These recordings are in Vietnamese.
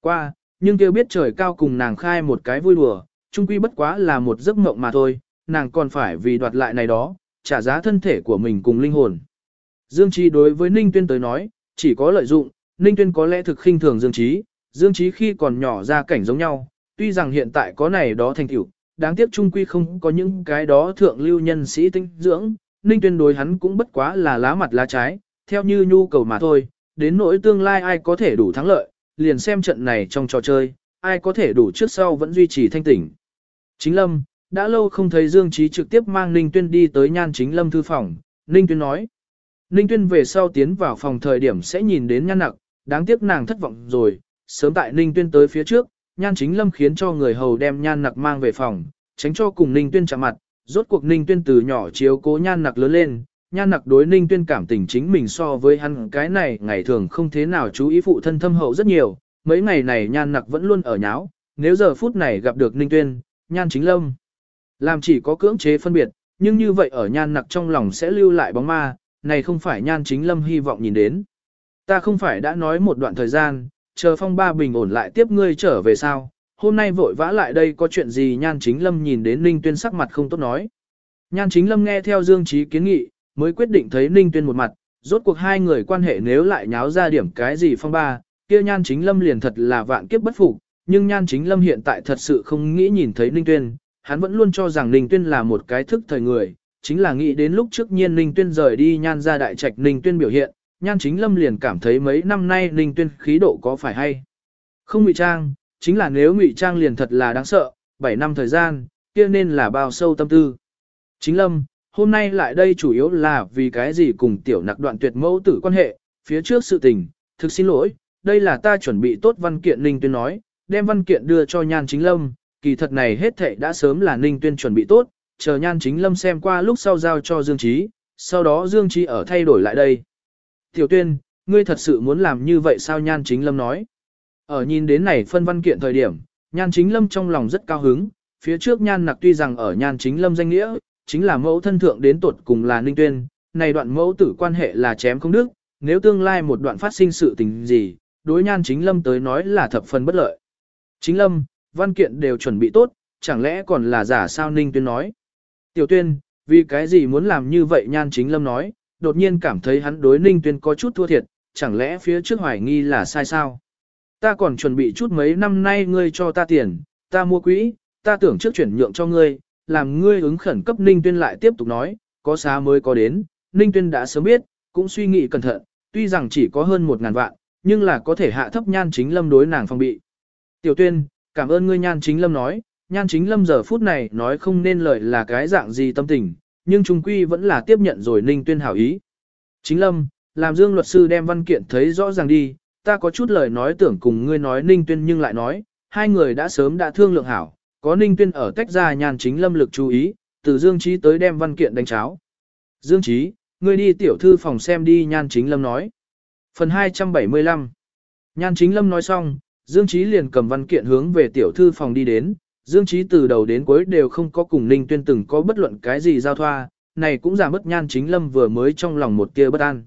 Qua, nhưng kêu biết trời cao cùng nàng khai một cái vui đùa, chung quy bất quá là một giấc mộng mà thôi, nàng còn phải vì đoạt lại này đó, trả giá thân thể của mình cùng linh hồn. Dương Trí đối với Ninh Tuyên tới nói, chỉ có lợi dụng, Ninh Tuyên có lẽ thực khinh thường Dương Trí, Dương Trí khi còn nhỏ ra cảnh giống nhau, tuy rằng hiện tại có này đó thành tựu, đáng tiếc trung quy không có những cái đó thượng lưu nhân sĩ tinh dưỡng, Ninh Tuyên đối hắn cũng bất quá là lá mặt lá trái, theo như nhu cầu mà thôi, đến nỗi tương lai ai có thể đủ thắng lợi, liền xem trận này trong trò chơi, ai có thể đủ trước sau vẫn duy trì thanh tỉnh. Chính Lâm, đã lâu không thấy Dương Trí trực tiếp mang Ninh Tuyên đi tới nhan chính Lâm thư phòng, Ninh Tuyên nói. Ninh Tuyên về sau tiến vào phòng thời điểm sẽ nhìn đến nhan nặc, đáng tiếc nàng thất vọng rồi, sớm tại Ninh Tuyên tới phía trước, nhan chính Lâm khiến cho người hầu đem nhan nặc mang về phòng, tránh cho cùng Ninh Tuyên chạm mặt, rốt cuộc Ninh Tuyên từ nhỏ chiếu cố nhan nặc lớn lên, nhan nặc đối Ninh Tuyên cảm tình chính mình so với hắn cái này ngày thường không thế nào chú ý phụ thân thâm hậu rất nhiều, mấy ngày này nhan nặc vẫn luôn ở nháo, nếu giờ phút này gặp được Ninh Tuyên, nhan chính lâm. Làm chỉ có cưỡng chế phân biệt, nhưng như vậy ở nhan nặc trong lòng sẽ lưu lại bóng ma, này không phải nhan chính lâm hy vọng nhìn đến. Ta không phải đã nói một đoạn thời gian, chờ phong ba bình ổn lại tiếp ngươi trở về sao, hôm nay vội vã lại đây có chuyện gì nhan chính lâm nhìn đến Ninh Tuyên sắc mặt không tốt nói. Nhan chính lâm nghe theo Dương Trí kiến nghị, mới quyết định thấy Ninh Tuyên một mặt, rốt cuộc hai người quan hệ nếu lại nháo ra điểm cái gì phong ba, kia nhan chính lâm liền thật là vạn kiếp bất phục, nhưng nhan chính lâm hiện tại thật sự không nghĩ nhìn thấy Ninh Tuyên, hắn vẫn luôn cho rằng Ninh Tuyên là một cái thức thời người, chính là nghĩ đến lúc trước nhiên Ninh Tuyên rời đi nhan ra đại trạch Ninh Tuyên biểu hiện, nhan chính lâm liền cảm thấy mấy năm nay Ninh Tuyên khí độ có phải hay. Không ngụy trang, chính là nếu ngụy trang liền thật là đáng sợ, 7 năm thời gian, kia nên là bao sâu tâm tư. Chính lâm, hôm nay lại đây chủ yếu là vì cái gì cùng tiểu nặc đoạn tuyệt mẫu tử quan hệ, phía trước sự tình, thực xin lỗi, đây là ta chuẩn bị tốt văn kiện Ninh Tuyên nói, đem văn kiện đưa cho Nhan Chính Lâm, kỳ thật này hết thệ đã sớm là Ninh Tuyên chuẩn bị tốt, chờ Nhan Chính Lâm xem qua lúc sau giao cho Dương Trí, sau đó Dương Trí ở thay đổi lại đây. Tiểu Tuyên, ngươi thật sự muốn làm như vậy sao Nhan Chính Lâm nói. Ở nhìn đến này phân văn kiện thời điểm, Nhan Chính Lâm trong lòng rất cao hứng, phía trước Nhan Nặc tuy rằng ở Nhan Chính Lâm danh nghĩa, chính là mẫu thân thượng đến tuột cùng là Ninh Tuyên, này đoạn mẫu tử quan hệ là chém không đức, nếu tương lai một đoạn phát sinh sự tình gì, đối Nhan Chính Lâm tới nói là thập phần bất lợi. Chính Lâm, văn kiện đều chuẩn bị tốt, chẳng lẽ còn là giả sao Ninh Tuyên nói. Tiểu Tuyên, vì cái gì muốn làm như vậy Nhan Chính Lâm nói, đột nhiên cảm thấy hắn đối Ninh Tuyên có chút thua thiệt, chẳng lẽ phía trước hoài nghi là sai sao. Ta còn chuẩn bị chút mấy năm nay ngươi cho ta tiền, ta mua quỹ, ta tưởng trước chuyển nhượng cho ngươi, làm ngươi ứng khẩn cấp Ninh Tuyên lại tiếp tục nói, có xá mới có đến, Ninh Tuyên đã sớm biết, cũng suy nghĩ cẩn thận, tuy rằng chỉ có hơn một ngàn vạn, nhưng là có thể hạ thấp nhan chính lâm đối nàng phong bị. Tiểu tuyên, cảm ơn ngươi nhan chính lâm nói, nhan chính lâm giờ phút này nói không nên lời là cái dạng gì tâm tình, nhưng trung quy vẫn là tiếp nhận rồi ninh tuyên hảo ý. Chính lâm, làm dương luật sư đem văn kiện thấy rõ ràng đi, ta có chút lời nói tưởng cùng ngươi nói ninh tuyên nhưng lại nói, hai người đã sớm đã thương lượng hảo, có ninh tuyên ở tách ra nhàn chính lâm lực chú ý, từ dương trí tới đem văn kiện đánh cháo. Dương trí, ngươi đi tiểu thư phòng xem đi nhan chính lâm nói. Phần 275 Nhan chính lâm nói xong, Dương Trí liền cầm văn kiện hướng về tiểu thư phòng đi đến, Dương Trí từ đầu đến cuối đều không có cùng Ninh Tuyên từng có bất luận cái gì giao thoa, này cũng giảm mất nhan chính lâm vừa mới trong lòng một tia bất an.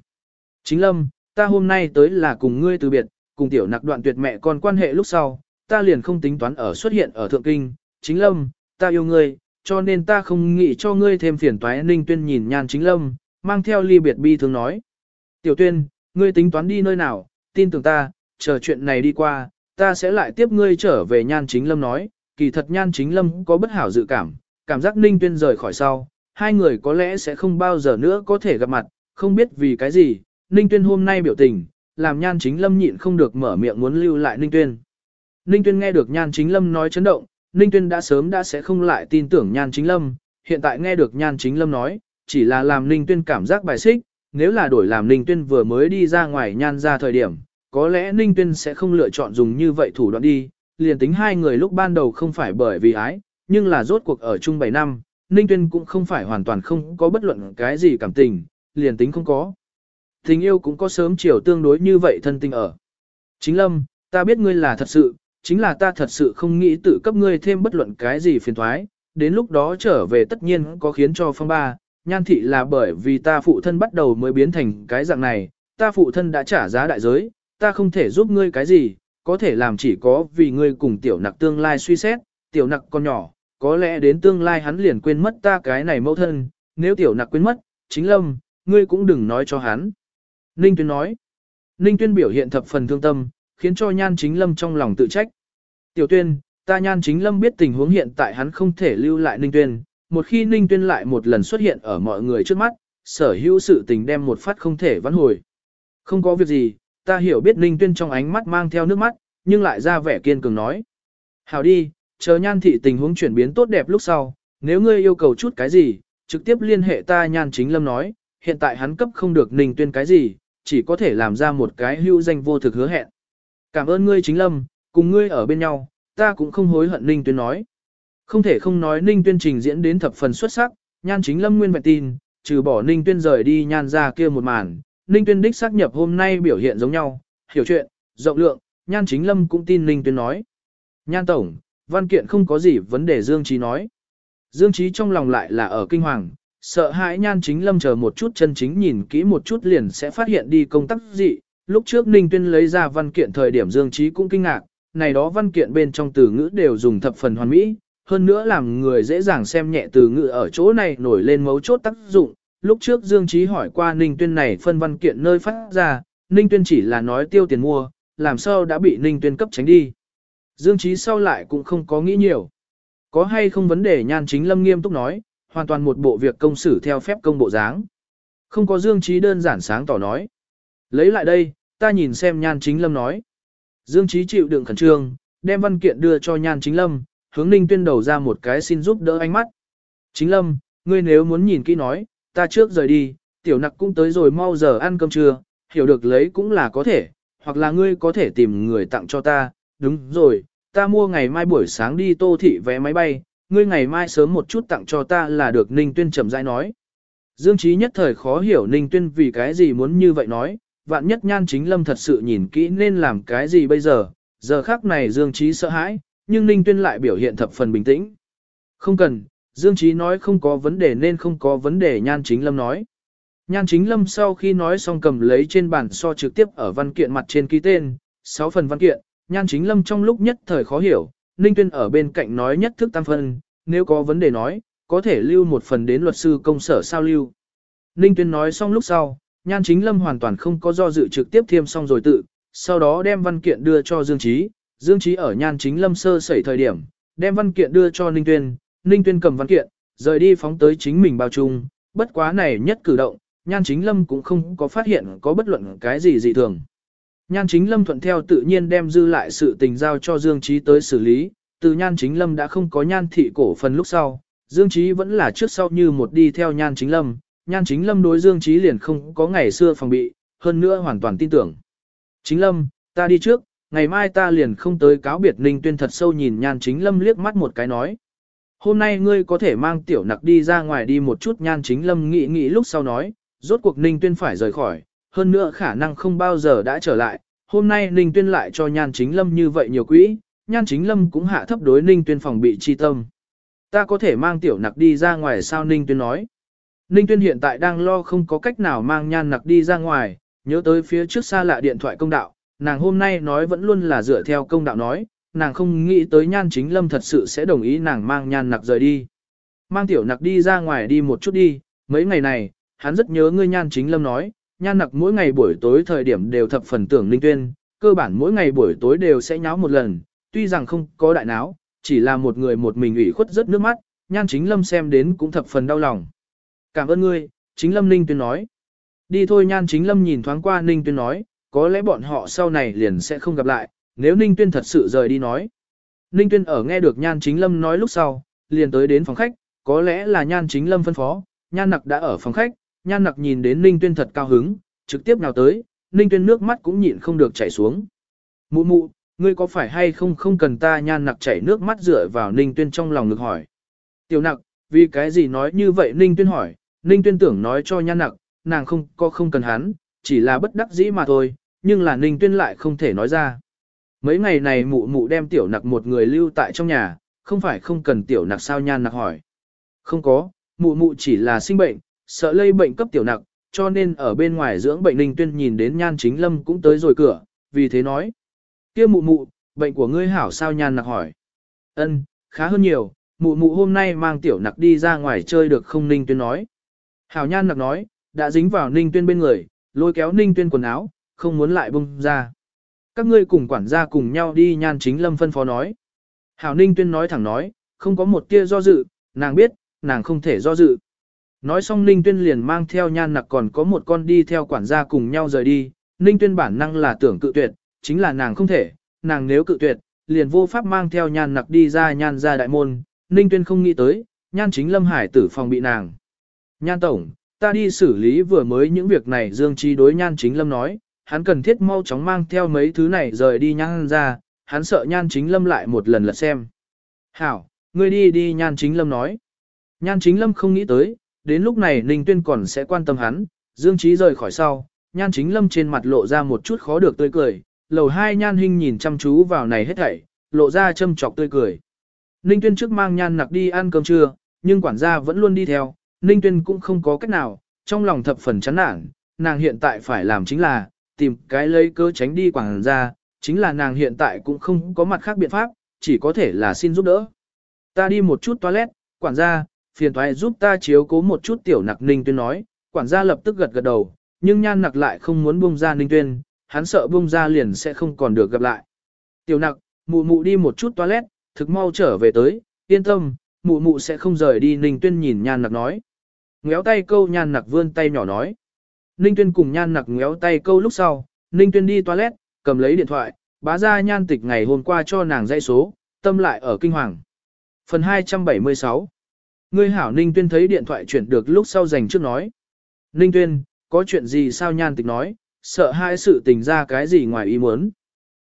Chính lâm, ta hôm nay tới là cùng ngươi từ biệt, cùng tiểu nặc đoạn tuyệt mẹ con quan hệ lúc sau, ta liền không tính toán ở xuất hiện ở Thượng Kinh, chính lâm, ta yêu ngươi, cho nên ta không nghĩ cho ngươi thêm phiền toái Ninh Tuyên nhìn nhan chính lâm, mang theo ly biệt bi thường nói. Tiểu tuyên, ngươi tính toán đi nơi nào, tin tưởng ta, chờ chuyện này đi qua, ta sẽ lại tiếp ngươi trở về nhan chính lâm nói, kỳ thật nhan chính lâm có bất hảo dự cảm, cảm giác ninh tuyên rời khỏi sau, hai người có lẽ sẽ không bao giờ nữa có thể gặp mặt, không biết vì cái gì, ninh tuyên hôm nay biểu tình, làm nhan chính lâm nhịn không được mở miệng muốn lưu lại ninh tuyên. Ninh tuyên nghe được nhan chính lâm nói chấn động, ninh tuyên đã sớm đã sẽ không lại tin tưởng nhan chính lâm, hiện tại nghe được nhan chính lâm nói, chỉ là làm ninh tuyên cảm giác bài xích, nếu là đổi làm Ninh Tuyên vừa mới đi ra ngoài nhan ra thời điểm, có lẽ Ninh Tuyên sẽ không lựa chọn dùng như vậy thủ đoạn đi, liền tính hai người lúc ban đầu không phải bởi vì ái, nhưng là rốt cuộc ở chung 7 năm, Ninh Tuyên cũng không phải hoàn toàn không có bất luận cái gì cảm tình, liền tính không có. Tình yêu cũng có sớm chiều tương đối như vậy thân tình ở. Chính lâm, ta biết ngươi là thật sự, chính là ta thật sự không nghĩ tự cấp ngươi thêm bất luận cái gì phiền thoái, đến lúc đó trở về tất nhiên có khiến cho phong ba, nhan thị là bởi vì ta phụ thân bắt đầu mới biến thành cái dạng này, ta phụ thân đã trả giá đại giới, ta không thể giúp ngươi cái gì, có thể làm chỉ có vì ngươi cùng tiểu nặc tương lai suy xét, tiểu nặc còn nhỏ, có lẽ đến tương lai hắn liền quên mất ta cái này mẫu thân, nếu tiểu nặc quên mất, chính lâm, ngươi cũng đừng nói cho hắn. Ninh Tuyên nói, Ninh Tuyên biểu hiện thập phần thương tâm, khiến cho nhan chính lâm trong lòng tự trách. Tiểu Tuyên, ta nhan chính lâm biết tình huống hiện tại hắn không thể lưu lại Ninh Tuyên, một khi Ninh Tuyên lại một lần xuất hiện ở mọi người trước mắt, sở hữu sự tình đem một phát không thể vãn hồi. Không có việc gì, ta hiểu biết Ninh Tuyên trong ánh mắt mang theo nước mắt, nhưng lại ra vẻ kiên cường nói. Hảo đi, chờ nhan thị tình huống chuyển biến tốt đẹp lúc sau, nếu ngươi yêu cầu chút cái gì, trực tiếp liên hệ ta nhan chính lâm nói, hiện tại hắn cấp không được Ninh Tuyên cái gì, chỉ có thể làm ra một cái hữu danh vô thực hứa hẹn. Cảm ơn ngươi chính lâm, cùng ngươi ở bên nhau, ta cũng không hối hận Ninh Tuyên nói. Không thể không nói Ninh Tuyên trình diễn đến thập phần xuất sắc, nhan chính lâm nguyên vẹn tin, trừ bỏ Ninh Tuyên rời đi nhan ra kia một màn, Ninh Tuyên đích xác nhập hôm nay biểu hiện giống nhau, hiểu chuyện, rộng lượng, nhan chính lâm cũng tin Ninh Tuyên nói. Nhan tổng, văn kiện không có gì vấn đề Dương Trí nói. Dương Trí trong lòng lại là ở kinh hoàng, sợ hãi nhan chính lâm chờ một chút chân chính nhìn kỹ một chút liền sẽ phát hiện đi công tác dị. Lúc trước Ninh Tuyên lấy ra văn kiện thời điểm Dương Trí cũng kinh ngạc, này đó văn kiện bên trong từ ngữ đều dùng thập phần hoàn mỹ, hơn nữa làm người dễ dàng xem nhẹ từ ngữ ở chỗ này nổi lên mấu chốt tác dụng. Lúc trước Dương Trí hỏi qua Ninh Tuyên này phân văn kiện nơi phát ra, Ninh Tuyên chỉ là nói tiêu tiền mua, làm sao đã bị Ninh Tuyên cấp tránh đi. Dương Trí sau lại cũng không có nghĩ nhiều. Có hay không vấn đề nhan chính lâm nghiêm túc nói, hoàn toàn một bộ việc công xử theo phép công bộ dáng. Không có Dương Trí đơn giản sáng tỏ nói. Lấy lại đây, ta nhìn xem nhan chính lâm nói. Dương Trí chịu đựng khẩn trương, đem văn kiện đưa cho nhan chính lâm, hướng ninh tuyên đầu ra một cái xin giúp đỡ ánh mắt. Chính lâm, ngươi nếu muốn nhìn kỹ nói, ta trước rời đi, tiểu nặc cũng tới rồi mau giờ ăn cơm trưa, hiểu được lấy cũng là có thể, hoặc là ngươi có thể tìm người tặng cho ta, đúng rồi, ta mua ngày mai buổi sáng đi tô thị vé máy bay, ngươi ngày mai sớm một chút tặng cho ta là được Ninh Tuyên chậm rãi nói. Dương Trí nhất thời khó hiểu Ninh Tuyên vì cái gì muốn như vậy nói, vạn nhất nhan chính lâm thật sự nhìn kỹ nên làm cái gì bây giờ, giờ khác này Dương Trí sợ hãi, nhưng Ninh Tuyên lại biểu hiện thập phần bình tĩnh. Không cần, Dương Trí nói không có vấn đề nên không có vấn đề nhan chính lâm nói. Nhan chính lâm sau khi nói xong cầm lấy trên bàn so trực tiếp ở văn kiện mặt trên ký tên, 6 phần văn kiện, nhan chính lâm trong lúc nhất thời khó hiểu, Ninh Tuyên ở bên cạnh nói nhất thức tam phân, nếu có vấn đề nói, có thể lưu một phần đến luật sư công sở sao lưu. Ninh Tuyên nói xong lúc sau, nhan chính lâm hoàn toàn không có do dự trực tiếp thiêm xong rồi tự, sau đó đem văn kiện đưa cho Dương Trí, Dương Trí ở nhan chính lâm sơ sẩy thời điểm, đem văn kiện đưa cho Ninh Tuyên, Ninh Tuyên cầm văn kiện, rời đi phóng tới chính mình bao chung, bất quá này nhất cử động, nhan chính lâm cũng không có phát hiện có bất luận cái gì dị thường. Nhan chính lâm thuận theo tự nhiên đem dư lại sự tình giao cho Dương Trí tới xử lý, từ nhan chính lâm đã không có nhan thị cổ phần lúc sau, Dương Trí vẫn là trước sau như một đi theo nhan chính lâm, nhan chính lâm đối Dương Trí liền không có ngày xưa phòng bị, hơn nữa hoàn toàn tin tưởng. Chính lâm, ta đi trước, ngày mai ta liền không tới cáo biệt Ninh Tuyên thật sâu nhìn nhan chính lâm liếc mắt một cái nói. Hôm nay ngươi có thể mang tiểu nặc đi ra ngoài đi một chút nhan chính lâm nghĩ nghĩ lúc sau nói, rốt cuộc Ninh Tuyên phải rời khỏi, hơn nữa khả năng không bao giờ đã trở lại. Hôm nay Ninh Tuyên lại cho Nhan Chính Lâm như vậy nhiều quỹ, Nhan Chính Lâm cũng hạ thấp đối Ninh Tuyên phòng bị chi tâm. Ta có thể mang tiểu nặc đi ra ngoài sao Ninh Tuyên nói. Ninh Tuyên hiện tại đang lo không có cách nào mang Nhan nặc đi ra ngoài, nhớ tới phía trước xa lạ điện thoại công đạo, nàng hôm nay nói vẫn luôn là dựa theo công đạo nói, nàng không nghĩ tới Nhan Chính Lâm thật sự sẽ đồng ý nàng mang Nhan nặc rời đi. Mang tiểu nặc đi ra ngoài đi một chút đi, mấy ngày này, hắn rất nhớ ngươi Nhan Chính Lâm nói, nhan nặc mỗi ngày buổi tối thời điểm đều thập phần tưởng Ninh tuyên, cơ bản mỗi ngày buổi tối đều sẽ nháo một lần, tuy rằng không có đại náo, chỉ là một người một mình ủy khuất rất nước mắt, nhan chính lâm xem đến cũng thập phần đau lòng. Cảm ơn ngươi, chính lâm ninh tuyên nói. Đi thôi nhan chính lâm nhìn thoáng qua ninh tuyên nói, có lẽ bọn họ sau này liền sẽ không gặp lại, nếu ninh tuyên thật sự rời đi nói. Ninh tuyên ở nghe được nhan chính lâm nói lúc sau, liền tới đến phòng khách, có lẽ là nhan chính lâm phân phó, nhan nặc đã ở phòng khách, nhan nặc nhìn đến Ninh Tuyên thật cao hứng, trực tiếp nào tới, Ninh Tuyên nước mắt cũng nhịn không được chảy xuống. Mụ mụ, ngươi có phải hay không không cần ta nhan nặc chảy nước mắt dựa vào Ninh Tuyên trong lòng ngực hỏi. Tiểu nặc, vì cái gì nói như vậy Ninh Tuyên hỏi, Ninh Tuyên tưởng nói cho nhan nặc, nàng không có không cần hắn, chỉ là bất đắc dĩ mà thôi, nhưng là Ninh Tuyên lại không thể nói ra. Mấy ngày này mụ mụ đem tiểu nặc một người lưu tại trong nhà, không phải không cần tiểu nặc sao nhan nặc hỏi. Không có, mụ mụ chỉ là sinh bệnh, sợ lây bệnh cấp tiểu nặc, cho nên ở bên ngoài dưỡng bệnh Ninh Tuyên nhìn đến Nhan Chính Lâm cũng tới rồi cửa, vì thế nói. Kia mụ mụ, bệnh của ngươi hảo sao nhan nặc hỏi. Ân, khá hơn nhiều, mụ mụ hôm nay mang tiểu nặc đi ra ngoài chơi được không Ninh Tuyên nói. Hảo nhan nặc nói, đã dính vào Ninh Tuyên bên người, lôi kéo Ninh Tuyên quần áo, không muốn lại bung ra. Các ngươi cùng quản gia cùng nhau đi nhan chính lâm phân phó nói. Hảo Ninh Tuyên nói thẳng nói, không có một tia do dự, nàng biết, nàng không thể do dự. Nói xong Ninh Tuyên liền mang theo nhan nặc còn có một con đi theo quản gia cùng nhau rời đi. Ninh Tuyên bản năng là tưởng cự tuyệt, chính là nàng không thể, nàng nếu cự tuyệt, liền vô pháp mang theo nhan nặc đi ra nhan ra đại môn. Ninh Tuyên không nghĩ tới, nhan chính lâm hải tử phòng bị nàng. Nhan tổng, ta đi xử lý vừa mới những việc này Dương Trí đối nhan chính lâm nói, hắn cần thiết mau chóng mang theo mấy thứ này rời đi nhan ra, hắn sợ nhan chính lâm lại một lần lật xem. Hảo, ngươi đi đi nhan chính lâm nói. Nhan chính lâm không nghĩ tới, đến lúc này Ninh Tuyên còn sẽ quan tâm hắn, Dương Trí rời khỏi sau, nhan chính lâm trên mặt lộ ra một chút khó được tươi cười, lầu hai nhan Hinh nhìn chăm chú vào này hết thảy, lộ ra châm chọc tươi cười. Ninh Tuyên trước mang nhan nặc đi ăn cơm trưa, nhưng quản gia vẫn luôn đi theo, Ninh Tuyên cũng không có cách nào, trong lòng thập phần chán nản, nàng hiện tại phải làm chính là, tìm cái lấy cơ tránh đi quảng gia, chính là nàng hiện tại cũng không có mặt khác biện pháp, chỉ có thể là xin giúp đỡ. Ta đi một chút toilet, quản gia, phiền thoại giúp ta chiếu cố một chút tiểu nặc ninh tuyên nói, quản gia lập tức gật gật đầu, nhưng nhan nặc lại không muốn buông ra ninh tuyên, hắn sợ buông ra liền sẽ không còn được gặp lại. Tiểu nặc, mụ mụ đi một chút toilet, thực mau trở về tới, yên tâm, mụ mụ sẽ không rời đi ninh tuyên nhìn nhan nặc nói. Ngéo tay câu nhan nặc vươn tay nhỏ nói. Ninh tuyên cùng nhan nặc ngéo tay câu lúc sau, ninh tuyên đi toilet, cầm lấy điện thoại, bá ra nhan tịch ngày hôm qua cho nàng dãy số, tâm lại ở kinh hoàng. Phần 276 Ngươi hảo Ninh Tuyên thấy điện thoại chuyển được lúc sau dành trước nói. Ninh Tuyên, có chuyện gì sao nhan tịch nói, sợ hai sự tình ra cái gì ngoài ý muốn.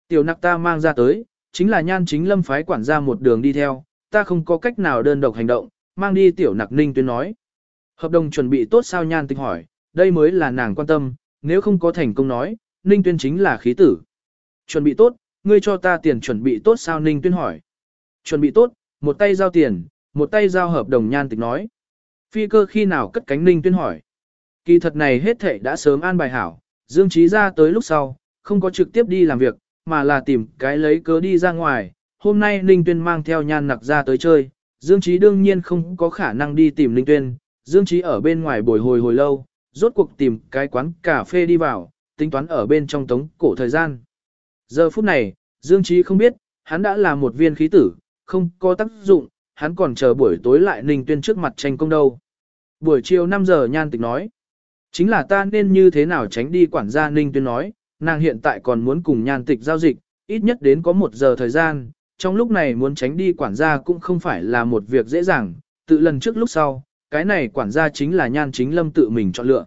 Tiểu nặc ta mang ra tới, chính là nhan chính lâm phái quản gia một đường đi theo, ta không có cách nào đơn độc hành động, mang đi tiểu nặc Ninh Tuyên nói. Hợp đồng chuẩn bị tốt sao nhan tịch hỏi, đây mới là nàng quan tâm, nếu không có thành công nói, Ninh Tuyên chính là khí tử. Chuẩn bị tốt, ngươi cho ta tiền chuẩn bị tốt sao Ninh Tuyên hỏi. Chuẩn bị tốt, một tay giao tiền, một tay giao hợp đồng nhan tịch nói. Phi cơ khi nào cất cánh Ninh Tuyên hỏi. Kỳ thật này hết thệ đã sớm an bài hảo, Dương Trí ra tới lúc sau, không có trực tiếp đi làm việc, mà là tìm cái lấy cớ đi ra ngoài. Hôm nay Ninh Tuyên mang theo nhan nặc ra tới chơi, Dương Trí đương nhiên không có khả năng đi tìm Ninh Tuyên. Dương Trí ở bên ngoài bồi hồi hồi lâu, rốt cuộc tìm cái quán cà phê đi vào, tính toán ở bên trong tống cổ thời gian. Giờ phút này, Dương Trí không biết, hắn đã là một viên khí tử, không có tác dụng, hắn còn chờ buổi tối lại Ninh Tuyên trước mặt tranh công đâu. Buổi chiều 5 giờ nhan tịch nói, chính là ta nên như thế nào tránh đi quản gia Ninh Tuyên nói, nàng hiện tại còn muốn cùng nhan tịch giao dịch, ít nhất đến có một giờ thời gian, trong lúc này muốn tránh đi quản gia cũng không phải là một việc dễ dàng, tự lần trước lúc sau, cái này quản gia chính là nhan chính lâm tự mình chọn lựa.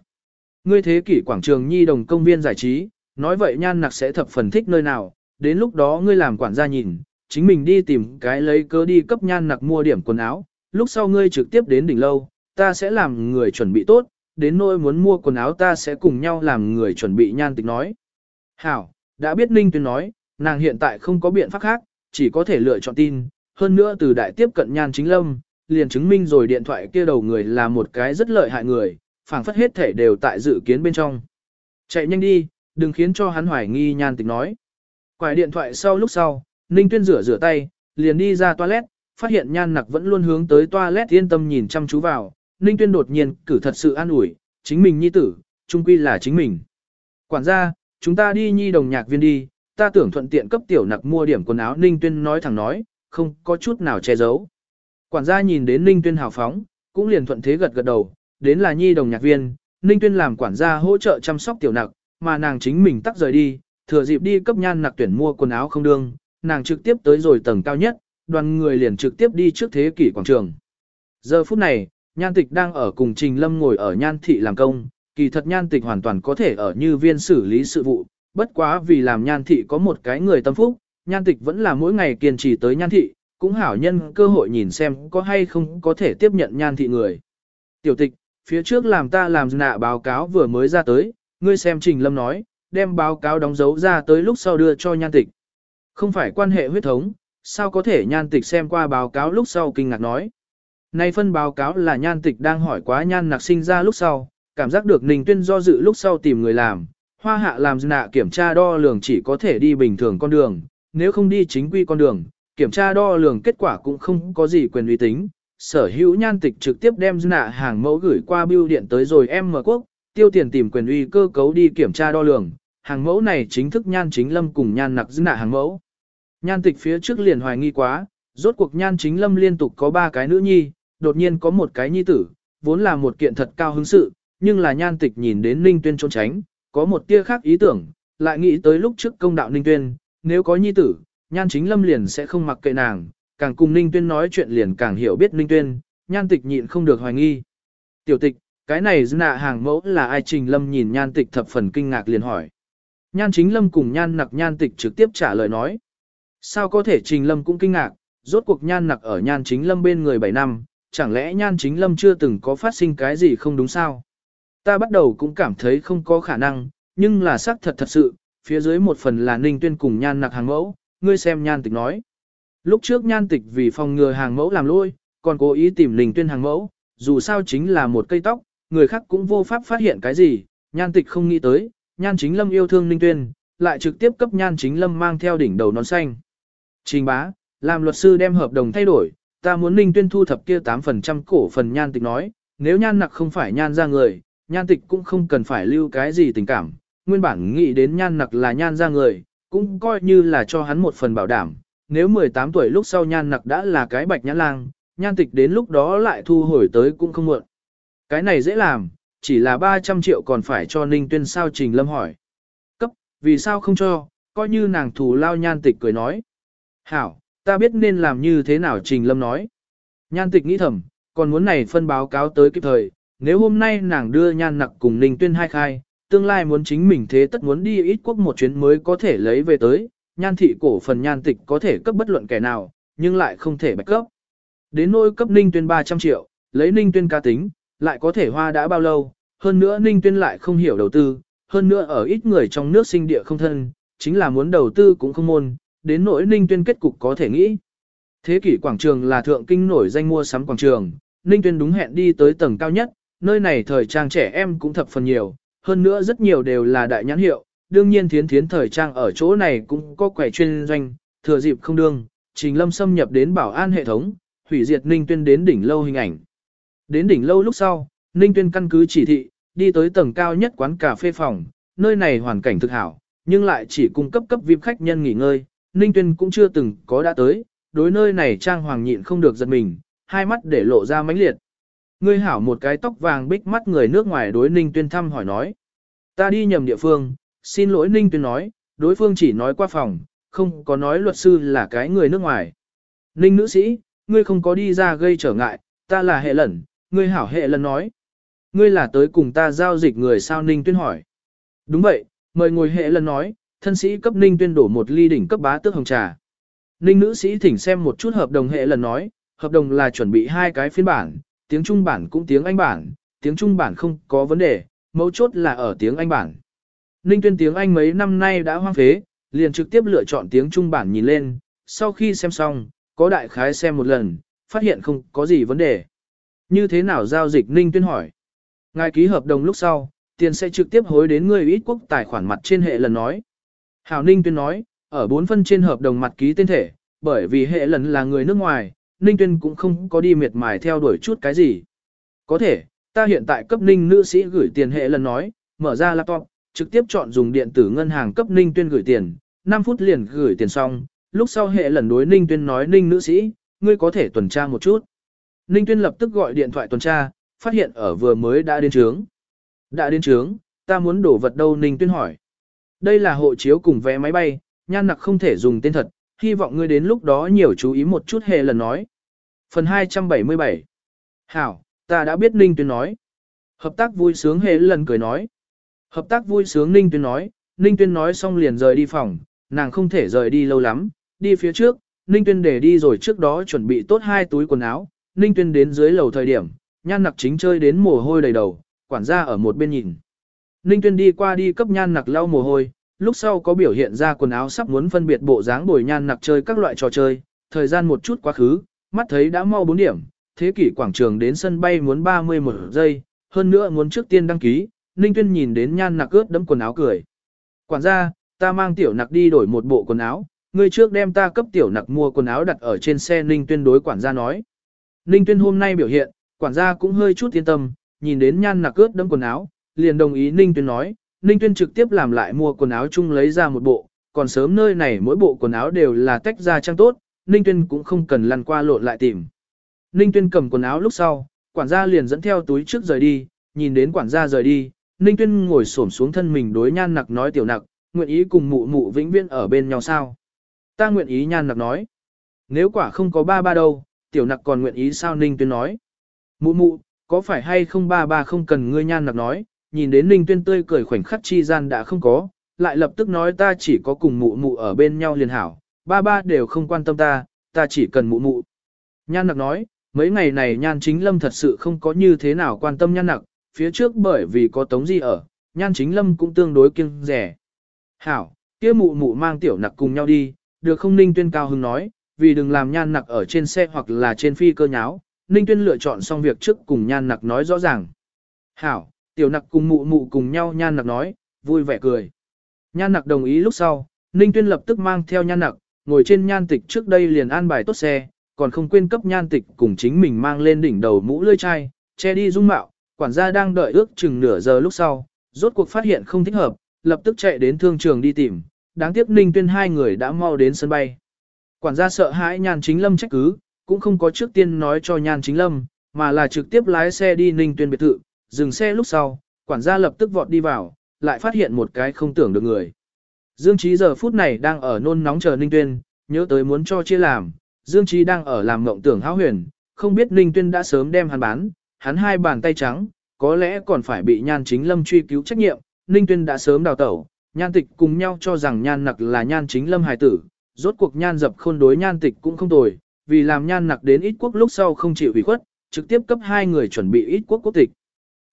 Ngươi thế kỷ quảng trường nhi đồng công viên giải trí, nói vậy nhan nặc sẽ thập phần thích nơi nào, đến lúc đó ngươi làm quản gia nhìn, chính mình đi tìm cái lấy cớ đi cấp nhan nặc mua điểm quần áo, lúc sau ngươi trực tiếp đến đỉnh lâu, ta sẽ làm người chuẩn bị tốt, đến nỗi muốn mua quần áo ta sẽ cùng nhau làm người chuẩn bị nhan tịch nói. Hảo, đã biết Ninh Tuyên nói, nàng hiện tại không có biện pháp khác, chỉ có thể lựa chọn tin, hơn nữa từ đại tiếp cận nhan chính lâm, liền chứng minh rồi điện thoại kia đầu người là một cái rất lợi hại người, phảng phất hết thể đều tại dự kiến bên trong. Chạy nhanh đi, đừng khiến cho hắn hoài nghi nhan tịch nói. Quải điện thoại sau lúc sau, Ninh Tuyên rửa rửa tay, liền đi ra toilet, phát hiện nhan nặc vẫn luôn hướng tới toilet yên tâm nhìn chăm chú vào. Ninh Tuyên đột nhiên cử thật sự an ủi, chính mình nhi tử, trung quy là chính mình. Quản gia, chúng ta đi nhi đồng nhạc viên đi, ta tưởng thuận tiện cấp tiểu nặc mua điểm quần áo Ninh Tuyên nói thẳng nói, không có chút nào che giấu. Quản gia nhìn đến Ninh Tuyên hào phóng, cũng liền thuận thế gật gật đầu, đến là nhi đồng nhạc viên, Ninh Tuyên làm quản gia hỗ trợ chăm sóc tiểu nặc, mà nàng chính mình tắt rời đi, thừa dịp đi cấp nhan nặc tuyển mua quần áo không đương, nàng trực tiếp tới rồi tầng cao nhất, đoàn người liền trực tiếp đi trước thế kỷ quảng trường. Giờ phút này, nhan tịch đang ở cùng Trình Lâm ngồi ở nhan thị làm công, kỳ thật nhan tịch hoàn toàn có thể ở như viên xử lý sự vụ, bất quá vì làm nhan thị có một cái người tâm phúc, nhan tịch vẫn là mỗi ngày kiên trì tới nhan thị, cũng hảo nhân cơ hội nhìn xem có hay không có thể tiếp nhận nhan thị người. Tiểu tịch, phía trước làm ta làm nạ báo cáo vừa mới ra tới, ngươi xem Trình Lâm nói, đem báo cáo đóng dấu ra tới lúc sau đưa cho nhan tịch. Không phải quan hệ huyết thống, sao có thể nhan tịch xem qua báo cáo lúc sau kinh ngạc nói. Nay phân báo cáo là nhan tịch đang hỏi quá nhan nạc sinh ra lúc sau, cảm giác được Ninh Tuyên do dự lúc sau tìm người làm, hoa hạ làm nạ kiểm tra đo lường chỉ có thể đi bình thường con đường, nếu không đi chính quy con đường, kiểm tra đo lường kết quả cũng không có gì quyền uy tín. Sở hữu nhan tịch trực tiếp đem nạ hàng mẫu gửi qua bưu điện tới rồi em mở quốc, tiêu tiền tìm quyền uy cơ cấu đi kiểm tra đo lường, hàng mẫu này chính thức nhan chính lâm cùng nhan nặc nạ hàng mẫu. Nhan tịch phía trước liền hoài nghi quá, rốt cuộc nhan chính lâm liên tục có ba cái nữ nhi, đột nhiên có một cái nhi tử, vốn là một kiện thật cao hứng sự, nhưng là nhan tịch nhìn đến Ninh Tuyên trốn tránh, có một tia khác ý tưởng, lại nghĩ tới lúc trước công đạo Ninh Tuyên, nếu có nhi tử, nhan chính lâm liền sẽ không mặc kệ nàng, càng cùng Ninh Tuyên nói chuyện liền càng hiểu biết Ninh Tuyên, nhan tịch nhịn không được hoài nghi. Tiểu tịch, cái này nạ hàng mẫu là ai trình lâm nhìn nhan tịch thập phần kinh ngạc liền hỏi. Nhan chính lâm cùng nhan nặc nhan tịch trực tiếp trả lời nói. Sao có thể trình lâm cũng kinh ngạc, rốt cuộc nhan nặc ở nhan chính lâm bên người 7 năm, chẳng lẽ nhan chính lâm chưa từng có phát sinh cái gì không đúng sao? Ta bắt đầu cũng cảm thấy không có khả năng, nhưng là xác thật thật sự, phía dưới một phần là ninh tuyên cùng nhan nặc hàng mẫu, ngươi xem nhan tịch nói. Lúc trước nhan tịch vì phòng ngừa hàng mẫu làm lôi, còn cố ý tìm lình tuyên hàng mẫu, dù sao chính là một cây tóc, người khác cũng vô pháp phát hiện cái gì, nhan tịch không nghĩ tới, nhan chính lâm yêu thương ninh tuyên, lại trực tiếp cấp nhan chính lâm mang theo đỉnh đầu nón xanh. Trình bá, làm luật sư đem hợp đồng thay đổi, ta muốn ninh tuyên thu thập kia 8% cổ phần nhan tịch nói, nếu nhan nặc không phải nhan ra người, nhan tịch cũng không cần phải lưu cái gì tình cảm, nguyên bản nghĩ đến nhan nặc là nhan ra người, cũng coi như là cho hắn một phần bảo đảm, nếu 18 tuổi lúc sau nhan nặc đã là cái bạch nhãn lang, nhan tịch đến lúc đó lại thu hồi tới cũng không muộn. Cái này dễ làm, chỉ là 300 triệu còn phải cho Ninh Tuyên sao Trình Lâm hỏi. Cấp, vì sao không cho, coi như nàng thù lao nhan tịch cười nói. Hảo, ta biết nên làm như thế nào Trình Lâm nói. Nhan tịch nghĩ thầm, còn muốn này phân báo cáo tới kịp thời, nếu hôm nay nàng đưa nhan nặc cùng Ninh Tuyên hai khai, tương lai muốn chính mình thế tất muốn đi ít quốc một chuyến mới có thể lấy về tới, nhan thị cổ phần nhan tịch có thể cấp bất luận kẻ nào, nhưng lại không thể bạch cấp. Đến nỗi cấp Ninh Tuyên 300 triệu, lấy Ninh Tuyên ca tính, lại có thể hoa đã bao lâu, hơn nữa Ninh Tuyên lại không hiểu đầu tư, hơn nữa ở ít người trong nước sinh địa không thân, chính là muốn đầu tư cũng không môn, đến nỗi Ninh Tuyên kết cục có thể nghĩ. Thế kỷ quảng trường là thượng kinh nổi danh mua sắm quảng trường, Ninh Tuyên đúng hẹn đi tới tầng cao nhất, nơi này thời trang trẻ em cũng thập phần nhiều, hơn nữa rất nhiều đều là đại nhãn hiệu, đương nhiên thiến thiến thời trang ở chỗ này cũng có quầy chuyên doanh, thừa dịp không đương, Trình Lâm xâm nhập đến bảo an hệ thống, hủy diệt Ninh Tuyên đến đỉnh lâu hình ảnh. Đến đỉnh lâu lúc sau, Ninh Tuyên căn cứ chỉ thị, đi tới tầng cao nhất quán cà phê phòng, nơi này hoàn cảnh thực hảo, nhưng lại chỉ cung cấp cấp VIP khách nhân nghỉ ngơi, Ninh Tuyên cũng chưa từng có đã tới, đối nơi này trang hoàng nhịn không được giật mình, hai mắt để lộ ra mãnh liệt. Ngươi hảo một cái tóc vàng bích mắt người nước ngoài đối Ninh Tuyên thăm hỏi nói. Ta đi nhầm địa phương, xin lỗi Ninh Tuyên nói, đối phương chỉ nói qua phòng, không có nói luật sư là cái người nước ngoài. Ninh nữ sĩ, ngươi không có đi ra gây trở ngại, ta là hệ lẩn, ngươi hảo hệ lẩn nói. Ngươi là tới cùng ta giao dịch người sao Ninh Tuyên hỏi. Đúng vậy, mời ngồi hệ lẩn nói, thân sĩ cấp Ninh Tuyên đổ một ly đỉnh cấp bá tước hồng trà. Ninh nữ sĩ thỉnh xem một chút hợp đồng hệ lần nói, hợp đồng là chuẩn bị hai cái phiên bản, tiếng Trung bản cũng tiếng Anh bản, tiếng Trung bản không có vấn đề, mấu chốt là ở tiếng Anh bản. Ninh Tuyên tiếng Anh mấy năm nay đã hoang phế, liền trực tiếp lựa chọn tiếng Trung bản nhìn lên, sau khi xem xong, có đại khái xem một lần, phát hiện không có gì vấn đề. Như thế nào giao dịch Ninh Tuyên hỏi. Ngài ký hợp đồng lúc sau, tiền sẽ trực tiếp hối đến người ít quốc tài khoản mặt trên hệ lần nói. Hảo Ninh Tuyên nói, ở bốn phân trên hợp đồng mặt ký tên thể, bởi vì hệ lần là người nước ngoài, Ninh Tuyên cũng không có đi miệt mài theo đuổi chút cái gì. Có thể, ta hiện tại cấp Ninh nữ sĩ gửi tiền hệ lần nói, mở ra laptop, trực tiếp chọn dùng điện tử ngân hàng cấp Ninh Tuyên gửi tiền, 5 phút liền gửi tiền xong, lúc sau hệ lần đối Ninh Tuyên nói Ninh nữ sĩ, ngươi có thể tuần tra một chút. Ninh Tuyên lập tức gọi điện thoại tuần tra, phát hiện ở vừa mới đã đến trướng. Đã đến trướng, ta muốn đổ vật đâu Ninh Tuyên hỏi. Đây là hộ chiếu cùng vé máy bay, nhan nặc không thể dùng tên thật, hy vọng ngươi đến lúc đó nhiều chú ý một chút hề lần nói. Phần 277 Hảo, ta đã biết Ninh Tuyên nói. Hợp tác vui sướng hề lần cười nói. Hợp tác vui sướng Ninh Tuyên nói, Ninh Tuyên nói xong liền rời đi phòng, nàng không thể rời đi lâu lắm, đi phía trước, Ninh Tuyên để đi rồi trước đó chuẩn bị tốt hai túi quần áo, Ninh Tuyên đến dưới lầu thời điểm, nhan nặc chính chơi đến mồ hôi đầy đầu, quản gia ở một bên nhìn. Ninh Tuyên đi qua đi cấp nhan nặc lau mồ hôi, lúc sau có biểu hiện ra quần áo sắp muốn phân biệt bộ dáng bồi nhan nặc chơi các loại trò chơi, thời gian một chút quá khứ, mắt thấy đã mau 4 điểm, thế kỷ quảng trường đến sân bay muốn 31 giây, hơn nữa muốn trước tiên đăng ký, Ninh Tuyên nhìn đến nhan nặc ướt đấm quần áo cười. Quản gia, ta mang tiểu nặc đi đổi một bộ quần áo, ngươi trước đem ta cấp tiểu nặc mua quần áo đặt ở trên xe Ninh Tuyên đối quản gia nói. Ninh Tuyên hôm nay biểu hiện, quản gia cũng hơi chút yên tâm, nhìn đến nhan nặc ướt đẫm quần áo, liền đồng ý Ninh Tuyên nói, Ninh Tuyên trực tiếp làm lại mua quần áo chung lấy ra một bộ, còn sớm nơi này mỗi bộ quần áo đều là tách ra trang tốt, Ninh Tuyên cũng không cần lăn qua lộn lại tìm. Ninh Tuyên cầm quần áo lúc sau, quản gia liền dẫn theo túi trước rời đi, nhìn đến quản gia rời đi, Ninh Tuyên ngồi xổm xuống thân mình đối nhan nặc nói tiểu nặc, nguyện ý cùng mụ mụ vĩnh viễn ở bên nhau sao? Ta nguyện ý nhan nặc nói. Nếu quả không có ba ba đâu, tiểu nặc còn nguyện ý sao Ninh Tuyên nói. Mụ mụ, có phải hay không ba ba không cần ngươi nhan nặc nói, nhìn đến Ninh Tuyên tươi cười khoảnh khắc chi gian đã không có, lại lập tức nói ta chỉ có cùng mụ mụ ở bên nhau liền hảo, ba ba đều không quan tâm ta, ta chỉ cần mụ mụ. Nhan nặc nói, mấy ngày này nhan chính lâm thật sự không có như thế nào quan tâm nhan nặc, phía trước bởi vì có tống Di ở, nhan chính lâm cũng tương đối kiêng rẻ. Hảo, kia mụ mụ mang tiểu nặc cùng nhau đi, được không Ninh Tuyên cao hứng nói, vì đừng làm nhan nặc ở trên xe hoặc là trên phi cơ nháo, Ninh Tuyên lựa chọn xong việc trước cùng nhan nặc nói rõ ràng. Hảo, tiểu nặc cùng mụ mụ cùng nhau nhan nặc nói, vui vẻ cười. Nhan nặc đồng ý lúc sau, Ninh Tuyên lập tức mang theo nhan nặc, ngồi trên nhan tịch trước đây liền an bài tốt xe, còn không quên cấp nhan tịch cùng chính mình mang lên đỉnh đầu mũ lưỡi chai, che đi dung mạo, quản gia đang đợi ước chừng nửa giờ lúc sau, rốt cuộc phát hiện không thích hợp, lập tức chạy đến thương trường đi tìm, đáng tiếc Ninh Tuyên hai người đã mau đến sân bay. Quản gia sợ hãi Nhan Chính Lâm trách cứ, cũng không có trước tiên nói cho Nhan Chính Lâm, mà là trực tiếp lái xe đi Ninh Tuyên biệt thự, dừng xe lúc sau, quản gia lập tức vọt đi vào, lại phát hiện một cái không tưởng được người. Dương Trí giờ phút này đang ở nôn nóng chờ Ninh Tuyên, nhớ tới muốn cho chia làm, Dương Trí đang ở làm mộng tưởng hão huyền, không biết Ninh Tuyên đã sớm đem hắn bán, hắn hai bàn tay trắng, có lẽ còn phải bị Nhan Chính Lâm truy cứu trách nhiệm, Ninh Tuyên đã sớm đào tẩu, Nhan Tịch cùng nhau cho rằng Nhan Nặc là Nhan Chính Lâm hài tử, rốt cuộc Nhan Dập khôn đối Nhan Tịch cũng không tồi, vì làm Nhan Nặc đến ít quốc lúc sau không chịu ủy khuất, trực tiếp cấp hai người chuẩn bị ít quốc quốc tịch.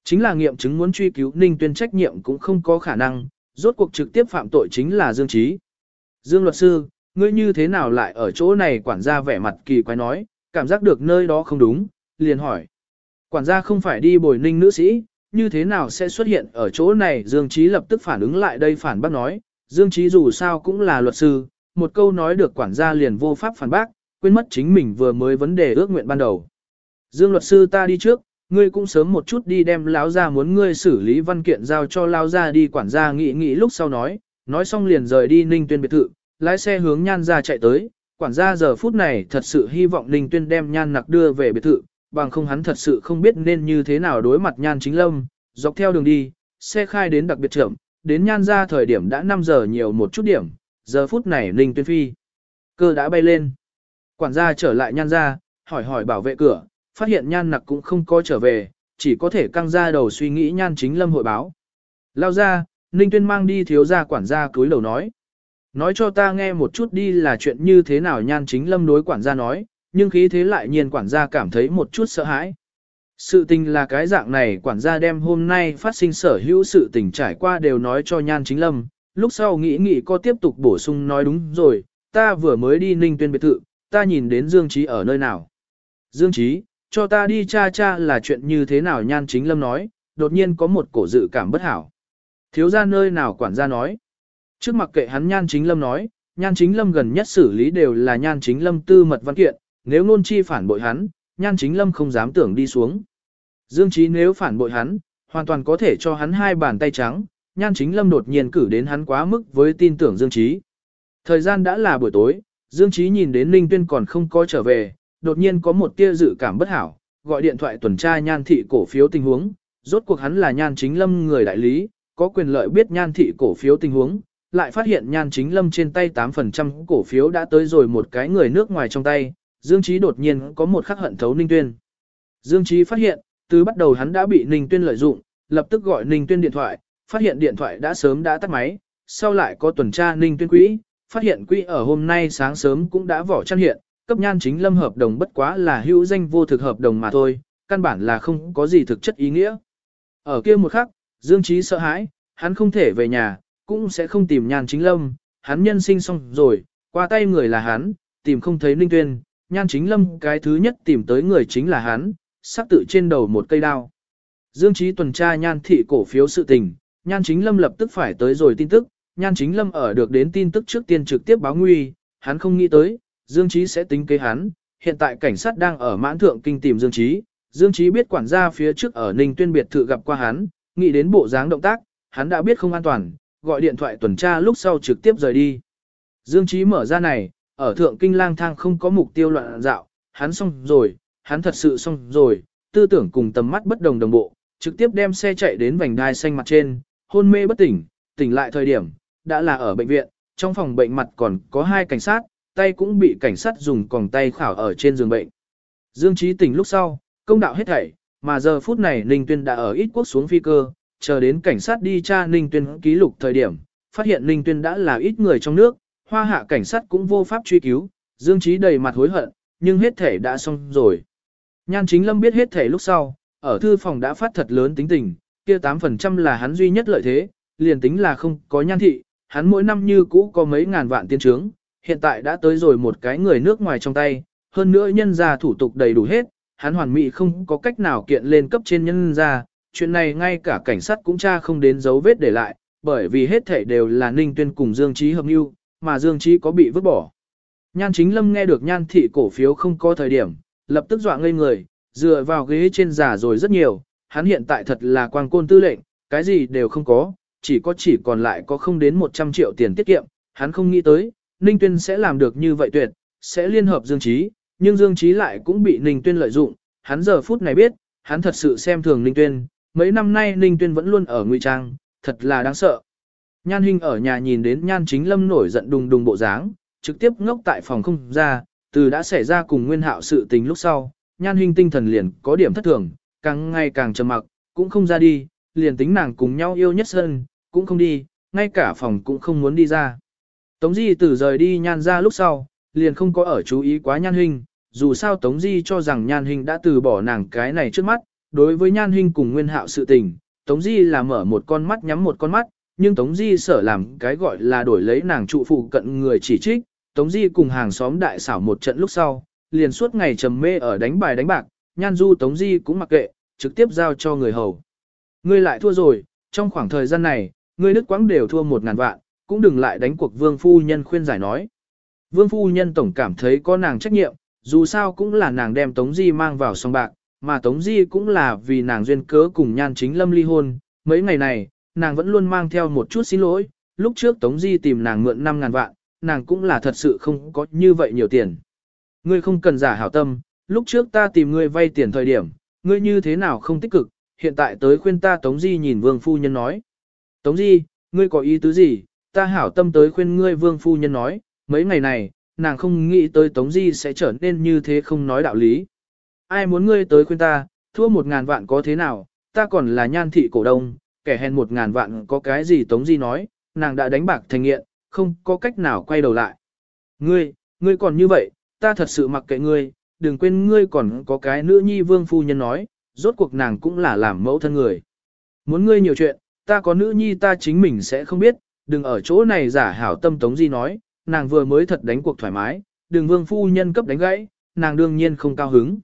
Chính là nghiệm chứng muốn truy cứu Ninh Tuyên trách nhiệm cũng không có khả năng, rốt cuộc trực tiếp phạm tội chính là Dương Trí. Dương luật sư, ngươi như thế nào lại ở chỗ này quản gia vẻ mặt kỳ quái nói, cảm giác được nơi đó không đúng, liền hỏi. Quản gia không phải đi bồi ninh nữ sĩ, như thế nào sẽ xuất hiện ở chỗ này Dương Trí lập tức phản ứng lại đây phản bác nói, Dương Trí dù sao cũng là luật sư, một câu nói được quản gia liền vô pháp phản bác, quên mất chính mình vừa mới vấn đề ước nguyện ban đầu. Dương luật sư ta đi trước, ngươi cũng sớm một chút đi đem lão gia muốn ngươi xử lý văn kiện giao cho lão gia đi quản gia nghĩ nghĩ lúc sau nói, nói xong liền rời đi Ninh Tuyên biệt thự, lái xe hướng Nhan gia chạy tới, quản gia giờ phút này thật sự hy vọng Ninh Tuyên đem Nhan Nặc đưa về biệt thự, bằng không hắn thật sự không biết nên như thế nào đối mặt Nhan Chính Lâm, dọc theo đường đi, xe khai đến đặc biệt chậm, đến Nhan gia thời điểm đã 5 giờ nhiều một chút điểm, giờ phút này Ninh Tuyên phi cơ đã bay lên. Quản gia trở lại Nhan gia, hỏi hỏi bảo vệ cửa, phát hiện nhan nặc cũng không có trở về, chỉ có thể căng ra đầu suy nghĩ nhan chính lâm hội báo. Lao ra, Ninh Tuyên mang đi thiếu gia quản gia cúi đầu nói. Nói cho ta nghe một chút đi là chuyện như thế nào nhan chính lâm đối quản gia nói, nhưng khí thế lại nhiên quản gia cảm thấy một chút sợ hãi. Sự tình là cái dạng này quản gia đem hôm nay phát sinh sở hữu sự tình trải qua đều nói cho nhan chính lâm, lúc sau nghĩ nghĩ có tiếp tục bổ sung nói đúng rồi, ta vừa mới đi ninh tuyên biệt thự, ta nhìn đến Dương Trí ở nơi nào. Dương Trí, cho ta đi cha cha là chuyện như thế nào nhan chính lâm nói, đột nhiên có một cổ dự cảm bất hảo. Thiếu ra nơi nào quản gia nói. Trước mặt kệ hắn nhan chính lâm nói, nhan chính lâm gần nhất xử lý đều là nhan chính lâm tư mật văn kiện, nếu nôn chi phản bội hắn, nhan chính lâm không dám tưởng đi xuống. Dương trí nếu phản bội hắn, hoàn toàn có thể cho hắn hai bàn tay trắng, nhan chính lâm đột nhiên cử đến hắn quá mức với tin tưởng Dương trí. Thời gian đã là buổi tối, Dương trí nhìn đến Ninh Tuyên còn không có trở về, đột nhiên có một tia dự cảm bất hảo, gọi điện thoại tuần tra nhan thị cổ phiếu tình huống, rốt cuộc hắn là nhan chính lâm người đại lý, có quyền lợi biết nhan thị cổ phiếu tình huống, lại phát hiện nhan chính lâm trên tay 8% cổ phiếu đã tới rồi một cái người nước ngoài trong tay, Dương Trí đột nhiên có một khắc hận thấu Ninh Tuyên. Dương Trí phát hiện, từ bắt đầu hắn đã bị Ninh Tuyên lợi dụng, lập tức gọi Ninh Tuyên điện thoại, phát hiện điện thoại đã sớm đã tắt máy, sau lại có tuần tra Ninh Tuyên quỹ, phát hiện quỹ ở hôm nay sáng sớm cũng đã vỏ chăn hiện, cấp nhan chính lâm hợp đồng bất quá là hữu danh vô thực hợp đồng mà thôi, căn bản là không có gì thực chất ý nghĩa. Ở kia một khắc, Dương Trí sợ hãi, hắn không thể về nhà, cũng sẽ không tìm nhan chính lâm, hắn nhân sinh xong rồi, qua tay người là hắn, tìm không thấy Ninh Tuyên, nhan chính lâm cái thứ nhất tìm tới người chính là hắn, sắc tự trên đầu một cây đao. Dương Trí tuần tra nhan thị cổ phiếu sự tình, nhan chính lâm lập tức phải tới rồi tin tức, nhan chính lâm ở được đến tin tức trước tiên trực tiếp báo nguy, hắn không nghĩ tới, Dương Chí sẽ tính kế hắn, hiện tại cảnh sát đang ở mãn thượng kinh tìm Dương Chí. Dương Chí biết quản gia phía trước ở Ninh Tuyên biệt thự gặp qua hắn, nghĩ đến bộ dáng động tác, hắn đã biết không an toàn, gọi điện thoại tuần tra lúc sau trực tiếp rời đi. Dương Chí mở ra này, ở thượng kinh lang thang không có mục tiêu loạn dạo, hắn xong rồi, hắn thật sự xong rồi, tư tưởng cùng tầm mắt bất đồng đồng bộ, trực tiếp đem xe chạy đến vành đai xanh mặt trên, hôn mê bất tỉnh, tỉnh lại thời điểm, đã là ở bệnh viện, trong phòng bệnh mặt còn có hai cảnh sát, tay cũng bị cảnh sát dùng còng tay khảo ở trên giường bệnh. Dương Trí tỉnh lúc sau, công đạo hết thảy, mà giờ phút này Ninh Tuyên đã ở ít quốc xuống phi cơ, chờ đến cảnh sát đi tra Ninh Tuyên ký lục thời điểm, phát hiện Ninh Tuyên đã là ít người trong nước, hoa hạ cảnh sát cũng vô pháp truy cứu, Dương Trí đầy mặt hối hận, nhưng hết thể đã xong rồi. Nhan chính lâm biết hết thể lúc sau, ở thư phòng đã phát thật lớn tính tình, kia 8% là hắn duy nhất lợi thế, liền tính là không có nhan thị, hắn mỗi năm như cũ có mấy ngàn vạn tiên trướng, hiện tại đã tới rồi một cái người nước ngoài trong tay, hơn nữa nhân ra thủ tục đầy đủ hết, hắn hoàn mỹ không có cách nào kiện lên cấp trên nhân ra, chuyện này ngay cả cảnh sát cũng tra không đến dấu vết để lại, bởi vì hết thảy đều là Ninh Tuyên cùng Dương Trí hợp mưu, mà Dương Trí có bị vứt bỏ. Nhan Chính Lâm nghe được Nhan thị cổ phiếu không có thời điểm, lập tức dọa ngây người, dựa vào ghế trên giả rồi rất nhiều, hắn hiện tại thật là quang côn tư lệnh, cái gì đều không có, chỉ có chỉ còn lại có không đến 100 triệu tiền tiết kiệm, hắn không nghĩ tới, Ninh Tuyên sẽ làm được như vậy tuyệt, sẽ liên hợp Dương Trí, nhưng Dương Trí lại cũng bị Ninh Tuyên lợi dụng, hắn giờ phút này biết, hắn thật sự xem thường Ninh Tuyên, mấy năm nay Ninh Tuyên vẫn luôn ở ngụy trang, thật là đáng sợ. Nhan Hinh ở nhà nhìn đến Nhan Chính Lâm nổi giận đùng đùng bộ dáng, trực tiếp ngốc tại phòng không ra, từ đã xảy ra cùng Nguyên Hạo sự tình lúc sau, Nhan Hinh tinh thần liền có điểm thất thường, càng ngày càng trầm mặc, cũng không ra đi, liền tính nàng cùng nhau yêu nhất sân, cũng không đi, ngay cả phòng cũng không muốn đi ra. Tống Di từ rời đi Nhan ra lúc sau, liền không có ở chú ý quá Nhan Hinh, dù sao Tống Di cho rằng Nhan Hinh đã từ bỏ nàng cái này trước mắt, đối với Nhan Hinh cùng Nguyên Hạo sự tình, Tống Di là mở một con mắt nhắm một con mắt, nhưng Tống Di sở làm cái gọi là đổi lấy nàng trụ phụ cận người chỉ trích, Tống Di cùng hàng xóm đại xảo một trận lúc sau, liền suốt ngày trầm mê ở đánh bài đánh bạc, nhan du Tống Di cũng mặc kệ, trực tiếp giao cho người hầu. Ngươi lại thua rồi, trong khoảng thời gian này, ngươi đức quãng đều thua một ngàn vạn, cũng đừng lại đánh cuộc vương phu nhân khuyên giải nói. Vương phu nhân tổng cảm thấy có nàng trách nhiệm, dù sao cũng là nàng đem Tống Di mang vào song bạc, mà Tống Di cũng là vì nàng duyên cớ cùng nhan chính lâm ly hôn. Mấy ngày này, nàng vẫn luôn mang theo một chút xin lỗi, lúc trước Tống Di tìm nàng mượn 5 ngàn vạn, nàng cũng là thật sự không có như vậy nhiều tiền. Ngươi không cần giả hảo tâm, lúc trước ta tìm ngươi vay tiền thời điểm, ngươi như thế nào không tích cực, hiện tại tới khuyên ta Tống Di nhìn vương phu nhân nói. Tống Di, ngươi có ý tứ gì, ta hảo tâm tới khuyên ngươi vương phu nhân nói, mấy ngày này, nàng không nghĩ tới Tống Di sẽ trở nên như thế không nói đạo lý. Ai muốn ngươi tới khuyên ta, thua một ngàn vạn có thế nào, ta còn là nhan thị cổ đông, kẻ hèn một ngàn vạn có cái gì Tống Di nói, nàng đã đánh bạc thành nghiện, không có cách nào quay đầu lại. Ngươi, ngươi còn như vậy, ta thật sự mặc kệ ngươi, đừng quên ngươi còn có cái nữ nhi vương phu nhân nói, rốt cuộc nàng cũng là làm mẫu thân người. Muốn ngươi nhiều chuyện, ta có nữ nhi ta chính mình sẽ không biết, đừng ở chỗ này giả hảo tâm Tống Di nói, nàng vừa mới thật đánh cuộc thoải mái, đừng vương phu nhân cấp đánh gãy, nàng đương nhiên không cao hứng.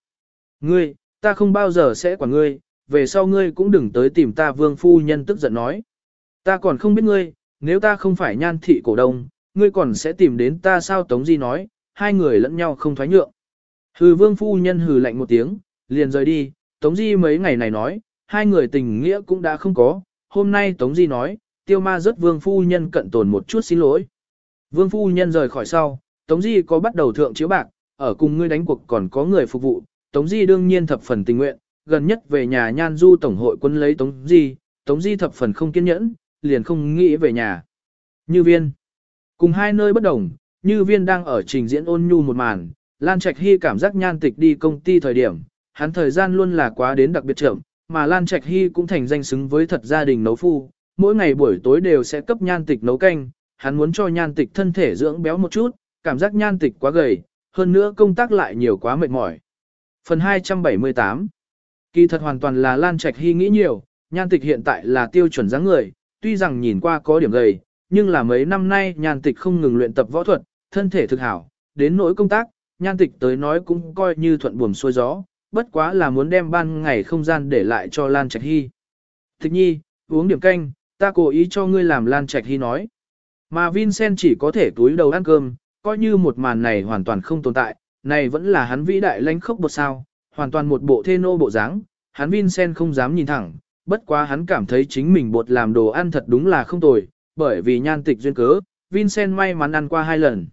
Ngươi, ta không bao giờ sẽ quản ngươi, về sau ngươi cũng đừng tới tìm ta vương phu nhân tức giận nói. Ta còn không biết ngươi, nếu ta không phải nhan thị cổ đông, ngươi còn sẽ tìm đến ta sao Tống Di nói, hai người lẫn nhau không thoái nhượng. Hừ vương phu nhân hừ lạnh một tiếng, liền rời đi, Tống Di mấy ngày này nói, hai người tình nghĩa cũng đã không có, hôm nay Tống Di nói, tiêu ma rất vương phu nhân cận tồn một chút xin lỗi. Vương phu nhân rời khỏi sau, Tống Di có bắt đầu thượng chiếu bạc, ở cùng ngươi đánh cuộc còn có người phục vụ, Tống Di đương nhiên thập phần tình nguyện, gần nhất về nhà nhan du tổng hội quân lấy Tống Di, Tống Di thập phần không kiên nhẫn, liền không nghĩ về nhà. Như viên. Cùng hai nơi bất đồng, như viên đang ở trình diễn ôn nhu một màn, Lan Trạch Hy cảm giác nhan tịch đi công ty thời điểm, hắn thời gian luôn là quá đến đặc biệt chậm, mà Lan Trạch Hy cũng thành danh xứng với thật gia đình nấu phu, mỗi ngày buổi tối đều sẽ cấp nhan tịch nấu canh, hắn muốn cho nhan tịch thân thể dưỡng béo một chút, cảm giác nhan tịch quá gầy, hơn nữa công tác lại nhiều quá mệt mỏi. Phần 278 Kỳ thật hoàn toàn là Lan Trạch Hy nghĩ nhiều, nhan tịch hiện tại là tiêu chuẩn dáng người, tuy rằng nhìn qua có điểm gầy, nhưng là mấy năm nay nhan tịch không ngừng luyện tập võ thuật, thân thể thực hảo, đến nỗi công tác, nhan tịch tới nói cũng coi như thuận buồm xuôi gió, bất quá là muốn đem ban ngày không gian để lại cho Lan Trạch Hy. Tịch nhi, uống điểm canh, ta cố ý cho ngươi làm Lan Trạch Hy nói. Mà Vincent chỉ có thể túi đầu ăn cơm, coi như một màn này hoàn toàn không tồn tại, này vẫn là hắn vĩ đại lãnh khốc bột sao, hoàn toàn một bộ thê nô bộ dáng, hắn Vincent không dám nhìn thẳng, bất quá hắn cảm thấy chính mình bột làm đồ ăn thật đúng là không tồi, bởi vì nhan tịch duyên cớ, Vincent may mắn ăn qua hai lần.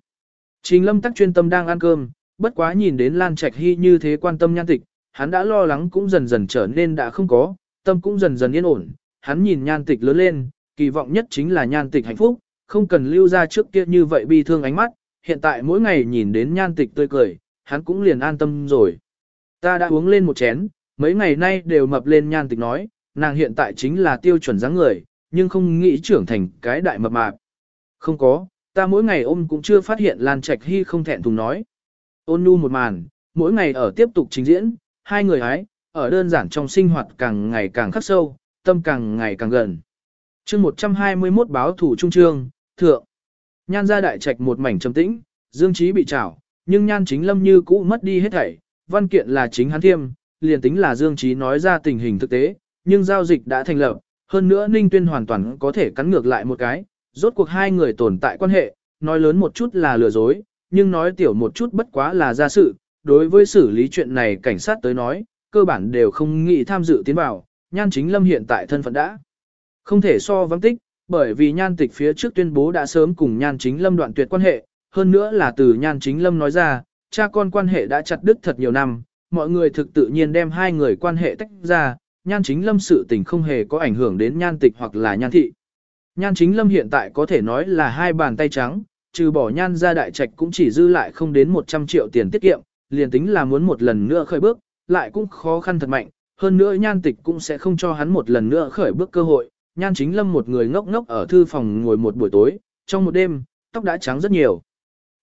Trình lâm tắc chuyên tâm đang ăn cơm, bất quá nhìn đến Lan Trạch Hy như thế quan tâm nhan tịch, hắn đã lo lắng cũng dần dần trở nên đã không có, tâm cũng dần dần yên ổn, hắn nhìn nhan tịch lớn lên, kỳ vọng nhất chính là nhan tịch hạnh phúc, không cần lưu ra trước kia như vậy bi thương ánh mắt, hiện tại mỗi ngày nhìn đến nhan tịch tươi cười, hắn cũng liền an tâm rồi. Ta đã uống lên một chén, mấy ngày nay đều mập lên nhan tịch nói, nàng hiện tại chính là tiêu chuẩn dáng người, nhưng không nghĩ trưởng thành cái đại mập mạp. Không có, ta mỗi ngày ôm cũng chưa phát hiện Lan Trạch Hy không thẹn thùng nói. Ôn nu một màn, mỗi ngày ở tiếp tục trình diễn, hai người hái, ở đơn giản trong sinh hoạt càng ngày càng khắc sâu, tâm càng ngày càng gần. chương 121 báo thủ trung trương, thượng. Nhan ra đại trạch một mảnh trầm tĩnh, dương trí bị trảo, nhưng nhan chính lâm như cũ mất đi hết thảy, văn kiện là chính hắn thiêm, liền tính là dương trí nói ra tình hình thực tế, nhưng giao dịch đã thành lập, hơn nữa ninh tuyên hoàn toàn có thể cắn ngược lại một cái, rốt cuộc hai người tồn tại quan hệ, nói lớn một chút là lừa dối, nhưng nói tiểu một chút bất quá là ra sự, đối với xử lý chuyện này cảnh sát tới nói, cơ bản đều không nghĩ tham dự tiến vào, nhan chính lâm hiện tại thân phận đã. Không thể so vắng tích, bởi vì nhan tịch phía trước tuyên bố đã sớm cùng nhan chính lâm đoạn tuyệt quan hệ, hơn nữa là từ nhan chính lâm nói ra, cha con quan hệ đã chặt đứt thật nhiều năm, mọi người thực tự nhiên đem hai người quan hệ tách ra, nhan chính lâm sự tình không hề có ảnh hưởng đến nhan tịch hoặc là nhan thị. Nhan chính lâm hiện tại có thể nói là hai bàn tay trắng, trừ bỏ nhan ra đại trạch cũng chỉ dư lại không đến 100 triệu tiền tiết kiệm, liền tính là muốn một lần nữa khởi bước, lại cũng khó khăn thật mạnh, hơn nữa nhan tịch cũng sẽ không cho hắn một lần nữa khởi bước cơ hội. Nhan chính lâm một người ngốc ngốc ở thư phòng ngồi một buổi tối, trong một đêm, tóc đã trắng rất nhiều.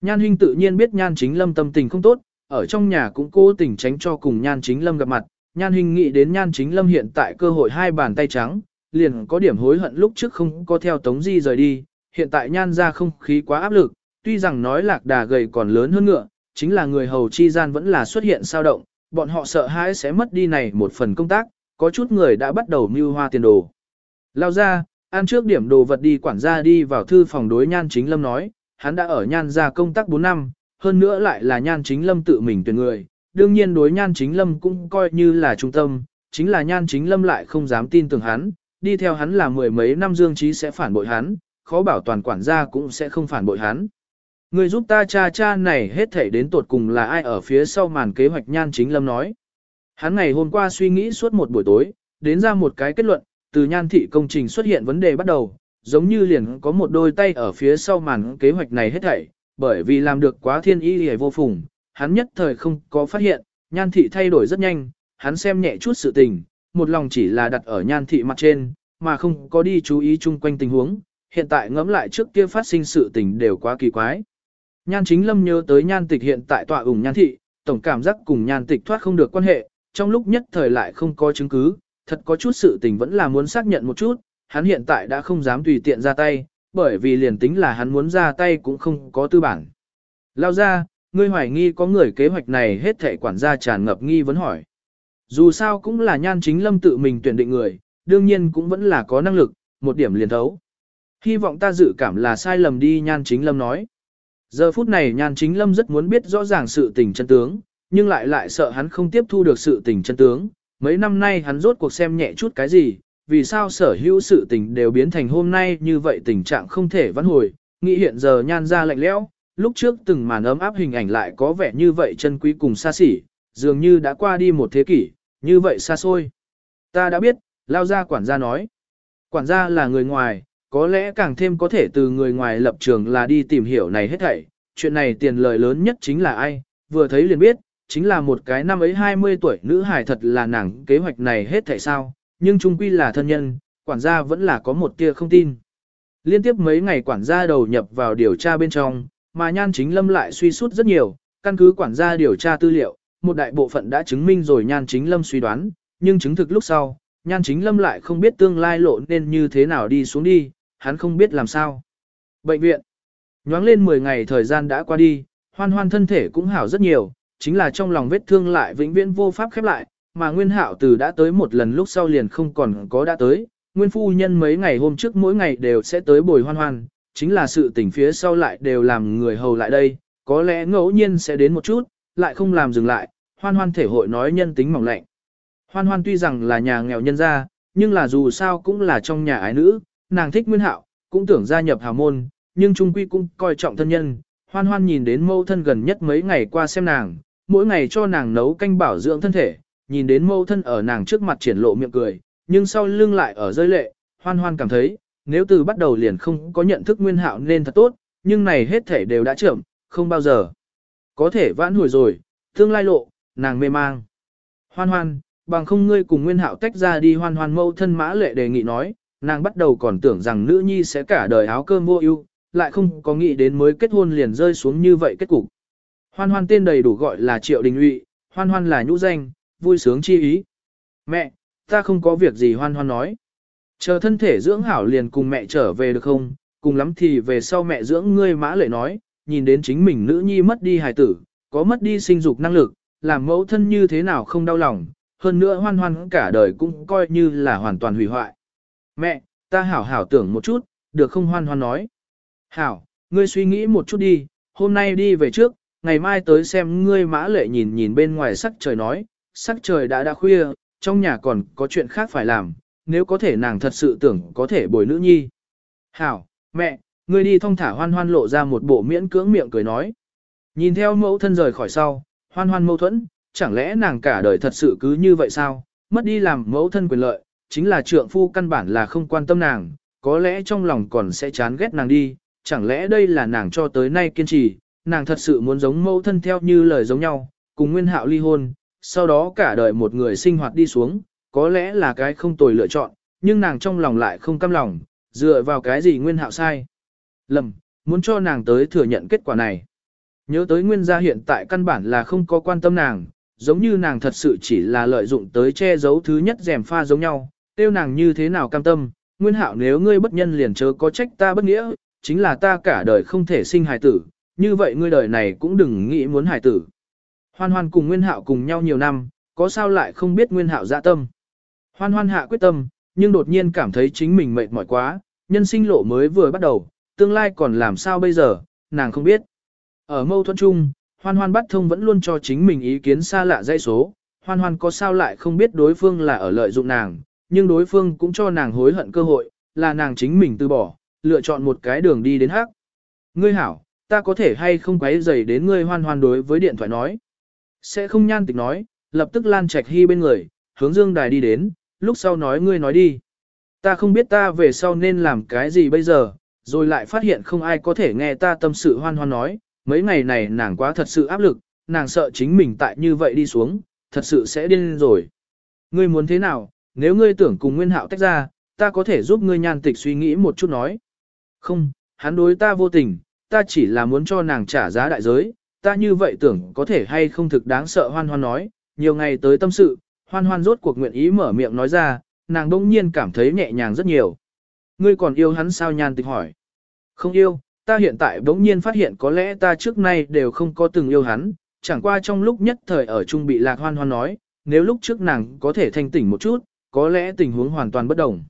Nhan huynh tự nhiên biết nhan chính lâm tâm tình không tốt, ở trong nhà cũng cố tình tránh cho cùng nhan chính lâm gặp mặt. Nhan huynh nghĩ đến nhan chính lâm hiện tại cơ hội hai bàn tay trắng, liền có điểm hối hận lúc trước không có theo tống di rời đi. Hiện tại nhan ra không khí quá áp lực, tuy rằng nói lạc đà gầy còn lớn hơn ngựa, chính là người hầu chi gian vẫn là xuất hiện sao động, bọn họ sợ hãi sẽ mất đi này một phần công tác, có chút người đã bắt đầu mưu hoa tiền đồ. Lao ra, ăn trước điểm đồ vật đi quản gia đi vào thư phòng đối nhan chính lâm nói, hắn đã ở nhan ra công tác 4 năm, hơn nữa lại là nhan chính lâm tự mình tuyển người, đương nhiên đối nhan chính lâm cũng coi như là trung tâm, chính là nhan chính lâm lại không dám tin tưởng hắn, đi theo hắn là mười mấy năm dương trí sẽ phản bội hắn, khó bảo toàn quản gia cũng sẽ không phản bội hắn. Người giúp ta cha cha này hết thảy đến tột cùng là ai ở phía sau màn kế hoạch nhan chính lâm nói. Hắn ngày hôm qua suy nghĩ suốt một buổi tối, đến ra một cái kết luận, từ nhan thị công trình xuất hiện vấn đề bắt đầu, giống như liền có một đôi tay ở phía sau màn kế hoạch này hết thảy, bởi vì làm được quá thiên ý hề vô phùng, hắn nhất thời không có phát hiện, nhan thị thay đổi rất nhanh, hắn xem nhẹ chút sự tình, một lòng chỉ là đặt ở nhan thị mặt trên, mà không có đi chú ý chung quanh tình huống, hiện tại ngẫm lại trước kia phát sinh sự tình đều quá kỳ quái. Nhan chính lâm nhớ tới nhan tịch hiện tại tọa ủng nhan thị, tổng cảm giác cùng nhan tịch thoát không được quan hệ, trong lúc nhất thời lại không có chứng cứ, thật có chút sự tình vẫn là muốn xác nhận một chút, hắn hiện tại đã không dám tùy tiện ra tay, bởi vì liền tính là hắn muốn ra tay cũng không có tư bản. Lao ra, ngươi hoài nghi có người kế hoạch này hết thệ quản gia tràn ngập nghi vấn hỏi. Dù sao cũng là nhan chính lâm tự mình tuyển định người, đương nhiên cũng vẫn là có năng lực, một điểm liền thấu. Hy vọng ta dự cảm là sai lầm đi nhan chính lâm nói. Giờ phút này nhan chính lâm rất muốn biết rõ ràng sự tình chân tướng, nhưng lại lại sợ hắn không tiếp thu được sự tình chân tướng. Mấy năm nay hắn rốt cuộc xem nhẹ chút cái gì, vì sao sở hữu sự tình đều biến thành hôm nay như vậy tình trạng không thể vãn hồi, nghĩ hiện giờ nhan ra lạnh lẽo, lúc trước từng màn ấm áp hình ảnh lại có vẻ như vậy chân quý cùng xa xỉ, dường như đã qua đi một thế kỷ, như vậy xa xôi. Ta đã biết, lao ra quản gia nói. Quản gia là người ngoài, có lẽ càng thêm có thể từ người ngoài lập trường là đi tìm hiểu này hết thảy, chuyện này tiền lời lớn nhất chính là ai, vừa thấy liền biết, chính là một cái năm ấy 20 tuổi nữ hài thật là nàng kế hoạch này hết thảy sao, nhưng trung quy là thân nhân, quản gia vẫn là có một tia không tin. Liên tiếp mấy ngày quản gia đầu nhập vào điều tra bên trong, mà nhan chính lâm lại suy sút rất nhiều, căn cứ quản gia điều tra tư liệu, một đại bộ phận đã chứng minh rồi nhan chính lâm suy đoán, nhưng chứng thực lúc sau, nhan chính lâm lại không biết tương lai lộ nên như thế nào đi xuống đi, hắn không biết làm sao. Bệnh viện. Nhoáng lên 10 ngày thời gian đã qua đi, hoan hoan thân thể cũng hảo rất nhiều, chính là trong lòng vết thương lại vĩnh viễn vô pháp khép lại, mà Nguyên Hạo từ đã tới một lần lúc sau liền không còn có đã tới. Nguyên phu nhân mấy ngày hôm trước mỗi ngày đều sẽ tới bồi hoan hoan, chính là sự tình phía sau lại đều làm người hầu lại đây, có lẽ ngẫu nhiên sẽ đến một chút, lại không làm dừng lại, hoan hoan thể hội nói nhân tính mỏng lạnh. Hoan hoan tuy rằng là nhà nghèo nhân gia, nhưng là dù sao cũng là trong nhà ái nữ, nàng thích nguyên hạo, cũng tưởng gia nhập hào môn, nhưng trung quy cũng coi trọng thân nhân. Hoan hoan nhìn đến mâu thân gần nhất mấy ngày qua xem nàng, mỗi ngày cho nàng nấu canh bảo dưỡng thân thể, nhìn đến mâu thân ở nàng trước mặt triển lộ miệng cười, nhưng sau lưng lại ở rơi lệ, hoan hoan cảm thấy, nếu từ bắt đầu liền không có nhận thức nguyên hạo nên thật tốt, nhưng này hết thể đều đã chậm, không bao giờ. Có thể vãn hồi rồi, tương lai lộ, nàng mê mang. Hoan hoan, bằng không ngươi cùng nguyên hạo tách ra đi hoan hoan mâu thân mã lệ đề nghị nói, nàng bắt đầu còn tưởng rằng nữ nhi sẽ cả đời áo cơm mua ưu, lại không có nghĩ đến mới kết hôn liền rơi xuống như vậy kết cục. Hoan hoan tên đầy đủ gọi là triệu đình uy, hoan hoan là nhũ danh, vui sướng chi ý. Mẹ, ta không có việc gì hoan hoan nói. Chờ thân thể dưỡng hảo liền cùng mẹ trở về được không, cùng lắm thì về sau mẹ dưỡng ngươi mã lệ nói, nhìn đến chính mình nữ nhi mất đi hài tử, có mất đi sinh dục năng lực, làm mẫu thân như thế nào không đau lòng, hơn nữa hoan hoan cả đời cũng coi như là hoàn toàn hủy hoại. Mẹ, ta hảo hảo tưởng một chút, được không hoan hoan nói. Hảo, ngươi suy nghĩ một chút đi, hôm nay đi về trước, ngày mai tới xem ngươi mã lệ nhìn nhìn bên ngoài sắc trời nói, sắc trời đã đã khuya, trong nhà còn có chuyện khác phải làm, nếu có thể nàng thật sự tưởng có thể bồi nữ nhi. Hảo, mẹ, ngươi đi thong thả hoan hoan lộ ra một bộ miễn cưỡng miệng cười nói. Nhìn theo mẫu thân rời khỏi sau, hoan hoan mâu thuẫn, chẳng lẽ nàng cả đời thật sự cứ như vậy sao, mất đi làm mẫu thân quyền lợi, chính là trượng phu căn bản là không quan tâm nàng, có lẽ trong lòng còn sẽ chán ghét nàng đi, chẳng lẽ đây là nàng cho tới nay kiên trì, nàng thật sự muốn giống mẫu thân theo như lời giống nhau, cùng nguyên hạo ly hôn, sau đó cả đời một người sinh hoạt đi xuống, có lẽ là cái không tồi lựa chọn, nhưng nàng trong lòng lại không căm lòng, dựa vào cái gì nguyên hạo sai. Lầm, muốn cho nàng tới thừa nhận kết quả này. Nhớ tới nguyên gia hiện tại căn bản là không có quan tâm nàng, giống như nàng thật sự chỉ là lợi dụng tới che giấu thứ nhất rèm pha giống nhau, tiêu nàng như thế nào cam tâm, nguyên hạo nếu ngươi bất nhân liền chớ có trách ta bất nghĩa, chính là ta cả đời không thể sinh hài tử, như vậy ngươi đời này cũng đừng nghĩ muốn hài tử. Hoan hoan cùng nguyên hạo cùng nhau nhiều năm, có sao lại không biết nguyên hạo dạ tâm. Hoan hoan hạ quyết tâm, nhưng đột nhiên cảm thấy chính mình mệt mỏi quá, nhân sinh lộ mới vừa bắt đầu, tương lai còn làm sao bây giờ, nàng không biết. Ở mâu thuẫn chung, hoan hoan bắt thông vẫn luôn cho chính mình ý kiến xa lạ dây số, hoan hoan có sao lại không biết đối phương là ở lợi dụng nàng, nhưng đối phương cũng cho nàng hối hận cơ hội, là nàng chính mình từ bỏ, lựa chọn một cái đường đi đến hắc. Ngươi hảo, ta có thể hay không quấy rầy đến ngươi hoan hoan đối với điện thoại nói. Sẽ không nhan tịch nói, lập tức lan trạch hy bên người, hướng dương đài đi đến, lúc sau nói ngươi nói đi. Ta không biết ta về sau nên làm cái gì bây giờ, rồi lại phát hiện không ai có thể nghe ta tâm sự hoan hoan nói, mấy ngày này nàng quá thật sự áp lực, nàng sợ chính mình tại như vậy đi xuống, thật sự sẽ điên rồi. Ngươi muốn thế nào, nếu ngươi tưởng cùng Nguyên Hạo tách ra, ta có thể giúp ngươi nhan tịch suy nghĩ một chút nói. Không, hắn đối ta vô tình, ta chỉ là muốn cho nàng trả giá đại giới, ta như vậy tưởng có thể hay không thực đáng sợ hoan hoan nói, nhiều ngày tới tâm sự, hoan hoan rốt cuộc nguyện ý mở miệng nói ra, nàng đông nhiên cảm thấy nhẹ nhàng rất nhiều. Ngươi còn yêu hắn sao nhan tịch hỏi. Không yêu, ta hiện tại bỗng nhiên phát hiện có lẽ ta trước nay đều không có từng yêu hắn, chẳng qua trong lúc nhất thời ở chung bị lạc hoan hoan nói, nếu lúc trước nàng có thể thanh tỉnh một chút, có lẽ tình huống hoàn toàn bất đồng.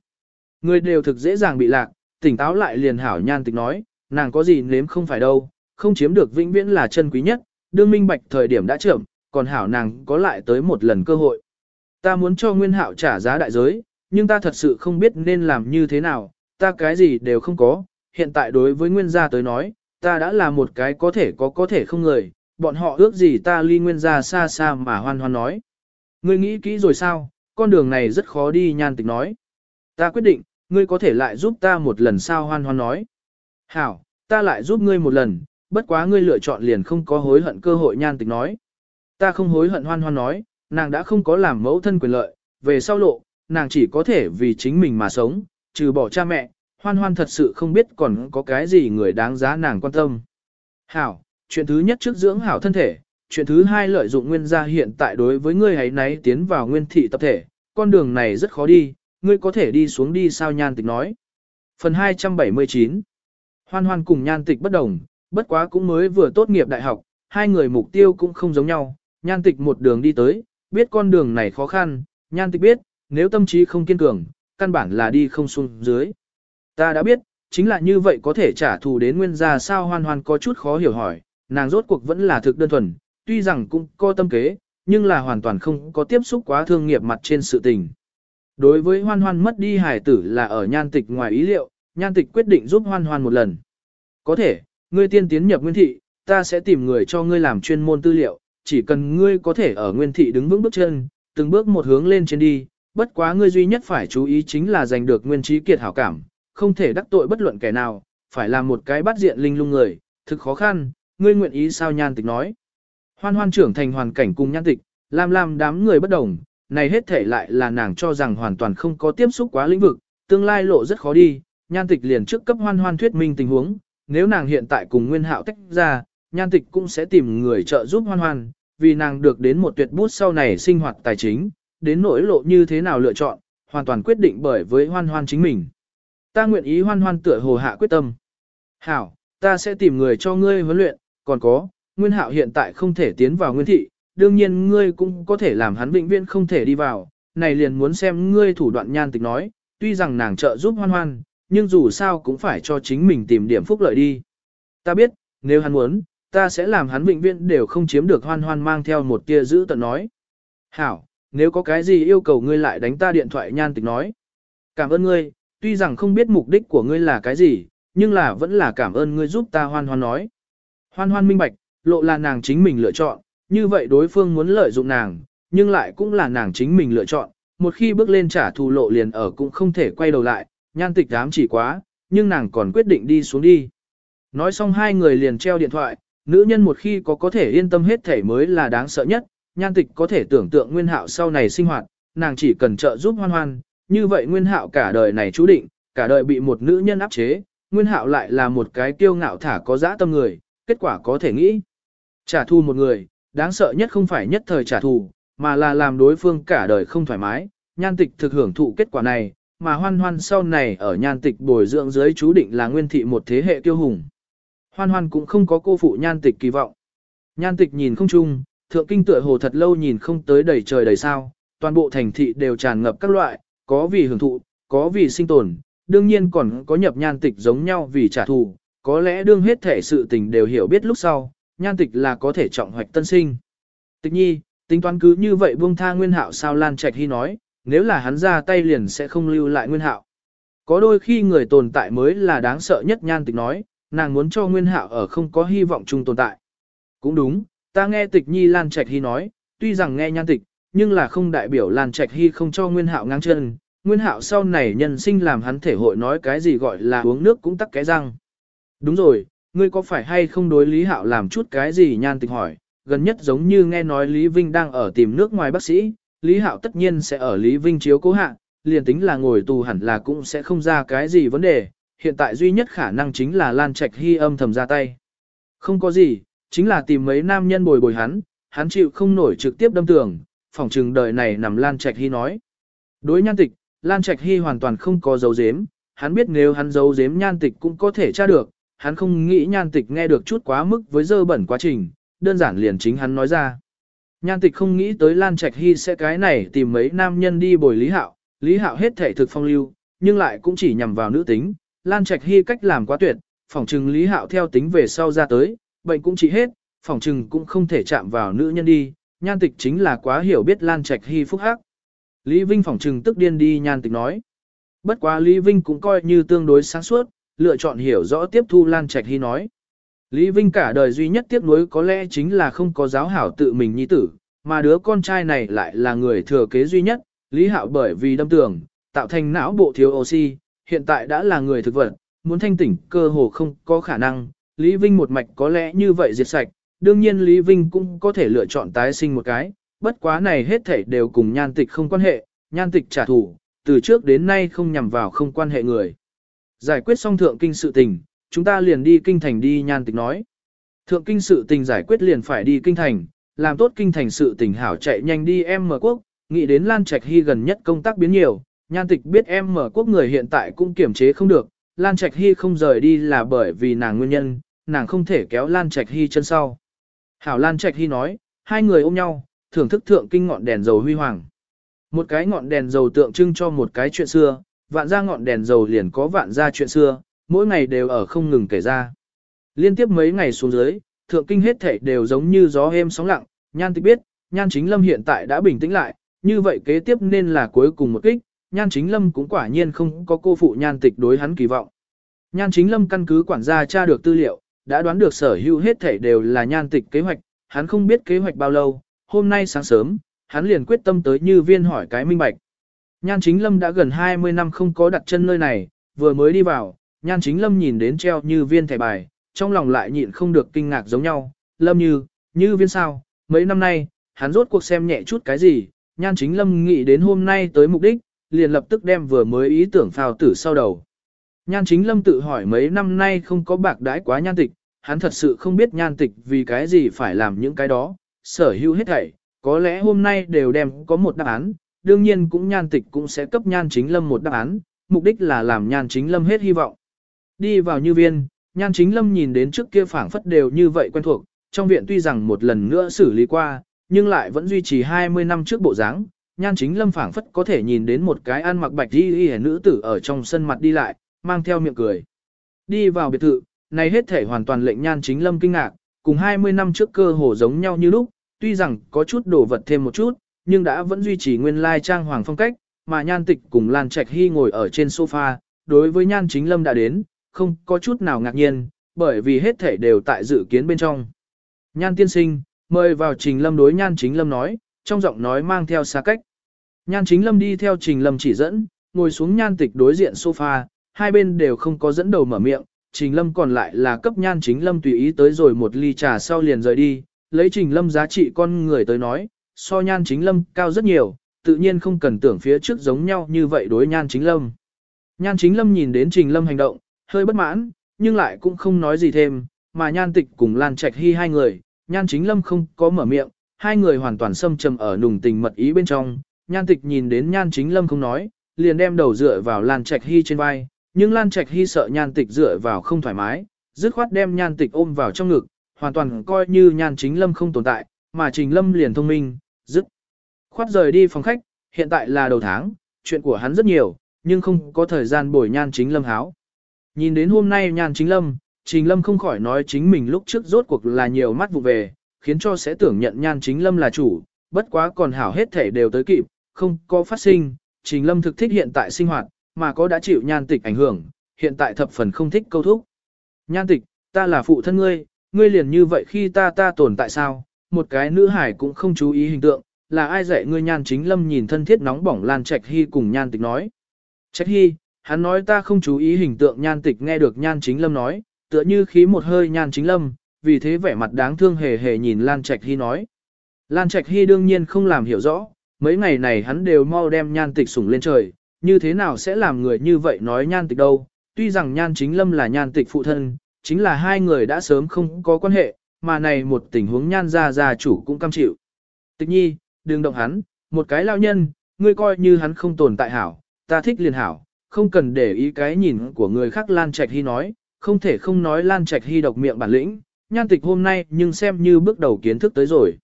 Người đều thực dễ dàng bị lạc, tỉnh táo lại liền hảo nhan tịch nói, nàng có gì nếm không phải đâu, không chiếm được vĩnh viễn là chân quý nhất, đương minh bạch thời điểm đã trưởng, còn hảo nàng có lại tới một lần cơ hội. Ta muốn cho Nguyên Hạo trả giá đại giới, nhưng ta thật sự không biết nên làm như thế nào, ta cái gì đều không có, hiện tại đối với Nguyên gia tới nói, ta đã là một cái có thể có có thể không người, bọn họ ước gì ta ly Nguyên gia xa xa mà hoan hoan nói. Ngươi nghĩ kỹ rồi sao, con đường này rất khó đi nhan tịch nói. Ta quyết định, ngươi có thể lại giúp ta một lần sao hoan hoan nói. Hảo, ta lại giúp ngươi một lần, bất quá ngươi lựa chọn liền không có hối hận cơ hội nhan tịch nói. Ta không hối hận hoan hoan nói, nàng đã không có làm mẫu thân quyền lợi, về sau lộ, nàng chỉ có thể vì chính mình mà sống, trừ bỏ cha mẹ, hoan hoan thật sự không biết còn có cái gì người đáng giá nàng quan tâm. Hảo, chuyện thứ nhất trước dưỡng hảo thân thể, chuyện thứ hai lợi dụng nguyên gia hiện tại đối với ngươi ấy nấy tiến vào nguyên thị tập thể, con đường này rất khó đi, ngươi có thể đi xuống đi sao nhan tịch nói. Phần 279 Hoan hoan cùng nhan tịch bất đồng, bất quá cũng mới vừa tốt nghiệp đại học, hai người mục tiêu cũng không giống nhau, nhan tịch một đường đi tới, biết con đường này khó khăn, nhan tịch biết, nếu tâm trí không kiên cường, căn bản là đi không xuống dưới. Ta đã biết, chính là như vậy có thể trả thù đến nguyên gia sao hoan hoan có chút khó hiểu hỏi, nàng rốt cuộc vẫn là thực đơn thuần, tuy rằng cũng có tâm kế, nhưng là hoàn toàn không có tiếp xúc quá thương nghiệp mặt trên sự tình. Đối với hoan hoan mất đi hải tử là ở nhan tịch ngoài ý liệu, nhan tịch quyết định giúp hoan hoan một lần. Có thể, ngươi tiên tiến nhập nguyên thị, ta sẽ tìm người cho ngươi làm chuyên môn tư liệu, chỉ cần ngươi có thể ở nguyên thị đứng vững bước chân, từng bước một hướng lên trên đi, bất quá ngươi duy nhất phải chú ý chính là giành được nguyên trí kiệt hảo cảm, không thể đắc tội bất luận kẻ nào, phải làm một cái bắt diện linh lung người, thực khó khăn, ngươi nguyện ý sao nhan tịch nói. Hoan hoan trưởng thành hoàn cảnh cùng nhan tịch, làm làm đám người bất đồng, này hết thể lại là nàng cho rằng hoàn toàn không có tiếp xúc quá lĩnh vực, tương lai lộ rất khó đi, nhan tịch liền trước cấp hoan hoan thuyết minh tình huống, nếu nàng hiện tại cùng nguyên hạo tách ra, nhan tịch cũng sẽ tìm người trợ giúp hoan hoan, vì nàng được đến một tuyệt bút sau này sinh hoạt tài chính, đến nỗi lộ như thế nào lựa chọn, hoàn toàn quyết định bởi với hoan hoan chính mình. Ta nguyện ý hoan hoan tựa hồ hạ quyết tâm. Hảo, ta sẽ tìm người cho ngươi huấn luyện, còn có, nguyên hạo hiện tại không thể tiến vào nguyên thị, đương nhiên ngươi cũng có thể làm hắn vĩnh viễn không thể đi vào, này liền muốn xem ngươi thủ đoạn nhan tịch nói, tuy rằng nàng trợ giúp hoan hoan, nhưng dù sao cũng phải cho chính mình tìm điểm phúc lợi đi. Ta biết, nếu hắn muốn, ta sẽ làm hắn vĩnh viễn đều không chiếm được hoan hoan mang theo một tia giữ tận nói. Hảo, nếu có cái gì yêu cầu ngươi lại đánh ta điện thoại nhan tịch nói. Cảm ơn ngươi, tuy rằng không biết mục đích của ngươi là cái gì, nhưng là vẫn là cảm ơn ngươi giúp ta hoan hoan nói. Hoan hoan minh bạch, lộ là nàng chính mình lựa chọn, như vậy đối phương muốn lợi dụng nàng, nhưng lại cũng là nàng chính mình lựa chọn, một khi bước lên trả thù lộ liền ở cũng không thể quay đầu lại, nhan tịch dám chỉ quá, nhưng nàng còn quyết định đi xuống đi. Nói xong hai người liền treo điện thoại, nữ nhân một khi có có thể yên tâm hết thể mới là đáng sợ nhất, nhan tịch có thể tưởng tượng nguyên hạo sau này sinh hoạt, nàng chỉ cần trợ giúp hoan hoan, như vậy nguyên hạo cả đời này chú định, cả đời bị một nữ nhân áp chế, nguyên hạo lại là một cái kiêu ngạo thả có dã tâm người, kết quả có thể nghĩ. Trả thù một người, đáng sợ nhất không phải nhất thời trả thù, mà là làm đối phương cả đời không thoải mái, nhan tịch thực hưởng thụ kết quả này, mà hoan hoan sau này ở nhan tịch bồi dưỡng dưới chú định là nguyên thị một thế hệ tiêu hùng. Hoan hoan cũng không có cô phụ nhan tịch kỳ vọng. Nhan tịch nhìn không chung, thượng kinh tựa hồ thật lâu nhìn không tới đầy trời đầy sao, toàn bộ thành thị đều tràn ngập các loại, có vì hưởng thụ, có vì sinh tồn, đương nhiên còn có nhập nhan tịch giống nhau vì trả thù, có lẽ đương hết thể sự tình đều hiểu biết lúc sau, nhan tịch là có thể trọng hoạch tân sinh. Tịch nhi, tính toán cứ như vậy buông tha nguyên hạo sao Lan Trạch Hy nói, nếu là hắn ra tay liền sẽ không lưu lại nguyên hạo. Có đôi khi người tồn tại mới là đáng sợ nhất nhan tịch nói, nàng muốn cho nguyên hạo ở không có hy vọng chung tồn tại. Cũng đúng, ta nghe tịch nhi Lan Trạch Hy nói, tuy rằng nghe nhan tịch, nhưng là không đại biểu Lan Trạch Hy không cho nguyên hạo ngang chân. Nguyên hạo sau này nhân sinh làm hắn thể hội nói cái gì gọi là uống nước cũng tắc cái răng. Đúng rồi, ngươi có phải hay không đối Lý Hạo làm chút cái gì nhan tịch hỏi, gần nhất giống như nghe nói Lý Vinh đang ở tìm nước ngoài bác sĩ, Lý Hạo tất nhiên sẽ ở Lý Vinh chiếu cố hạ, liền tính là ngồi tù hẳn là cũng sẽ không ra cái gì vấn đề, hiện tại duy nhất khả năng chính là Lan Trạch Hy âm thầm ra tay. Không có gì, chính là tìm mấy nam nhân bồi bồi hắn, hắn chịu không nổi trực tiếp đâm tường, phòng trừng đời này nằm Lan Trạch Hy nói. Đối nhan tịch, Lan Trạch Hy hoàn toàn không có dấu dếm, hắn biết nếu hắn giấu giếm nhan tịch cũng có thể tra được, hắn không nghĩ nhan tịch nghe được chút quá mức với dơ bẩn quá trình, đơn giản liền chính hắn nói ra. Nhan tịch không nghĩ tới Lan Trạch Hy sẽ cái này tìm mấy nam nhân đi bồi Lý Hạo, Lý Hạo hết thể thực phong lưu, nhưng lại cũng chỉ nhằm vào nữ tính, Lan Trạch Hy cách làm quá tuyệt, phỏng chừng Lý Hạo theo tính về sau ra tới, bệnh cũng chỉ hết, phỏng chừng cũng không thể chạm vào nữ nhân đi, nhan tịch chính là quá hiểu biết Lan Trạch Hy phúc hắc. Lý Vinh phỏng chừng tức điên đi nhan tịch nói. Bất quá Lý Vinh cũng coi như tương đối sáng suốt, lựa chọn hiểu rõ tiếp thu Lan Trạch Hy nói. Lý Vinh cả đời duy nhất tiếc nuối có lẽ chính là không có giáo hảo tự mình nhi tử, mà đứa con trai này lại là người thừa kế duy nhất, Lý Hạo bởi vì đâm tường, tạo thành não bộ thiếu oxy, hiện tại đã là người thực vật, muốn thanh tỉnh cơ hồ không có khả năng, Lý Vinh một mạch có lẽ như vậy diệt sạch, đương nhiên Lý Vinh cũng có thể lựa chọn tái sinh một cái, bất quá này hết thảy đều cùng nhan tịch không quan hệ, nhan tịch trả thù, từ trước đến nay không nhằm vào không quan hệ người. Giải quyết xong thượng kinh sự tình, chúng ta liền đi kinh thành đi nhan tịch nói. Thượng kinh sự tình giải quyết liền phải đi kinh thành, làm tốt kinh thành sự tình hảo chạy nhanh đi em mở quốc, nghĩ đến Lan Trạch Hy gần nhất công tác biến nhiều, nhan tịch biết em mở quốc người hiện tại cũng kiểm chế không được, Lan Trạch Hy không rời đi là bởi vì nàng nguyên nhân, nàng không thể kéo Lan Trạch Hy chân sau. Hảo Lan Trạch Hy nói, hai người ôm nhau, thưởng thức thượng kinh ngọn đèn dầu huy hoàng. Một cái ngọn đèn dầu tượng trưng cho một cái chuyện xưa, vạn ra ngọn đèn dầu liền có vạn ra chuyện xưa, mỗi ngày đều ở không ngừng kể ra. Liên tiếp mấy ngày xuống dưới, thượng kinh hết thảy đều giống như gió êm sóng lặng, nhan tịch biết, nhan chính lâm hiện tại đã bình tĩnh lại, như vậy kế tiếp nên là cuối cùng một kích, nhan chính lâm cũng quả nhiên không có cô phụ nhan tịch đối hắn kỳ vọng. Nhan chính lâm căn cứ quản gia tra được tư liệu, đã đoán được sở hữu hết thảy đều là nhan tịch kế hoạch, hắn không biết kế hoạch bao lâu, hôm nay sáng sớm, hắn liền quyết tâm tới như viên hỏi cái minh bạch. Nhan chính lâm đã gần 20 năm không có đặt chân nơi này, vừa mới đi vào, nhan chính lâm nhìn đến treo như viên thẻ bài, trong lòng lại nhịn không được kinh ngạc giống nhau, lâm như, như viên sao, mấy năm nay, hắn rốt cuộc xem nhẹ chút cái gì, nhan chính lâm nghĩ đến hôm nay tới mục đích, liền lập tức đem vừa mới ý tưởng phào tử sau đầu. Nhan chính lâm tự hỏi mấy năm nay không có bạc đãi quá nhan tịch, hắn thật sự không biết nhan tịch vì cái gì phải làm những cái đó, sở hữu hết thảy, có lẽ hôm nay đều đem có một đáp án, đương nhiên cũng nhan tịch cũng sẽ cấp nhan chính lâm một đáp án, mục đích là làm nhan chính lâm hết hy vọng. Đi vào như viên, nhan chính lâm nhìn đến trước kia phảng phất đều như vậy quen thuộc, trong viện tuy rằng một lần nữa xử lý qua, nhưng lại vẫn duy trì 20 năm trước bộ dáng. Nhan chính lâm phảng phất có thể nhìn đến một cái ăn mặc bạch y y nữ tử ở trong sân mặt đi lại, mang theo miệng cười. Đi vào biệt thự, này hết thể hoàn toàn lệnh nhan chính lâm kinh ngạc, cùng 20 năm trước cơ hồ giống nhau như lúc, tuy rằng có chút đổ vật thêm một chút, nhưng đã vẫn duy trì nguyên lai trang hoàng phong cách, mà nhan tịch cùng Lan Trạch Hy ngồi ở trên sofa, đối với nhan chính lâm đã đến, không có chút nào ngạc nhiên, bởi vì hết thể đều tại dự kiến bên trong. Nhan tiên sinh, mời vào trình lâm đối nhan chính lâm nói, trong giọng nói mang theo xa cách. Nhan chính lâm đi theo trình lâm chỉ dẫn, ngồi xuống nhan tịch đối diện sofa, hai bên đều không có dẫn đầu mở miệng, trình lâm còn lại là cấp nhan chính lâm tùy ý tới rồi một ly trà sau liền rời đi, lấy trình lâm giá trị con người tới nói, so nhan chính lâm cao rất nhiều, tự nhiên không cần tưởng phía trước giống nhau như vậy đối nhan chính lâm. Nhan chính lâm nhìn đến trình lâm hành động, hơi bất mãn, nhưng lại cũng không nói gì thêm, mà nhan tịch cùng Lan Trạch Hy hai người, nhan chính lâm không có mở miệng, hai người hoàn toàn xâm trầm ở nùng tình mật ý bên trong, nhan tịch nhìn đến nhan chính lâm không nói, liền đem đầu dựa vào Lan Trạch Hy trên vai, nhưng Lan Trạch Hy sợ nhan tịch dựa vào không thoải mái, dứt khoát đem nhan tịch ôm vào trong ngực, hoàn toàn coi như nhan chính lâm không tồn tại, mà trình lâm liền thông minh, dứt khoát rời đi phòng khách, hiện tại là đầu tháng, chuyện của hắn rất nhiều, nhưng không có thời gian bồi nhan chính lâm háo. Nhìn đến hôm nay nhan chính lâm, trình lâm không khỏi nói chính mình lúc trước rốt cuộc là nhiều mắt vụ về, khiến cho sẽ tưởng nhận nhan chính lâm là chủ, bất quá còn hảo hết thể đều tới kịp, không có phát sinh, trình lâm thực thích hiện tại sinh hoạt, mà có đã chịu nhan tịch ảnh hưởng, hiện tại thập phần không thích câu thúc. Nhan tịch, ta là phụ thân ngươi, ngươi liền như vậy khi ta ta tồn tại sao, một cái nữ hải cũng không chú ý hình tượng, là ai dạy ngươi nhan chính lâm nhìn thân thiết nóng bỏng Lan Trạch Hy cùng nhan tịch nói. Trạch Hy, hắn nói ta không chú ý hình tượng nhan tịch nghe được nhan chính lâm nói, tựa như khí một hơi nhan chính lâm, vì thế vẻ mặt đáng thương hề hề nhìn Lan Trạch Hy nói. Lan Trạch Hy đương nhiên không làm hiểu rõ, mấy ngày này hắn đều mau đem nhan tịch sủng lên trời, như thế nào sẽ làm người như vậy nói nhan tịch đâu, tuy rằng nhan chính lâm là nhan tịch phụ thân, chính là hai người đã sớm không có quan hệ, mà này một tình huống nhan gia gia chủ cũng cam chịu. Tịch nhi, đừng động hắn, một cái lao nhân, ngươi coi như hắn không tồn tại hảo, ta thích liền hảo, không cần để ý cái nhìn của người khác Lan Trạch Hy nói, không thể không nói Lan Trạch Hy độc miệng bản lĩnh, nhan tịch hôm nay nhưng xem như bước đầu kiến thức tới rồi.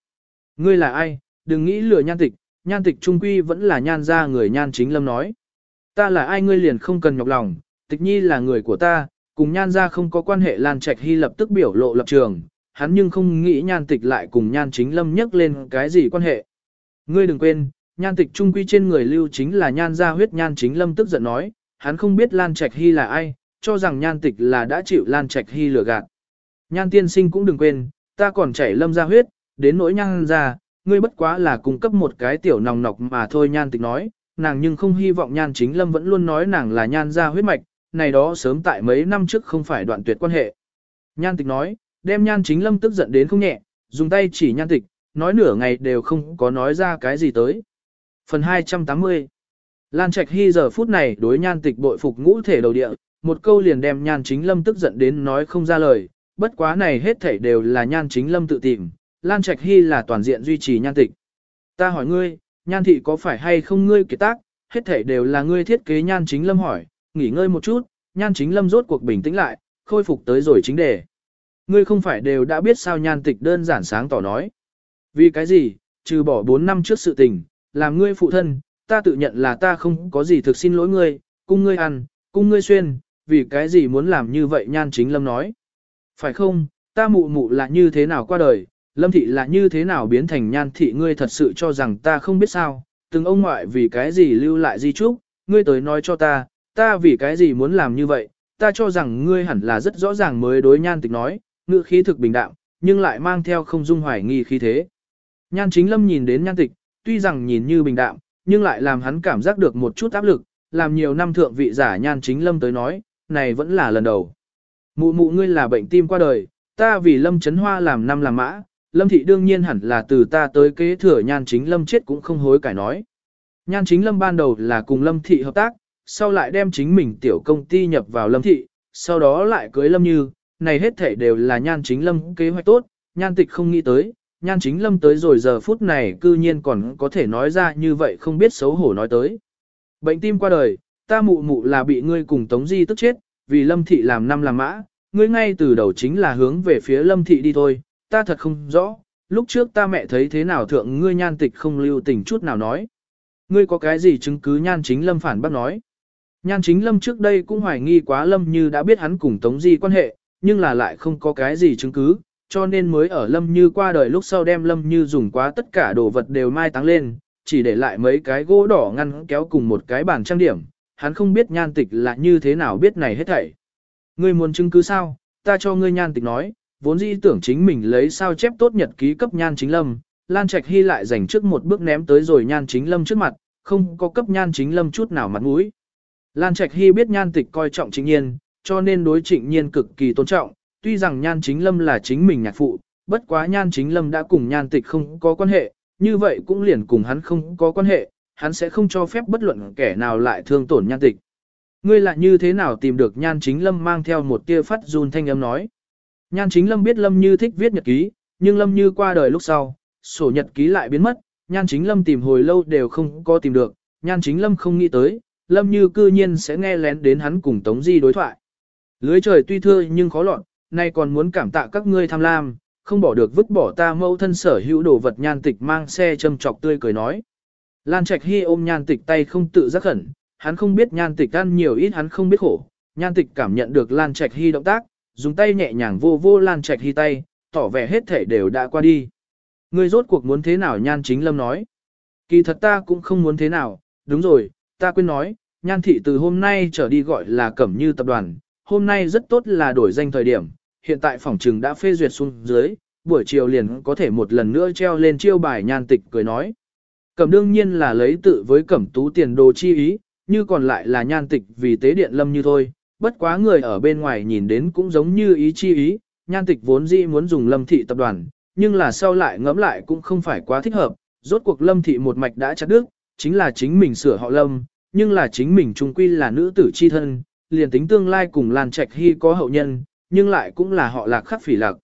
Ngươi là ai, đừng nghĩ lừa nhan tịch, nhan tịch trung quy vẫn là nhan gia người nhan chính lâm nói. Ta là ai ngươi liền không cần nhọc lòng, tịch nhi là người của ta, cùng nhan gia không có quan hệ Lan Trạch Hy lập tức biểu lộ lập trường, hắn nhưng không nghĩ nhan tịch lại cùng nhan chính lâm nhắc lên cái gì quan hệ. Ngươi đừng quên, nhan tịch trung quy trên người lưu chính là nhan gia huyết nhan chính lâm tức giận nói, hắn không biết Lan Trạch Hy là ai, cho rằng nhan tịch là đã chịu Lan Trạch Hy lừa gạt. Nhan tiên sinh cũng đừng quên, ta còn chảy lâm ra huyết, đến nỗi nhan ra, ngươi bất quá là cung cấp một cái tiểu nòng nọc mà thôi nhan tịch nói, nàng nhưng không hy vọng nhan chính lâm vẫn luôn nói nàng là nhan ra huyết mạch, này đó sớm tại mấy năm trước không phải đoạn tuyệt quan hệ. Nhan tịch nói, đem nhan chính lâm tức giận đến không nhẹ, dùng tay chỉ nhan tịch, nói nửa ngày đều không có nói ra cái gì tới. Phần 280 Lan Trạch Hy giờ phút này đối nhan tịch bội phục ngũ thể đầu địa, một câu liền đem nhan chính lâm tức giận đến nói không ra lời, bất quá này hết thảy đều là nhan chính lâm tự tìm, Lan Trạch Hy là toàn diện duy trì nhan tịch. Ta hỏi ngươi, nhan thị có phải hay không ngươi kế tác, hết thảy đều là ngươi thiết kế nhan chính lâm hỏi, nghỉ ngơi một chút, nhan chính lâm rốt cuộc bình tĩnh lại, khôi phục tới rồi chính đề. Ngươi không phải đều đã biết sao nhan tịch đơn giản sáng tỏ nói. Vì cái gì, trừ bỏ 4 năm trước sự tình, làm ngươi phụ thân, ta tự nhận là ta không có gì thực xin lỗi ngươi, cung ngươi ăn, cung ngươi xuyên, vì cái gì muốn làm như vậy nhan chính lâm nói. Phải không, ta mụ mụ là như thế nào qua đời, lâm thị là như thế nào biến thành nhan thị ngươi thật sự cho rằng ta không biết sao, từng ông ngoại vì cái gì lưu lại di trúc, ngươi tới nói cho ta, ta vì cái gì muốn làm như vậy, ta cho rằng ngươi hẳn là rất rõ ràng mới đối nhan tịch nói, ngữ khí thực bình đạm, nhưng lại mang theo không dung hoài nghi khí thế. Nhan chính lâm nhìn đến nhan tịch, tuy rằng nhìn như bình đạm, nhưng lại làm hắn cảm giác được một chút áp lực, làm nhiều năm thượng vị giả nhan chính lâm tới nói, này vẫn là lần đầu. Mụ mụ ngươi là bệnh tim qua đời, ta vì lâm chấn hoa làm năm làm mã, lâm thị đương nhiên hẳn là từ ta tới kế thừa nhan chính lâm chết cũng không hối cải nói. Nhan chính lâm ban đầu là cùng lâm thị hợp tác, sau lại đem chính mình tiểu công ty nhập vào lâm thị, sau đó lại cưới lâm như, này hết thể đều là nhan chính lâm kế hoạch tốt, nhan tịch không nghĩ tới, nhan chính lâm tới rồi giờ phút này cư nhiên còn có thể nói ra như vậy không biết xấu hổ nói tới. Bệnh tim qua đời, ta mụ mụ là bị ngươi cùng Tống Di tức chết, vì lâm thị làm năm làm mã, ngươi ngay từ đầu chính là hướng về phía lâm thị đi thôi, ta thật không rõ, lúc trước ta mẹ thấy thế nào thượng ngươi nhan tịch không lưu tình chút nào nói. Ngươi có cái gì chứng cứ nhan chính lâm phản bác nói. Nhan chính lâm trước đây cũng hoài nghi quá lâm như đã biết hắn cùng Tống Di quan hệ, nhưng là lại không có cái gì chứng cứ, cho nên mới ở lâm như qua đời lúc sau đem lâm như dùng quá tất cả đồ vật đều mai táng lên, chỉ để lại mấy cái gỗ đỏ ngăn kéo cùng một cái bàn trang điểm, hắn không biết nhan tịch là như thế nào biết này hết thảy. Ngươi muốn chứng cứ sao, ta cho ngươi nhan tịch nói, vốn dĩ tưởng chính mình lấy sao chép tốt nhật ký cấp nhan chính lâm, Lan Trạch Hy lại dành trước một bước ném tới rồi nhan chính lâm trước mặt, không có cấp nhan chính lâm chút nào mặt mũi. Lan Trạch Hy biết nhan tịch coi trọng chính nhiên, cho nên đối trịnh nhiên cực kỳ tôn trọng, tuy rằng nhan chính lâm là chính mình nhạc phụ, bất quá nhan chính lâm đã cùng nhan tịch không có quan hệ, như vậy cũng liền cùng hắn không có quan hệ, hắn sẽ không cho phép bất luận kẻ nào lại thương tổn nhan tịch. Ngươi lại như thế nào tìm được nhan chính lâm mang theo một tia phát run thanh âm nói. Nhan chính lâm biết lâm như thích viết nhật ký, nhưng lâm như qua đời lúc sau, sổ nhật ký lại biến mất, nhan chính lâm tìm hồi lâu đều không có tìm được, nhan chính lâm không nghĩ tới, lâm như cư nhiên sẽ nghe lén đến hắn cùng Tống Di đối thoại. Lưới trời tuy thưa nhưng khó lọt, nay còn muốn cảm tạ các ngươi tham lam, không bỏ được vứt bỏ ta mẫu thân sở hữu đồ vật nhan tịch mang xe châm chọc tươi cười nói. Lan Trạch Hy ôm nhan tịch tay không tự giác khẩn, hắn không biết nhan tịch ăn nhiều ít hắn không biết khổ, nhan tịch cảm nhận được Lan Trạch Hy động tác, dùng tay nhẹ nhàng vô vô Lan Trạch Hy tay, tỏ vẻ hết thể đều đã qua đi. Ngươi rốt cuộc muốn thế nào nhan chính lâm nói. Kỳ thật ta cũng không muốn thế nào, đúng rồi, ta quên nói, nhan thị từ hôm nay trở đi gọi là cẩm như tập đoàn, hôm nay rất tốt là đổi danh thời điểm, hiện tại phòng trừng đã phê duyệt xuống dưới, buổi chiều liền có thể một lần nữa treo lên chiêu bài nhan tịch cười nói. Cẩm đương nhiên là lấy tự với cẩm tú tiền đồ chi ý, như còn lại là nhan tịch vì tế điện lâm như thôi, bất quá người ở bên ngoài nhìn đến cũng giống như ý chi ý, nhan tịch vốn dĩ muốn dùng lâm thị tập đoàn, nhưng là sau lại ngẫm lại cũng không phải quá thích hợp, rốt cuộc lâm thị một mạch đã chặt đứt, chính là chính mình sửa họ lâm, nhưng là chính mình trung quy là nữ tử chi thân, liền tính tương lai cùng Lan Trạch Hy có hậu nhân, nhưng lại cũng là họ lạc khắc phỉ lạc.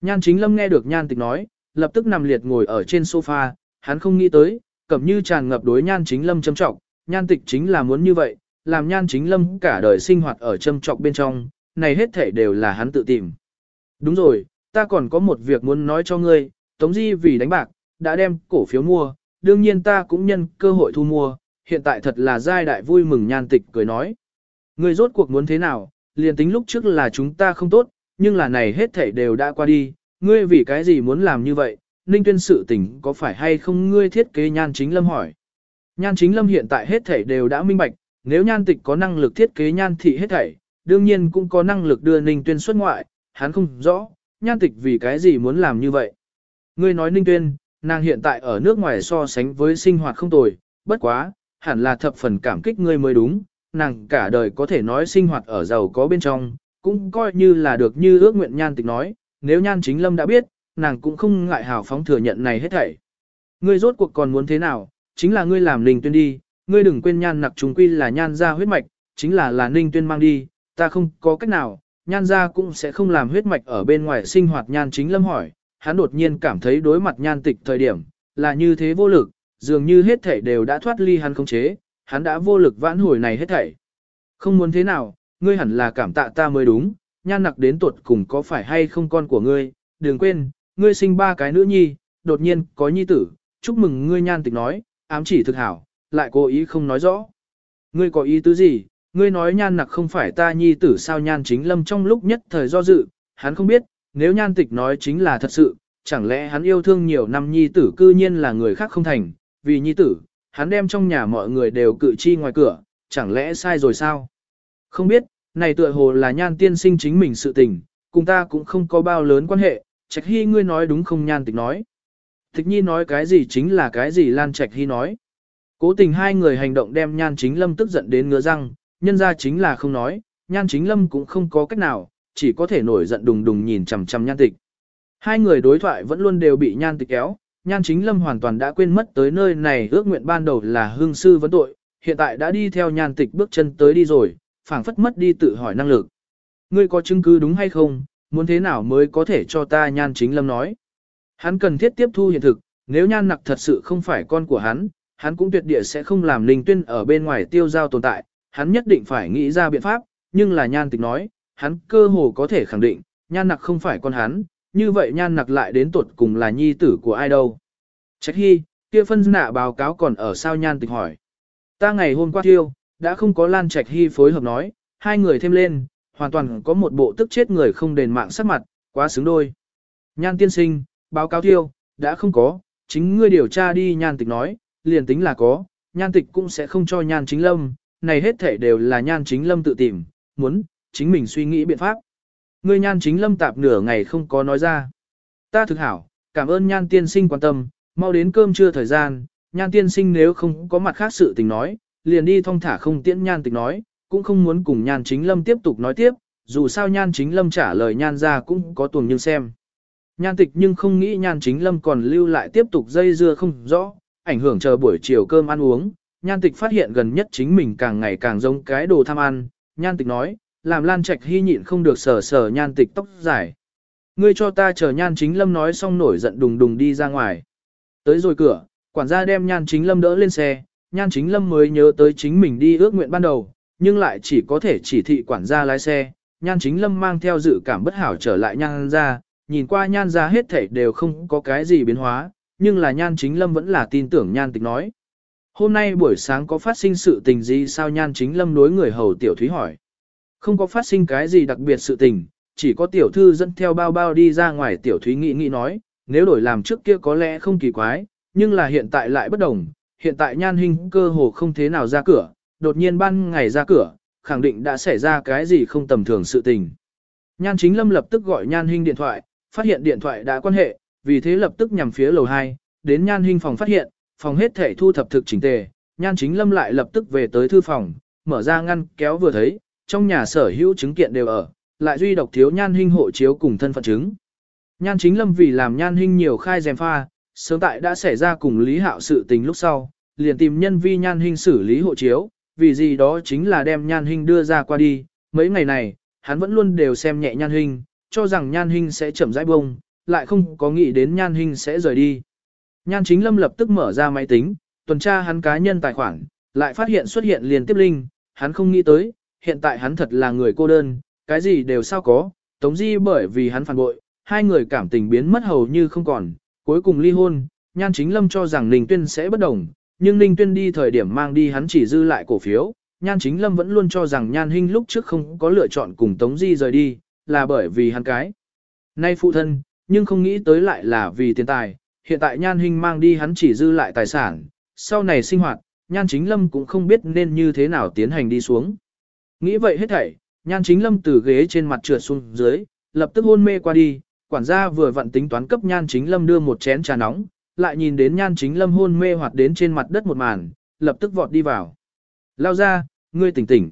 Nhan chính lâm nghe được nhan tịch nói, lập tức nằm liệt ngồi ở trên sofa, hắn không nghĩ tới, cẩm như tràn ngập đối nhan chính lâm châm trọng, nhan tịch chính là muốn như vậy, làm nhan chính lâm cả đời sinh hoạt ở châm trọng bên trong, này hết thể đều là hắn tự tìm. Đúng rồi, ta còn có một việc muốn nói cho ngươi, Tống Di vì đánh bạc, đã đem cổ phiếu mua, đương nhiên ta cũng nhân cơ hội thu mua, hiện tại thật là giai đại vui mừng nhan tịch cười nói. Ngươi rốt cuộc muốn thế nào, liền tính lúc trước là chúng ta không tốt, nhưng là này hết thảy đều đã qua đi, ngươi vì cái gì muốn làm như vậy, ninh tuyên sự tình có phải hay không ngươi thiết kế nhan chính lâm hỏi. Nhan chính lâm hiện tại hết thảy đều đã minh bạch, nếu nhan tịch có năng lực thiết kế nhan thị hết thảy, đương nhiên cũng có năng lực đưa ninh tuyên xuất ngoại, hắn không rõ, nhan tịch vì cái gì muốn làm như vậy. Ngươi nói ninh tuyên, nàng hiện tại ở nước ngoài so sánh với sinh hoạt không tồi, bất quá, hẳn là thập phần cảm kích ngươi mới đúng, nàng cả đời có thể nói sinh hoạt ở giàu có bên trong, cũng coi như là được như ước nguyện nhan tịch nói, nếu nhan chính lâm đã biết, nàng cũng không ngại hào phóng thừa nhận này hết thảy. Ngươi rốt cuộc còn muốn thế nào, chính là ngươi làm ninh tuyên đi, ngươi đừng quên nhan nặc trùng quy là nhan ra huyết mạch, chính là là ninh tuyên mang đi, ta không có cách nào, nhan ra cũng sẽ không làm huyết mạch ở bên ngoài sinh hoạt nhan chính lâm hỏi, hắn đột nhiên cảm thấy đối mặt nhan tịch thời điểm, là như thế vô lực, dường như hết thảy đều đã thoát ly hắn không chế, hắn đã vô lực vãn hồi này hết thảy. Không muốn thế nào, ngươi hẳn là cảm tạ ta mới đúng, nhan nặc đến tuột cùng có phải hay không con của ngươi, đừng quên, ngươi sinh ba cái nữ nhi, đột nhiên có nhi tử, chúc mừng ngươi nhan tịch nói, ám chỉ thực hảo, lại cố ý không nói rõ. Ngươi có ý tứ gì, Ngươi nói nhan nặc không phải ta nhi tử sao nhan chính lâm trong lúc nhất thời do dự, hắn không biết, nếu nhan tịch nói chính là thật sự, chẳng lẽ hắn yêu thương nhiều năm nhi tử cư nhiên là người khác không thành, vì nhi tử, hắn đem trong nhà mọi người đều cự chi ngoài cửa, chẳng lẽ sai rồi sao? Không biết, này tựa hồ là nhan tiên sinh chính mình sự tình, cùng ta cũng không có bao lớn quan hệ, Trạch Hy ngươi nói đúng không nhan tịch nói. Tịch nhi nói cái gì chính là cái gì Lan Trạch Hy nói. Cố tình hai người hành động đem nhan chính lâm tức giận đến ngứa răng, nhân ra chính là không nói, nhan chính lâm cũng không có cách nào, chỉ có thể nổi giận đùng đùng nhìn chằm chằm nhan tịch. Hai người đối thoại vẫn luôn đều bị nhan tịch kéo, nhan chính lâm hoàn toàn đã quên mất tới nơi này ước nguyện ban đầu là hương sư vấn tội, hiện tại đã đi theo nhan tịch bước chân tới đi rồi, phảng phất mất đi tự hỏi năng lực. Ngươi có chứng cứ đúng hay không, muốn thế nào mới có thể cho ta nhan chính lâm nói. Hắn cần thiết tiếp thu hiện thực, nếu nhan nặc thật sự không phải con của hắn, hắn cũng tuyệt địa sẽ không làm linh tuyên ở bên ngoài tiêu giao tồn tại, hắn nhất định phải nghĩ ra biện pháp, nhưng là nhan tịch nói, hắn cơ hồ có thể khẳng định, nhan nặc không phải con hắn, như vậy nhan nặc lại đến tuột cùng là nhi tử của ai đâu. Trách hy, kia phân nạ báo cáo còn ở sao nhan tịch hỏi. Ta ngày hôm qua thiêu, đã không có Lan Trạch Hy phối hợp nói, hai người thêm lên, hoàn toàn có một bộ tức chết người không đền mạng sắc mặt, quá xứng đôi. Nhan tiên sinh, báo cáo thiêu, đã không có, chính ngươi điều tra đi nhan tịch nói, liền tính là có, nhan tịch cũng sẽ không cho nhan chính lâm, này hết thể đều là nhan chính lâm tự tìm, muốn, chính mình suy nghĩ biện pháp. Ngươi nhan chính lâm tạp nửa ngày không có nói ra. Ta thực hảo, cảm ơn nhan tiên sinh quan tâm, mau đến cơm trưa thời gian, nhan tiên sinh nếu không có mặt khác sự tình nói, liền đi thong thả không tiễn nhan tịch nói, cũng không muốn cùng nhan chính lâm tiếp tục nói tiếp, dù sao nhan chính lâm trả lời nhan ra cũng có tuồng nhưng xem. Nhan tịch nhưng không nghĩ nhan chính lâm còn lưu lại tiếp tục dây dưa không rõ, ảnh hưởng chờ buổi chiều cơm ăn uống. Nhan tịch phát hiện gần nhất chính mình càng ngày càng giống cái đồ tham ăn. Nhan tịch nói, làm lan trạch hy nhịn không được sờ sờ nhan tịch tóc dài. Ngươi cho ta chờ nhan chính lâm nói xong nổi giận đùng đùng đi ra ngoài. Tới rồi cửa, quản gia đem nhan chính lâm đỡ lên xe, nhan chính lâm mới nhớ tới chính mình đi ước nguyện ban đầu, nhưng lại chỉ có thể chỉ thị quản gia lái xe. Nhan chính lâm mang theo dự cảm bất hảo trở lại nhan ra, nhìn qua nhan ra hết thảy đều không có cái gì biến hóa, nhưng là nhan chính lâm vẫn là tin tưởng nhan tịch nói. Hôm nay buổi sáng có phát sinh sự tình gì sao nhan chính lâm đối người hầu tiểu thúy hỏi. Không có phát sinh cái gì đặc biệt sự tình, chỉ có tiểu thư dẫn theo bao bao đi ra ngoài tiểu thúy nghĩ nghĩ nói, nếu đổi làm trước kia có lẽ không kỳ quái, nhưng là hiện tại lại bất đồng, hiện tại nhan hình cơ hồ không thế nào ra cửa, đột nhiên ban ngày ra cửa, khẳng định đã xảy ra cái gì không tầm thường sự tình. Nhan chính lâm lập tức gọi nhan hình điện thoại, phát hiện điện thoại đã quan hệ, vì thế lập tức nhằm phía lầu 2, đến nhan hình phòng phát hiện, phòng hết thể thu thập thực chỉnh tề, nhan chính lâm lại lập tức về tới thư phòng, mở ra ngăn kéo vừa thấy, trong nhà sở hữu chứng kiện đều ở, lại duy độc thiếu nhan hình hộ chiếu cùng thân phận chứng. Nhan chính lâm vì làm nhan hình nhiều khai dèm pha, sớm tại đã xảy ra cùng Lý Hạo sự tình lúc sau, liền tìm nhân vi nhan hình xử lý hộ chiếu, vì gì đó chính là đem nhan hình đưa ra qua đi, mấy ngày này, hắn vẫn luôn đều xem nhẹ nhan hình, cho rằng nhan hình sẽ chậm rãi bông, lại không có nghĩ đến nhan hình sẽ rời đi. Nhan chính lâm lập tức mở ra máy tính, tuần tra hắn cá nhân tài khoản, lại phát hiện xuất hiện liền tiếp linh, hắn không nghĩ tới, hiện tại hắn thật là người cô đơn, cái gì đều sao có, tống di bởi vì hắn phản bội, hai người cảm tình biến mất hầu như không còn, cuối cùng ly hôn, nhan chính lâm cho rằng Ninh Tuyên sẽ bất đồng, nhưng Ninh Tuyên đi thời điểm mang đi hắn chỉ dư lại cổ phiếu, nhan chính lâm vẫn luôn cho rằng nhan hinh lúc trước không có lựa chọn cùng tống di rời đi, là bởi vì hắn cái. Nay phụ thân, nhưng không nghĩ tới lại là vì tiền tài, hiện tại nhan Hinh mang đi hắn chỉ dư lại tài sản, sau này sinh hoạt, nhan chính lâm cũng không biết nên như thế nào tiến hành đi xuống. Nghĩ vậy hết thảy, nhan chính lâm từ ghế trên mặt trượt xuống dưới, lập tức hôn mê qua đi, quản gia vừa vặn tính toán cấp nhan chính lâm đưa một chén trà nóng, lại nhìn đến nhan chính lâm hôn mê hoạt đến trên mặt đất một màn, lập tức vọt đi vào. Lao ra, ngươi tỉnh tỉnh.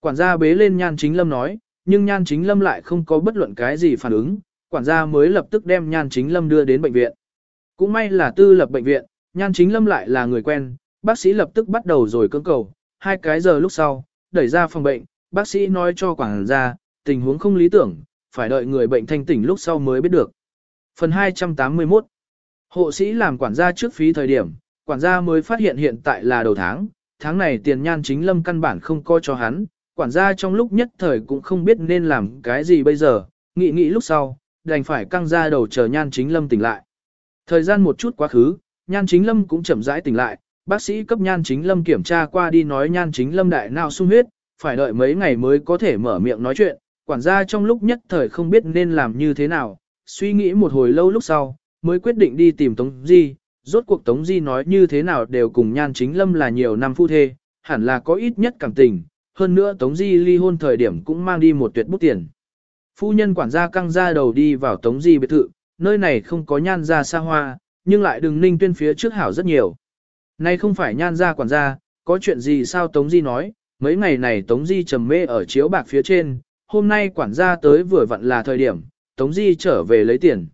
Quản gia bế lên nhan chính lâm nói, nhưng nhan chính lâm lại không có bất luận cái gì phản ứng, quản gia mới lập tức đem nhan chính lâm đưa đến bệnh viện. Cũng may là tư lập bệnh viện, nhan chính lâm lại là người quen, bác sĩ lập tức bắt đầu rồi cưỡng cầu, hai cái giờ lúc sau, đẩy ra phòng bệnh, bác sĩ nói cho quản gia, tình huống không lý tưởng, phải đợi người bệnh thanh tỉnh lúc sau mới biết được. Phần 281 Hộ sĩ làm quản gia trước phí thời điểm, quản gia mới phát hiện hiện tại là đầu tháng, tháng này tiền nhan chính lâm căn bản không coi cho hắn, quản gia trong lúc nhất thời cũng không biết nên làm cái gì bây giờ, nghĩ nghĩ lúc sau, đành phải căng ra đầu chờ nhan chính lâm tỉnh lại. Thời gian một chút quá khứ, nhan chính lâm cũng chậm rãi tỉnh lại, bác sĩ cấp nhan chính lâm kiểm tra qua đi nói nhan chính lâm đại nào sung huyết, phải đợi mấy ngày mới có thể mở miệng nói chuyện, quản gia trong lúc nhất thời không biết nên làm như thế nào, suy nghĩ một hồi lâu lúc sau, mới quyết định đi tìm Tống Di, rốt cuộc Tống Di nói như thế nào đều cùng Nhan Chính Lâm là nhiều năm phu thê, hẳn là có ít nhất cảm tình, hơn nữa Tống Di ly hôn thời điểm cũng mang đi một tuyệt bút tiền. Phu nhân quản gia căng ra đầu đi vào Tống Di biệt thự, nơi này không có nhan gia xa hoa, nhưng lại đừng ninh tuyên phía trước hảo rất nhiều. Nay không phải nhan ra quản gia, có chuyện gì sao Tống Di nói, mấy ngày này Tống Di trầm mê ở chiếu bạc phía trên, hôm nay quản gia tới vừa vặn là thời điểm, Tống Di trở về lấy tiền.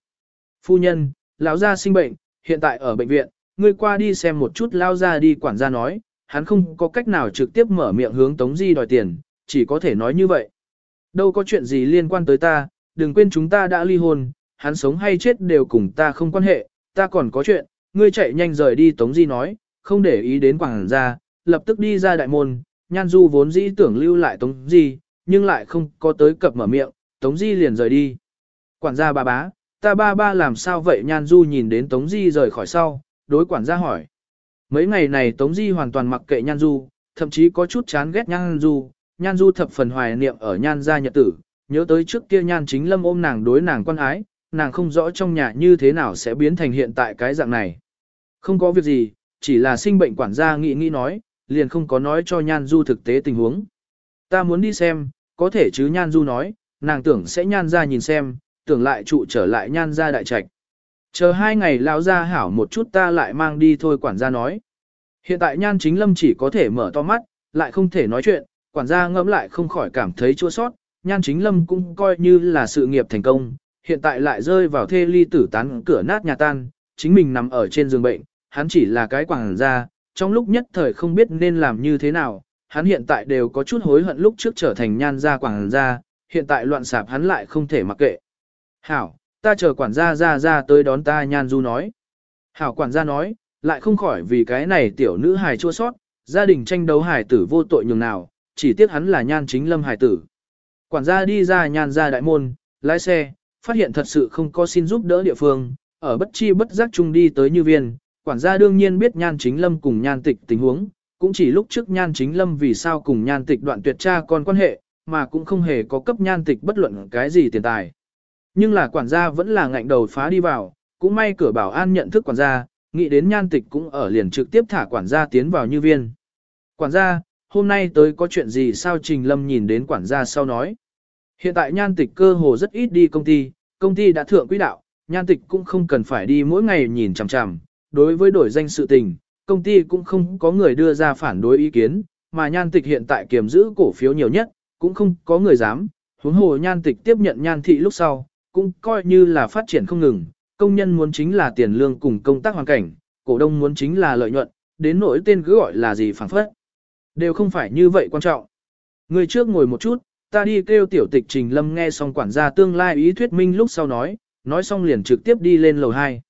Phu nhân, lão gia sinh bệnh, hiện tại ở bệnh viện, ngươi qua đi xem một chút lao ra đi quản gia nói, hắn không có cách nào trực tiếp mở miệng hướng Tống Di đòi tiền, chỉ có thể nói như vậy. Đâu có chuyện gì liên quan tới ta, đừng quên chúng ta đã ly hôn, hắn sống hay chết đều cùng ta không quan hệ, ta còn có chuyện, ngươi chạy nhanh rời đi Tống Di nói, không để ý đến quảng gia, lập tức đi ra đại môn, Nhan Du vốn dĩ tưởng lưu lại Tống Di, nhưng lại không có tới cập mở miệng, Tống Di liền rời đi. Quản gia bà bá, ta ba ba làm sao vậy Nhan Du nhìn đến Tống Di rời khỏi sau, đối quản gia hỏi. Mấy ngày này Tống Di hoàn toàn mặc kệ Nhan Du, thậm chí có chút chán ghét Nhan Du, Nhan Du thập phần hoài niệm ở Nhan gia nhật tử, nhớ tới trước kia Nhan chính lâm ôm nàng đối nàng quan ái, nàng không rõ trong nhà như thế nào sẽ biến thành hiện tại cái dạng này. Không có việc gì, chỉ là sinh bệnh quản gia nghĩ nghĩ nói, liền không có nói cho Nhan Du thực tế tình huống. Ta muốn đi xem, có thể chứ Nhan Du nói, nàng tưởng sẽ Nhan ra nhìn xem, tưởng lại trụ trở lại Nhan ra đại trạch. Chờ hai ngày lão ra hảo một chút ta lại mang đi thôi quản gia nói. Hiện tại Nhan chính lâm chỉ có thể mở to mắt, lại không thể nói chuyện, quản gia ngẫm lại không khỏi cảm thấy chua sót, Nhan chính lâm cũng coi như là sự nghiệp thành công, hiện tại lại rơi vào thê ly tử tán cửa nát nhà tan, chính mình nằm ở trên giường bệnh, hắn chỉ là cái quảng gia, trong lúc nhất thời không biết nên làm như thế nào, hắn hiện tại đều có chút hối hận lúc trước trở thành nhan gia quảng gia, hiện tại loạn sạp hắn lại không thể mặc kệ. Hảo, ta chờ quản gia ra ra tới đón ta nhan du nói. Hảo quản gia nói, lại không khỏi vì cái này tiểu nữ hài chua sót, gia đình tranh đấu hài tử vô tội nhường nào, chỉ tiếc hắn là nhan chính lâm hài tử. Quản gia đi ra nhan gia đại môn, lái xe, phát hiện thật sự không có xin giúp đỡ địa phương, ở bất chi bất giác chung đi tới như viên, quản gia đương nhiên biết nhan chính lâm cùng nhan tịch tình huống, cũng chỉ lúc trước nhan chính lâm vì sao cùng nhan tịch đoạn tuyệt cha con quan hệ, mà cũng không hề có cấp nhan tịch bất luận cái gì tiền tài. Nhưng là quản gia vẫn là ngạnh đầu phá đi vào, cũng may cửa bảo an nhận thức quản gia, nghĩ đến nhan tịch cũng ở liền trực tiếp thả quản gia tiến vào như viên. Quản gia, hôm nay tới có chuyện gì sao Trình Lâm nhìn đến quản gia sau nói. Hiện tại nhan tịch cơ hồ rất ít đi công ty, công ty đã thượng quỹ đạo, nhan tịch cũng không cần phải đi mỗi ngày nhìn chằm chằm. Đối với đổi danh sự tình, công ty cũng không có người đưa ra phản đối ý kiến, mà nhan tịch hiện tại kiềm giữ cổ phiếu nhiều nhất, cũng không có người dám. Huống hồ nhan tịch tiếp nhận nhan thị lúc sau, cũng coi như là phát triển không ngừng, công nhân muốn chính là tiền lương cùng công tác hoàn cảnh, cổ đông muốn chính là lợi nhuận, đến nỗi tên cứ gọi là gì phản phất. Đều không phải như vậy quan trọng. Người trước ngồi một chút, ta đi kêu tiểu tịch trình lâm nghe xong quản gia tương lai ý thuyết minh lúc sau nói, nói xong liền trực tiếp đi lên lầu 2.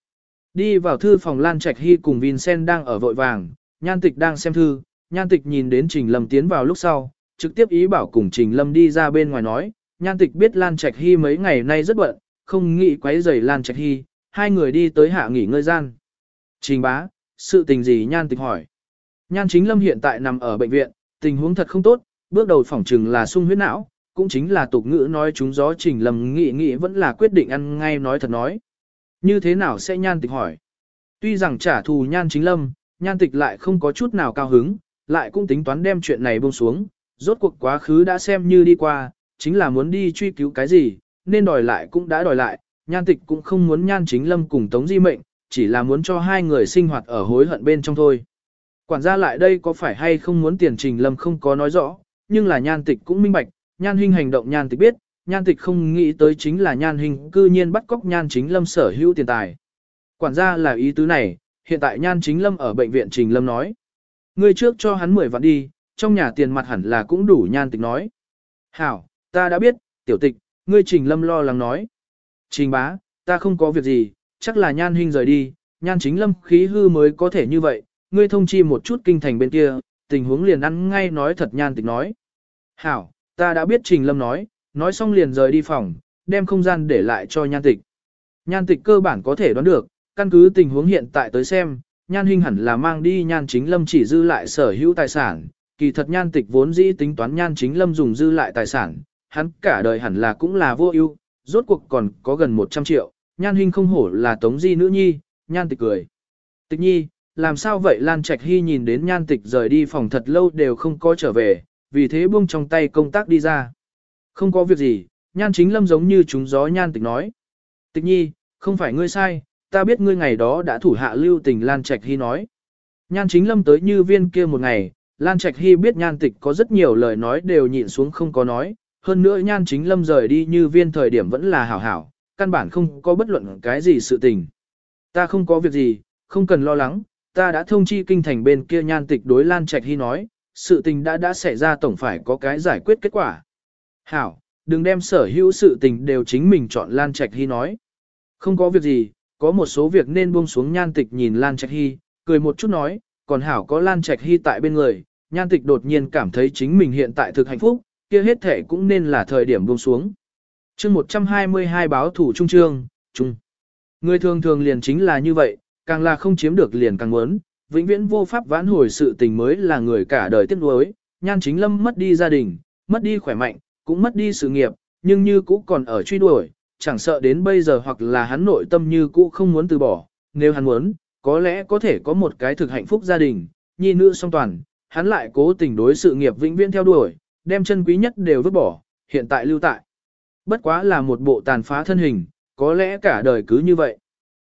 Đi vào thư phòng Lan Trạch Hy cùng Vincent đang ở vội vàng, nhan tịch đang xem thư, nhan tịch nhìn đến trình lâm tiến vào lúc sau, trực tiếp ý bảo cùng trình lâm đi ra bên ngoài nói, nhan tịch biết Lan Trạch Hy mấy ngày nay rất bận, không nghĩ quấy rầy Lan Trạch Hy, hai người đi tới hạ nghỉ ngơi gian. Trình bá, sự tình gì nhan tịch hỏi. Nhan chính lâm hiện tại nằm ở bệnh viện, tình huống thật không tốt, bước đầu phỏng chừng là sung huyết não, cũng chính là tục ngữ nói chúng gió trình Lâm nghĩ nghĩ vẫn là quyết định ăn ngay nói thật nói. Như thế nào sẽ nhan tịch hỏi? Tuy rằng trả thù nhan chính lâm, nhan tịch lại không có chút nào cao hứng, lại cũng tính toán đem chuyện này buông xuống, rốt cuộc quá khứ đã xem như đi qua, chính là muốn đi truy cứu cái gì, nên đòi lại cũng đã đòi lại, nhan tịch cũng không muốn nhan chính lâm cùng tống di mệnh, chỉ là muốn cho hai người sinh hoạt ở hối hận bên trong thôi. Quản gia lại đây có phải hay không muốn tiền trình lâm không có nói rõ, nhưng là nhan tịch cũng minh bạch, nhan Huynh hành động nhan tịch biết, nhan tịch không nghĩ tới chính là nhan hình cư nhiên bắt cóc nhan chính lâm sở hữu tiền tài. Quản gia là ý tứ này, hiện tại nhan chính lâm ở bệnh viện trình lâm nói. Ngươi trước cho hắn 10 vạn đi, trong nhà tiền mặt hẳn là cũng đủ nhan tịch nói. Hảo, ta đã biết, tiểu tịch, ngươi trình lâm lo lắng nói. Trình bá, ta không có việc gì, chắc là nhan hình rời đi, nhan chính lâm khí hư mới có thể như vậy, ngươi thông chi một chút kinh thành bên kia, tình huống liền ăn ngay nói thật nhan tịch nói. Hảo, Ta đã biết Trình Lâm nói, nói xong liền rời đi phòng, đem không gian để lại cho nhan tịch. Nhan tịch cơ bản có thể đoán được, căn cứ tình huống hiện tại tới xem, nhan hình hẳn là mang đi nhan chính lâm chỉ dư lại sở hữu tài sản, kỳ thật nhan tịch vốn dĩ tính toán nhan chính lâm dùng dư lại tài sản, hắn cả đời hẳn là cũng là vô ưu, rốt cuộc còn có gần 100 triệu, nhan hình không hổ là tống di nữ nhi, nhan tịch cười. Tịch nhi, làm sao vậy Lan Trạch Hy nhìn đến nhan tịch rời đi phòng thật lâu đều không có trở về, vì thế buông trong tay công tác đi ra. Không có việc gì, nhan chính lâm giống như chúng gió nhan tịch nói. Tịch nhi, không phải ngươi sai, ta biết ngươi ngày đó đã thủ hạ lưu tình Lan Trạch Hy nói. Nhan chính lâm tới như viên kia một ngày, Lan Trạch Hy biết nhan tịch có rất nhiều lời nói đều nhịn xuống không có nói, hơn nữa nhan chính lâm rời đi như viên thời điểm vẫn là hảo hảo, căn bản không có bất luận cái gì sự tình. Ta không có việc gì, không cần lo lắng, ta đã thông chi kinh thành bên kia nhan tịch đối Lan Trạch Hy nói, sự tình đã đã xảy ra tổng phải có cái giải quyết kết quả. Hảo, đừng đem sở hữu sự tình đều chính mình chọn Lan Trạch Hy nói. Không có việc gì, có một số việc nên buông xuống nhan tịch nhìn Lan Trạch Hy, cười một chút nói, còn Hảo có Lan Trạch Hy tại bên người, nhan tịch đột nhiên cảm thấy chính mình hiện tại thực hạnh phúc, kia hết thể cũng nên là thời điểm buông xuống. chương 122 báo thủ trung trương, trung. Người thường thường liền chính là như vậy, càng là không chiếm được liền càng muốn, vĩnh viễn vô pháp vãn hồi sự tình mới là người cả đời tiếc nuối. Nhan chính lâm mất đi gia đình, mất đi khỏe mạnh, cũng mất đi sự nghiệp, nhưng như cũ còn ở truy đuổi, chẳng sợ đến bây giờ hoặc là hắn nội tâm như cũ không muốn từ bỏ, nếu hắn muốn, có lẽ có thể có một cái thực hạnh phúc gia đình, nhi nữ song toàn, hắn lại cố tình đối sự nghiệp vĩnh viễn theo đuổi, đem chân quý nhất đều vứt bỏ, hiện tại lưu tại. Bất quá là một bộ tàn phá thân hình, có lẽ cả đời cứ như vậy.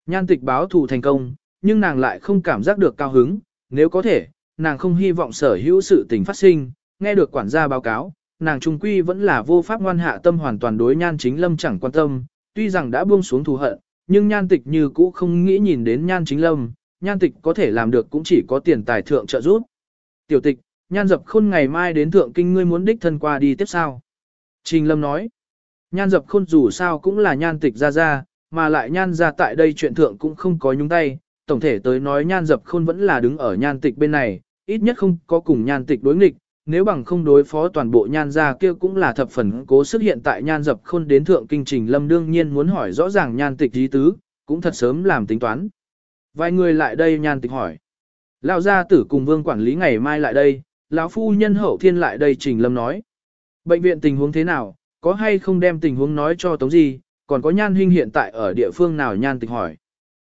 Nhan tịch báo thù thành công, nhưng nàng lại không cảm giác được cao hứng, nếu có thể, nàng không hy vọng sở hữu sự tình phát sinh, nghe được quản gia báo cáo, nàng trung quy vẫn là vô pháp ngoan hạ tâm hoàn toàn đối nhan chính lâm chẳng quan tâm, tuy rằng đã buông xuống thù hận, nhưng nhan tịch như cũ không nghĩ nhìn đến nhan chính lâm, nhan tịch có thể làm được cũng chỉ có tiền tài thượng trợ giúp. Tiểu tịch, nhan dập khôn ngày mai đến thượng kinh ngươi muốn đích thân qua đi tiếp sao. Trình lâm nói, nhan dập khôn dù sao cũng là nhan tịch ra ra, mà lại nhan ra tại đây chuyện thượng cũng không có nhúng tay, tổng thể tới nói nhan dập khôn vẫn là đứng ở nhan tịch bên này, ít nhất không có cùng nhan tịch đối nghịch, nếu bằng không đối phó toàn bộ nhan gia kia cũng là thập phần cố sức hiện tại nhan dập khôn đến thượng kinh trình lâm đương nhiên muốn hỏi rõ ràng nhan tịch ý tứ, cũng thật sớm làm tính toán. Vài người lại đây nhan tịch hỏi. Lão gia tử cùng vương quản lý ngày mai lại đây, lão phu nhân hậu thiên lại đây trình lâm nói. Bệnh viện tình huống thế nào, có hay không đem tình huống nói cho tống gì, còn có nhan huynh hiện tại ở địa phương nào nhan tịch hỏi.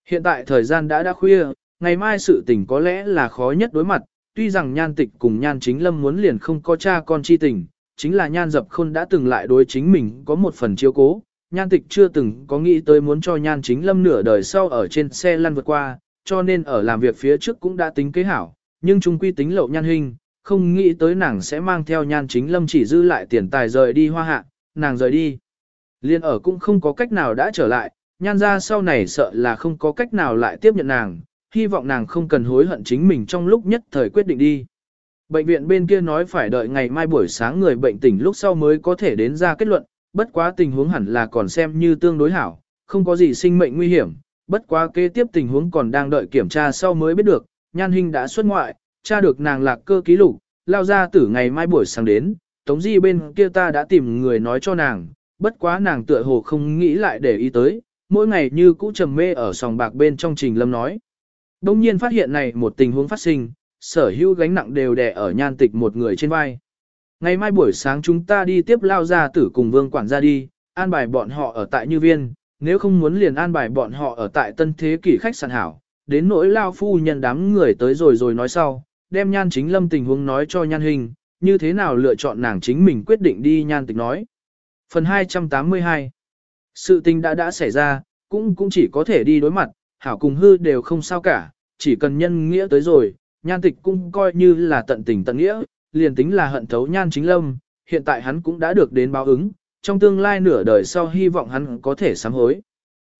Hiện tại thời gian đã đã khuya, ngày mai sự tình có lẽ là khó nhất đối mặt, tuy rằng nhan tịch cùng nhan chính lâm muốn liền không có cha con chi tình, chính là nhan dập khôn đã từng lại đối chính mình có một phần chiếu cố, nhan tịch chưa từng có nghĩ tới muốn cho nhan chính lâm nửa đời sau ở trên xe lăn vượt qua, cho nên ở làm việc phía trước cũng đã tính kế hảo, nhưng chung quy tính lậu nhan hình, không nghĩ tới nàng sẽ mang theo nhan chính lâm chỉ dư lại tiền tài rời đi hoa hạ, nàng rời đi. Liên ở cũng không có cách nào đã trở lại, nhan ra sau này sợ là không có cách nào lại tiếp nhận nàng, hy vọng nàng không cần hối hận chính mình trong lúc nhất thời quyết định đi. Bệnh viện bên kia nói phải đợi ngày mai buổi sáng người bệnh tỉnh lúc sau mới có thể đến ra kết luận, bất quá tình huống hẳn là còn xem như tương đối hảo, không có gì sinh mệnh nguy hiểm, bất quá kế tiếp tình huống còn đang đợi kiểm tra sau mới biết được, nhan hình đã xuất ngoại, tra được nàng lạc cơ ký lục, lao ra từ ngày mai buổi sáng đến, tống di bên kia ta đã tìm người nói cho nàng, bất quá nàng tựa hồ không nghĩ lại để ý tới, mỗi ngày như cũ trầm mê ở sòng bạc bên trong trình lâm nói. Đông nhiên phát hiện này một tình huống phát sinh, sở hữu gánh nặng đều đè ở nhan tịch một người trên vai. Ngày mai buổi sáng chúng ta đi tiếp lao ra tử cùng vương quản gia đi, an bài bọn họ ở tại Như Viên, nếu không muốn liền an bài bọn họ ở tại Tân Thế Kỷ khách sạn hảo, đến nỗi lao phu nhân đám người tới rồi rồi nói sau, đem nhan chính lâm tình huống nói cho nhan hình, như thế nào lựa chọn nàng chính mình quyết định đi nhan tịch nói. Phần 282 Sự tình đã đã xảy ra, cũng cũng chỉ có thể đi đối mặt, hảo cùng hư đều không sao cả, chỉ cần nhân nghĩa tới rồi, nhan tịch cũng coi như là tận tình tận nghĩa, liền tính là hận thấu nhan chính lâm, hiện tại hắn cũng đã được đến báo ứng, trong tương lai nửa đời sau hy vọng hắn có thể sám hối.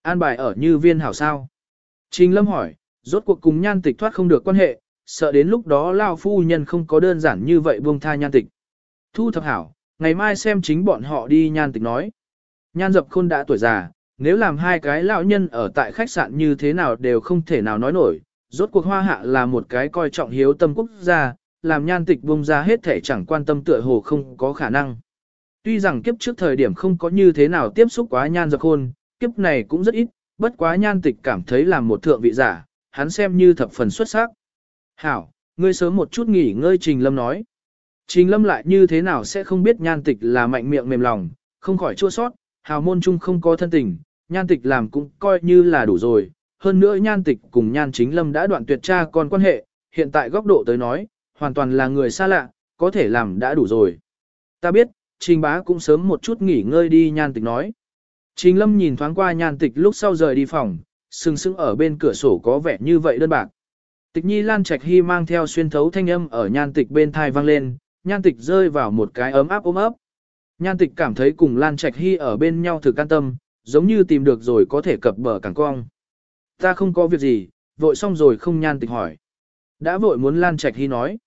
An bài ở như viên hảo sao? Trình lâm hỏi, rốt cuộc cùng nhan tịch thoát không được quan hệ, sợ đến lúc đó lao phu nhân không có đơn giản như vậy buông tha nhan tịch. Thu thập hảo, ngày mai xem chính bọn họ đi nhan tịch nói. Nhan dập khôn đã tuổi già, nếu làm hai cái lão nhân ở tại khách sạn như thế nào đều không thể nào nói nổi, rốt cuộc hoa hạ là một cái coi trọng hiếu tâm quốc gia, làm nhan tịch bông ra hết thể chẳng quan tâm tựa hồ không có khả năng. Tuy rằng kiếp trước thời điểm không có như thế nào tiếp xúc quá nhan dập khôn, kiếp này cũng rất ít, bất quá nhan tịch cảm thấy là một thượng vị giả, hắn xem như thập phần xuất sắc. Hảo, ngươi sớm một chút nghỉ ngơi trình lâm nói. Trình lâm lại như thế nào sẽ không biết nhan tịch là mạnh miệng mềm lòng, không khỏi chua sót, hào môn chung không có thân tình, nhan tịch làm cũng coi như là đủ rồi. Hơn nữa nhan tịch cùng nhan chính lâm đã đoạn tuyệt cha con quan hệ, hiện tại góc độ tới nói, hoàn toàn là người xa lạ, có thể làm đã đủ rồi. Ta biết, trình bá cũng sớm một chút nghỉ ngơi đi nhan tịch nói. Trình lâm nhìn thoáng qua nhan tịch lúc sau rời đi phòng, sừng sững ở bên cửa sổ có vẻ như vậy đơn bạc. Tịch nhi lan trạch hy mang theo xuyên thấu thanh âm ở nhan tịch bên thai vang lên, nhan tịch rơi vào một cái ấm áp ôm ấp. Nhan tịch cảm thấy cùng lan trạch hy ở bên nhau thực can tâm, giống như tìm được rồi có thể cập bờ cảng cong. Ta không có việc gì, vội xong rồi không nhan tịch hỏi. Đã vội muốn lan trạch hy nói.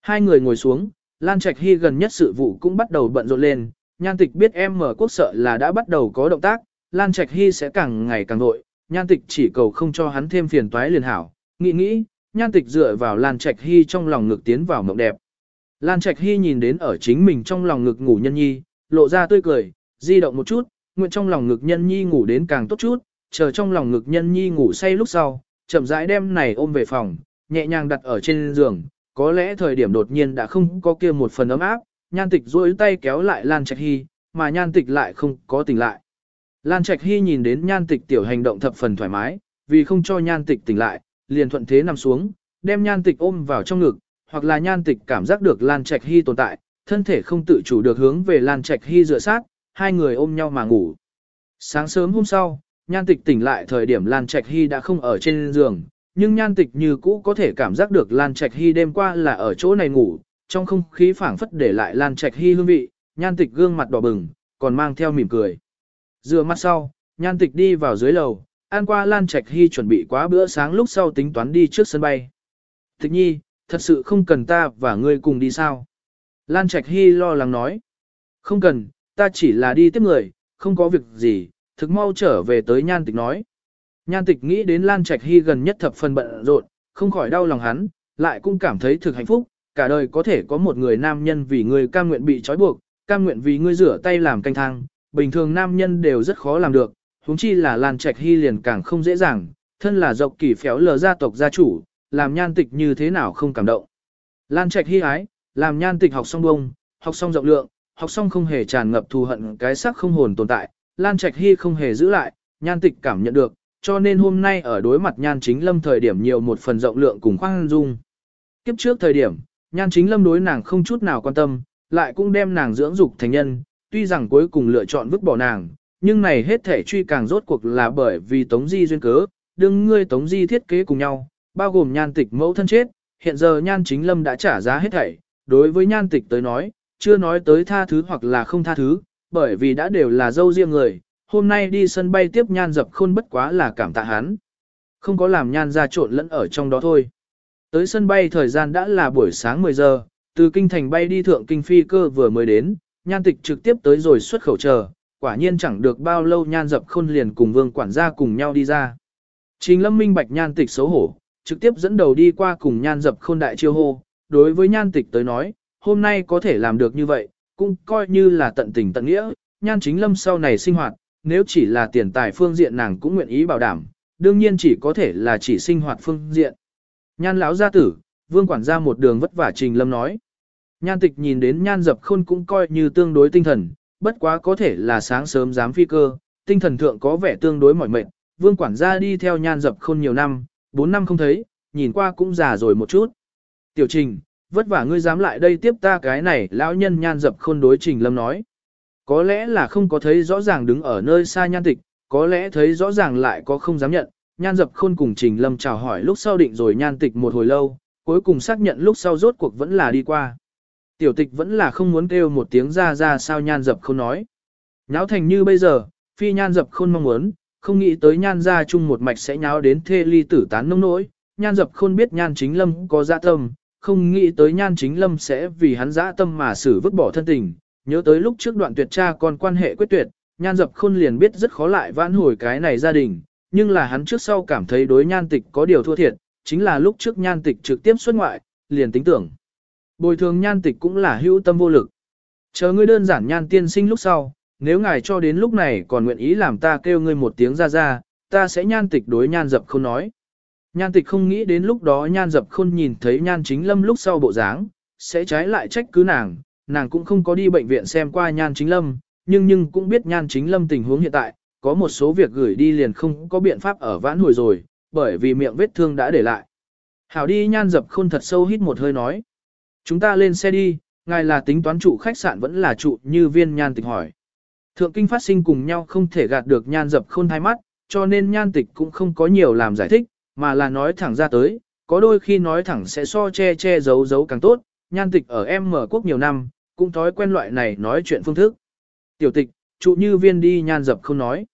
Hai người ngồi xuống, lan trạch hy gần nhất sự vụ cũng bắt đầu bận rộn lên, nhan tịch biết em mở quốc sợ là đã bắt đầu có động tác, lan trạch hy sẽ càng ngày càng vội, nhan tịch chỉ cầu không cho hắn thêm phiền toái liền hảo, nghĩ nghĩ, nhan tịch dựa vào Lan Trạch Hy trong lòng ngực tiến vào mộng đẹp. Lan Trạch Hy nhìn đến ở chính mình trong lòng ngực ngủ nhân nhi, lộ ra tươi cười, di động một chút, nguyện trong lòng ngực nhân nhi ngủ đến càng tốt chút, chờ trong lòng ngực nhân nhi ngủ say lúc sau, chậm rãi đem này ôm về phòng, nhẹ nhàng đặt ở trên giường, có lẽ thời điểm đột nhiên đã không có kia một phần ấm áp, nhan tịch duỗi tay kéo lại Lan Trạch Hy, mà nhan tịch lại không có tỉnh lại. Lan Trạch Hy nhìn đến nhan tịch tiểu hành động thập phần thoải mái, vì không cho nhan tịch tỉnh lại, liền thuận thế nằm xuống, đem nhan tịch ôm vào trong ngực, hoặc là nhan tịch cảm giác được Lan Trạch Hy tồn tại, thân thể không tự chủ được hướng về Lan Trạch Hy dựa sát, hai người ôm nhau mà ngủ. Sáng sớm hôm sau, nhan tịch tỉnh lại thời điểm Lan Trạch Hy đã không ở trên giường, nhưng nhan tịch như cũ có thể cảm giác được Lan Trạch Hy đêm qua là ở chỗ này ngủ, trong không khí phảng phất để lại Lan Trạch Hy hương vị, nhan tịch gương mặt đỏ bừng, còn mang theo mỉm cười. Rửa mắt sau, nhan tịch đi vào dưới lầu, ăn qua Lan Trạch Hy chuẩn bị quá bữa sáng lúc sau tính toán đi trước sân bay. Tịch nhi, thật sự không cần ta và ngươi cùng đi sao? Lan Trạch Hy lo lắng nói. Không cần, ta chỉ là đi tiếp người, không có việc gì, thực mau trở về tới nhan tịch nói. Nhan tịch nghĩ đến Lan Trạch Hy gần nhất thập phần bận rộn, không khỏi đau lòng hắn, lại cũng cảm thấy thực hạnh phúc, cả đời có thể có một người nam nhân vì người cam nguyện bị trói buộc, cam nguyện vì ngươi rửa tay làm canh thang, bình thường nam nhân đều rất khó làm được, huống chi là Lan Trạch Hy liền càng không dễ dàng, thân là dọc kỳ phéo lờ gia tộc gia chủ, làm nhan tịch như thế nào không cảm động. Lan Trạch Hy ái, làm nhan tịch học xong bông, học xong rộng lượng, học xong không hề tràn ngập thù hận cái sắc không hồn tồn tại, Lan Trạch Hy không hề giữ lại, nhan tịch cảm nhận được, cho nên hôm nay ở đối mặt nhan chính lâm thời điểm nhiều một phần rộng lượng cùng khoan dung. Kiếp trước thời điểm, nhan chính lâm đối nàng không chút nào quan tâm, lại cũng đem nàng dưỡng dục thành nhân, tuy rằng cuối cùng lựa chọn vứt bỏ nàng, nhưng này hết thể truy càng rốt cuộc là bởi vì Tống Di duyên cớ, đương ngươi Tống Di thiết kế cùng nhau, bao gồm nhan tịch mẫu thân chết, hiện giờ nhan chính lâm đã trả giá hết thảy, đối với nhan tịch tới nói, chưa nói tới tha thứ hoặc là không tha thứ, bởi vì đã đều là dâu riêng người, hôm nay đi sân bay tiếp nhan dập khôn bất quá là cảm tạ hắn. Không có làm nhan ra trộn lẫn ở trong đó thôi. Tới sân bay thời gian đã là buổi sáng 10 giờ, từ kinh thành bay đi thượng kinh phi cơ vừa mới đến, nhan tịch trực tiếp tới rồi xuất khẩu chờ, quả nhiên chẳng được bao lâu nhan dập khôn liền cùng vương quản gia cùng nhau đi ra. Trình lâm minh bạch nhan tịch xấu hổ, trực tiếp dẫn đầu đi qua cùng nhan dập khôn đại chiêu hô, đối với nhan tịch tới nói, hôm nay có thể làm được như vậy, cũng coi như là tận tình tận nghĩa, nhan chính lâm sau này sinh hoạt, nếu chỉ là tiền tài phương diện nàng cũng nguyện ý bảo đảm, đương nhiên chỉ có thể là chỉ sinh hoạt phương diện. Nhan lão gia tử, vương quản gia một đường vất vả trình lâm nói. Nhan tịch nhìn đến nhan dập khôn cũng coi như tương đối tinh thần, bất quá có thể là sáng sớm dám phi cơ, tinh thần thượng có vẻ tương đối mỏi mệt, vương quản gia đi theo nhan dập khôn nhiều năm, 4 năm không thấy, nhìn qua cũng già rồi một chút. Tiểu trình, vất vả ngươi dám lại đây tiếp ta cái này, lão nhân nhan dập khôn đối trình lâm nói. Có lẽ là không có thấy rõ ràng đứng ở nơi xa nhan tịch, có lẽ thấy rõ ràng lại có không dám nhận, nhan dập khôn cùng trình lâm chào hỏi lúc sau định rồi nhan tịch một hồi lâu, cuối cùng xác nhận lúc sau rốt cuộc vẫn là đi qua. Tiểu tịch vẫn là không muốn kêu một tiếng ra ra sao nhan dập khôn nói. Nháo thành như bây giờ, phi nhan dập khôn mong muốn, không nghĩ tới nhan ra chung một mạch sẽ nháo đến thê ly tử tán nông nỗi. Nhan dập khôn biết nhan chính lâm có dạ tâm, không nghĩ tới nhan chính lâm sẽ vì hắn dã tâm mà xử vứt bỏ thân tình. Nhớ tới lúc trước đoạn tuyệt cha còn quan hệ quyết tuyệt, nhan dập khôn liền biết rất khó lại vãn hồi cái này gia đình, nhưng là hắn trước sau cảm thấy đối nhan tịch có điều thua thiệt, chính là lúc trước nhan tịch trực tiếp xuất ngoại, liền tính tưởng. Bồi thường nhan tịch cũng là hữu tâm vô lực. Chờ ngươi đơn giản nhan tiên sinh lúc sau, nếu ngài cho đến lúc này còn nguyện ý làm ta kêu ngươi một tiếng ra ra, ta sẽ nhan tịch đối nhan dập không nói. Nhan tịch không nghĩ đến lúc đó nhan dập khôn nhìn thấy nhan chính lâm lúc sau bộ dáng, sẽ trái lại trách cứ nàng, nàng cũng không có đi bệnh viện xem qua nhan chính lâm, nhưng nhưng cũng biết nhan chính lâm tình huống hiện tại, có một số việc gửi đi liền không có biện pháp ở vãn hồi rồi, bởi vì miệng vết thương đã để lại. Hảo đi nhan dập khôn thật sâu hít một hơi nói. Chúng ta lên xe đi, ngài là tính toán trụ khách sạn vẫn là trụ như viên nhan tịch hỏi. Thượng kinh phát sinh cùng nhau không thể gạt được nhan dập khôn hai mắt, cho nên nhan tịch cũng không có nhiều làm giải thích, mà là nói thẳng ra tới, có đôi khi nói thẳng sẽ so che che giấu giấu càng tốt, nhan tịch ở em mở quốc nhiều năm, cũng thói quen loại này nói chuyện phương thức. Tiểu tịch, trụ như viên đi nhan dập không nói.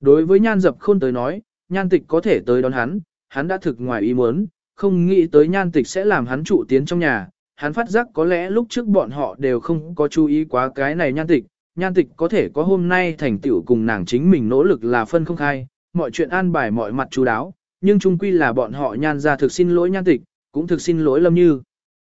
Đối với nhan dập khôn tới nói, nhan tịch có thể tới đón hắn, hắn đã thực ngoài ý muốn, không nghĩ tới nhan tịch sẽ làm hắn trụ tiến trong nhà. Hắn phát giác có lẽ lúc trước bọn họ đều không có chú ý quá cái này nhan tịch, nhan tịch có thể có hôm nay thành tựu cùng nàng chính mình nỗ lực là phân không khai, mọi chuyện an bài mọi mặt chú đáo, nhưng chung quy là bọn họ nhan ra thực xin lỗi nhan tịch, cũng thực xin lỗi lâm như.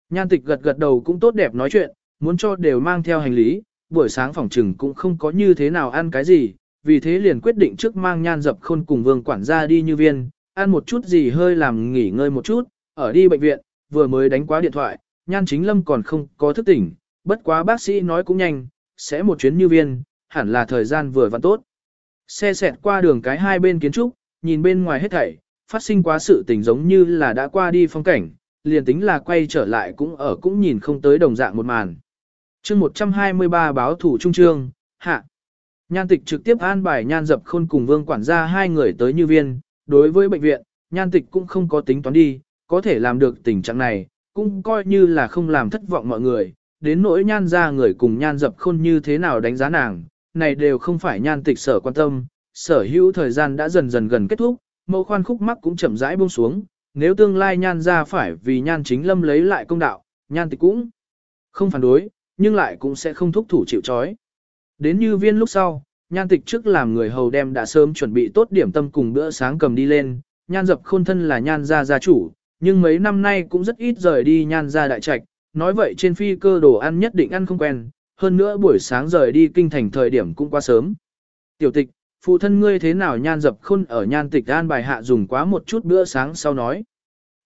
Nhan tịch gật gật đầu cũng tốt đẹp nói chuyện, muốn cho đều mang theo hành lý, buổi sáng phòng trừng cũng không có như thế nào ăn cái gì, vì thế liền quyết định trước mang nhan dập khôn cùng vương quản gia đi như viên, ăn một chút gì hơi làm nghỉ ngơi một chút, ở đi bệnh viện, vừa mới đánh quá điện thoại, nhan chính lâm còn không có thức tỉnh, bất quá bác sĩ nói cũng nhanh, sẽ một chuyến như viên, hẳn là thời gian vừa vặn tốt. Xe xẹt qua đường cái hai bên kiến trúc, nhìn bên ngoài hết thảy, phát sinh quá sự tình giống như là đã qua đi phong cảnh, liền tính là quay trở lại cũng ở cũng nhìn không tới đồng dạng một màn. chương 123 báo thủ trung trương, hạ. Nhan tịch trực tiếp an bài nhan dập khôn cùng vương quản gia hai người tới như viên, đối với bệnh viện, nhan tịch cũng không có tính toán đi, có thể làm được tình trạng này, cũng coi như là không làm thất vọng mọi người, đến nỗi nhan ra người cùng nhan dập khôn như thế nào đánh giá nàng, này đều không phải nhan tịch sở quan tâm, sở hữu thời gian đã dần dần gần kết thúc, mẫu khoan khúc mắc cũng chậm rãi buông xuống, nếu tương lai nhan ra phải vì nhan chính lâm lấy lại công đạo, nhan tịch cũng không phản đối, nhưng lại cũng sẽ không thúc thủ chịu chói. Đến như viên lúc sau, nhan tịch trước làm người hầu đem đã sớm chuẩn bị tốt điểm tâm cùng bữa sáng cầm đi lên, nhan dập khôn thân là nhan gia gia chủ, nhưng mấy năm nay cũng rất ít rời đi nhan gia đại trạch, nói vậy trên phi cơ đồ ăn nhất định ăn không quen, hơn nữa buổi sáng rời đi kinh thành thời điểm cũng quá sớm. Tiểu tịch, phụ thân ngươi thế nào nhan dập khôn ở nhan tịch an bài hạ dùng quá một chút bữa sáng sau nói.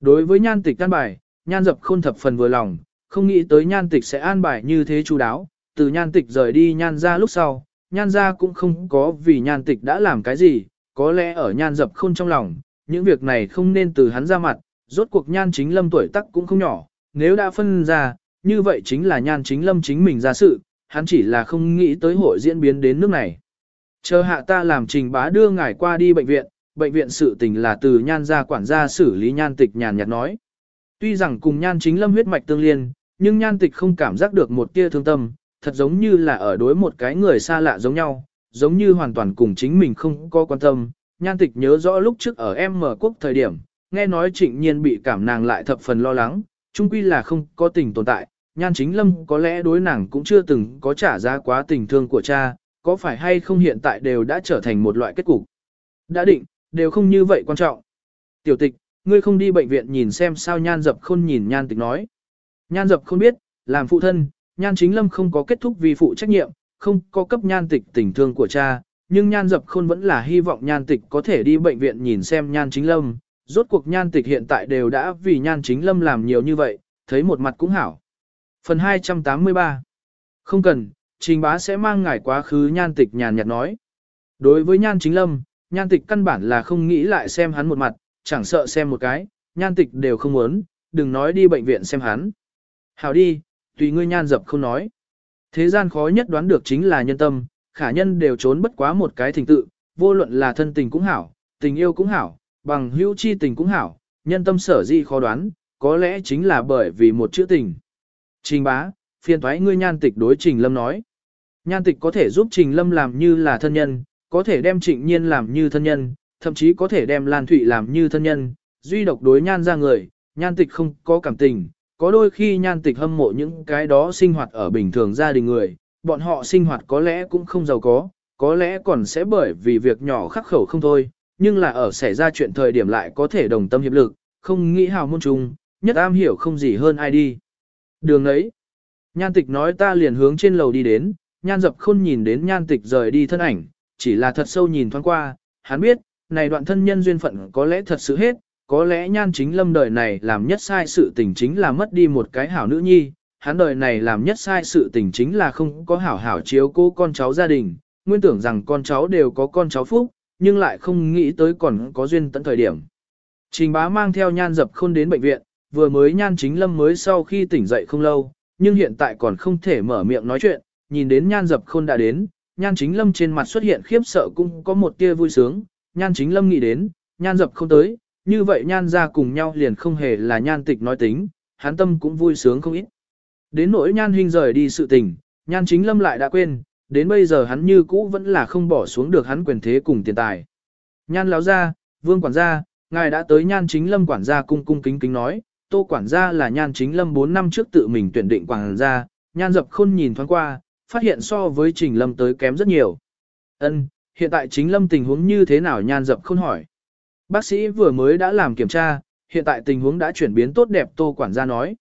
Đối với nhan tịch an bài, nhan dập khôn thập phần vừa lòng, không nghĩ tới nhan tịch sẽ an bài như thế chú đáo, từ nhan tịch rời đi nhan ra lúc sau, nhan ra cũng không có vì nhan tịch đã làm cái gì, có lẽ ở nhan dập khôn trong lòng, những việc này không nên từ hắn ra mặt, rốt cuộc nhan chính lâm tuổi tắc cũng không nhỏ, nếu đã phân ra, như vậy chính là nhan chính lâm chính mình ra sự, hắn chỉ là không nghĩ tới hội diễn biến đến nước này. Chờ hạ ta làm trình bá đưa ngài qua đi bệnh viện, bệnh viện sự tình là từ nhan gia quản gia xử lý nhan tịch nhàn nhạt nói. Tuy rằng cùng nhan chính lâm huyết mạch tương liên, nhưng nhan tịch không cảm giác được một tia thương tâm, thật giống như là ở đối một cái người xa lạ giống nhau, giống như hoàn toàn cùng chính mình không có quan tâm. Nhan tịch nhớ rõ lúc trước ở em mở quốc thời điểm, nghe nói trịnh nhiên bị cảm nàng lại thập phần lo lắng, chung quy là không có tình tồn tại. Nhan chính lâm có lẽ đối nàng cũng chưa từng có trả giá quá tình thương của cha, có phải hay không hiện tại đều đã trở thành một loại kết cục. Đã định, đều không như vậy quan trọng. Tiểu tịch, ngươi không đi bệnh viện nhìn xem sao nhan dập khôn nhìn nhan tịch nói. Nhan dập không biết, làm phụ thân, nhan chính lâm không có kết thúc vì phụ trách nhiệm, không có cấp nhan tịch tình thương của cha, nhưng nhan dập khôn vẫn là hy vọng nhan tịch có thể đi bệnh viện nhìn xem nhan chính lâm. Rốt cuộc nhan tịch hiện tại đều đã vì nhan chính lâm làm nhiều như vậy, thấy một mặt cũng hảo. Phần 283 Không cần, trình bá sẽ mang ngài quá khứ nhan tịch nhàn nhạt nói. Đối với nhan chính lâm, nhan tịch căn bản là không nghĩ lại xem hắn một mặt, chẳng sợ xem một cái, nhan tịch đều không muốn, đừng nói đi bệnh viện xem hắn. Hảo đi, tùy ngươi nhan dập không nói. Thế gian khó nhất đoán được chính là nhân tâm, khả nhân đều trốn bất quá một cái thình tự, vô luận là thân tình cũng hảo, tình yêu cũng hảo, bằng hữu chi tình cũng hảo, nhân tâm sở di khó đoán, có lẽ chính là bởi vì một chữ tình. Trình bá, phiền thoái ngươi nhan tịch đối trình lâm nói. Nhan tịch có thể giúp trình lâm làm như là thân nhân, có thể đem trịnh nhiên làm như thân nhân, thậm chí có thể đem Lan Thụy làm như thân nhân, duy độc đối nhan ra người, nhan tịch không có cảm tình, có đôi khi nhan tịch hâm mộ những cái đó sinh hoạt ở bình thường gia đình người, bọn họ sinh hoạt có lẽ cũng không giàu có, có lẽ còn sẽ bởi vì việc nhỏ khắc khẩu không thôi, nhưng là ở xảy ra chuyện thời điểm lại có thể đồng tâm hiệp lực, không nghĩ hào môn chung, nhất am hiểu không gì hơn ai đi. Đường ấy, nhan tịch nói ta liền hướng trên lầu đi đến, nhan dập khôn nhìn đến nhan tịch rời đi thân ảnh, chỉ là thật sâu nhìn thoáng qua, hắn biết, này đoạn thân nhân duyên phận có lẽ thật sự hết, có lẽ nhan chính lâm đời này làm nhất sai sự tình chính là mất đi một cái hảo nữ nhi, hắn đời này làm nhất sai sự tình chính là không có hảo hảo chiếu cố con cháu gia đình, nguyên tưởng rằng con cháu đều có con cháu phúc, nhưng lại không nghĩ tới còn có duyên tận thời điểm. Trình bá mang theo nhan dập khôn đến bệnh viện, vừa mới nhan chính lâm mới sau khi tỉnh dậy không lâu, nhưng hiện tại còn không thể mở miệng nói chuyện, nhìn đến nhan dập khôn đã đến, nhan chính lâm trên mặt xuất hiện khiếp sợ cũng có một tia vui sướng, nhan chính lâm nghĩ đến, nhan dập không tới, như vậy nhan ra cùng nhau liền không hề là nhan tịch nói tính, hắn tâm cũng vui sướng không ít. Đến nỗi nhan huynh rời đi sự tình, nhan chính lâm lại đã quên, đến bây giờ hắn như cũ vẫn là không bỏ xuống được hắn quyền thế cùng tiền tài. Nhan láo gia, vương quản gia, ngài đã tới nhan chính lâm quản gia cung cung kính kính nói, tô quản gia là nhan chính lâm 4 năm trước tự mình tuyển định quản gia, nhan dập khôn nhìn thoáng qua, phát hiện so với trình lâm tới kém rất nhiều. Ân, hiện tại chính lâm tình huống như thế nào nhan dập khôn hỏi. Bác sĩ vừa mới đã làm kiểm tra, hiện tại tình huống đã chuyển biến tốt đẹp tô quản gia nói.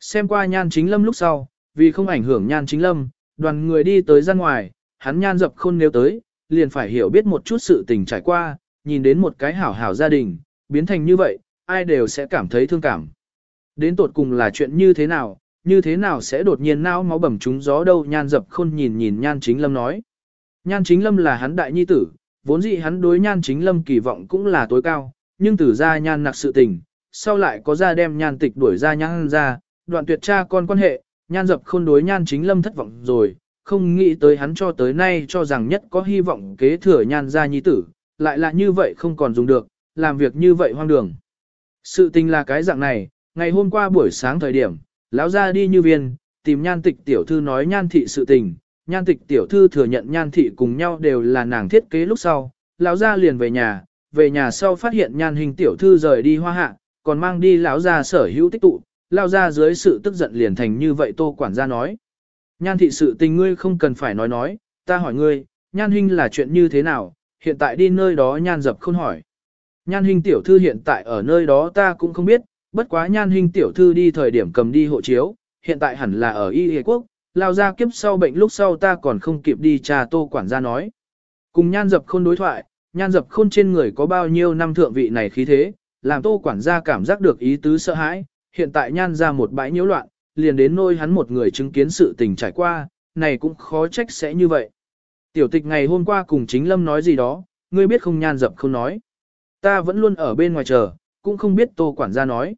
Xem qua nhan chính lâm lúc sau, vì không ảnh hưởng nhan chính lâm, đoàn người đi tới ra ngoài, hắn nhan dập khôn nếu tới, liền phải hiểu biết một chút sự tình trải qua, nhìn đến một cái hảo hảo gia đình, biến thành như vậy, ai đều sẽ cảm thấy thương cảm. Đến tột cùng là chuyện như thế nào, như thế nào sẽ đột nhiên não máu bầm trúng gió đâu nhan dập khôn nhìn nhìn nhan chính lâm nói. Nhan chính lâm là hắn đại nhi tử, vốn dĩ hắn đối nhan chính lâm kỳ vọng cũng là tối cao, nhưng từ ra nhan nặc sự tình, sau lại có ra đem nhan tịch đuổi ra nhan ra, đoạn tuyệt cha con quan hệ, nhan dập khôn đối nhan chính lâm thất vọng rồi, không nghĩ tới hắn cho tới nay cho rằng nhất có hy vọng kế thừa nhan ra nhi tử, lại là như vậy không còn dùng được, làm việc như vậy hoang đường. Sự tình là cái dạng này, ngày hôm qua buổi sáng thời điểm, lão ra đi như viên, tìm nhan tịch tiểu thư nói nhan thị sự tình, nhan tịch tiểu thư thừa nhận nhan thị cùng nhau đều là nàng thiết kế lúc sau, lão ra liền về nhà, về nhà sau phát hiện nhan hình tiểu thư rời đi hoa hạ, còn mang đi lão ra sở hữu tích tụ, lao ra dưới sự tức giận liền thành như vậy tô quản gia nói. Nhan thị sự tình ngươi không cần phải nói nói, ta hỏi ngươi, nhan hình là chuyện như thế nào, hiện tại đi nơi đó nhan dập không hỏi. Nhan hình tiểu thư hiện tại ở nơi đó ta cũng không biết, bất quá nhan hình tiểu thư đi thời điểm cầm đi hộ chiếu, hiện tại hẳn là ở Y Hề Quốc, lao ra kiếp sau bệnh lúc sau ta còn không kịp đi trà tô quản gia nói. Cùng nhan dập khôn đối thoại, nhan dập khôn trên người có bao nhiêu năm thượng vị này khí thế, làm tô quản gia cảm giác được ý tứ sợ hãi, hiện tại nhan ra một bãi nhiễu loạn, liền đến nôi hắn một người chứng kiến sự tình trải qua, này cũng khó trách sẽ như vậy. Tiểu tịch ngày hôm qua cùng chính lâm nói gì đó, ngươi biết không nhan dập không nói. Ta vẫn luôn ở bên ngoài chờ, cũng không biết tô quản gia nói.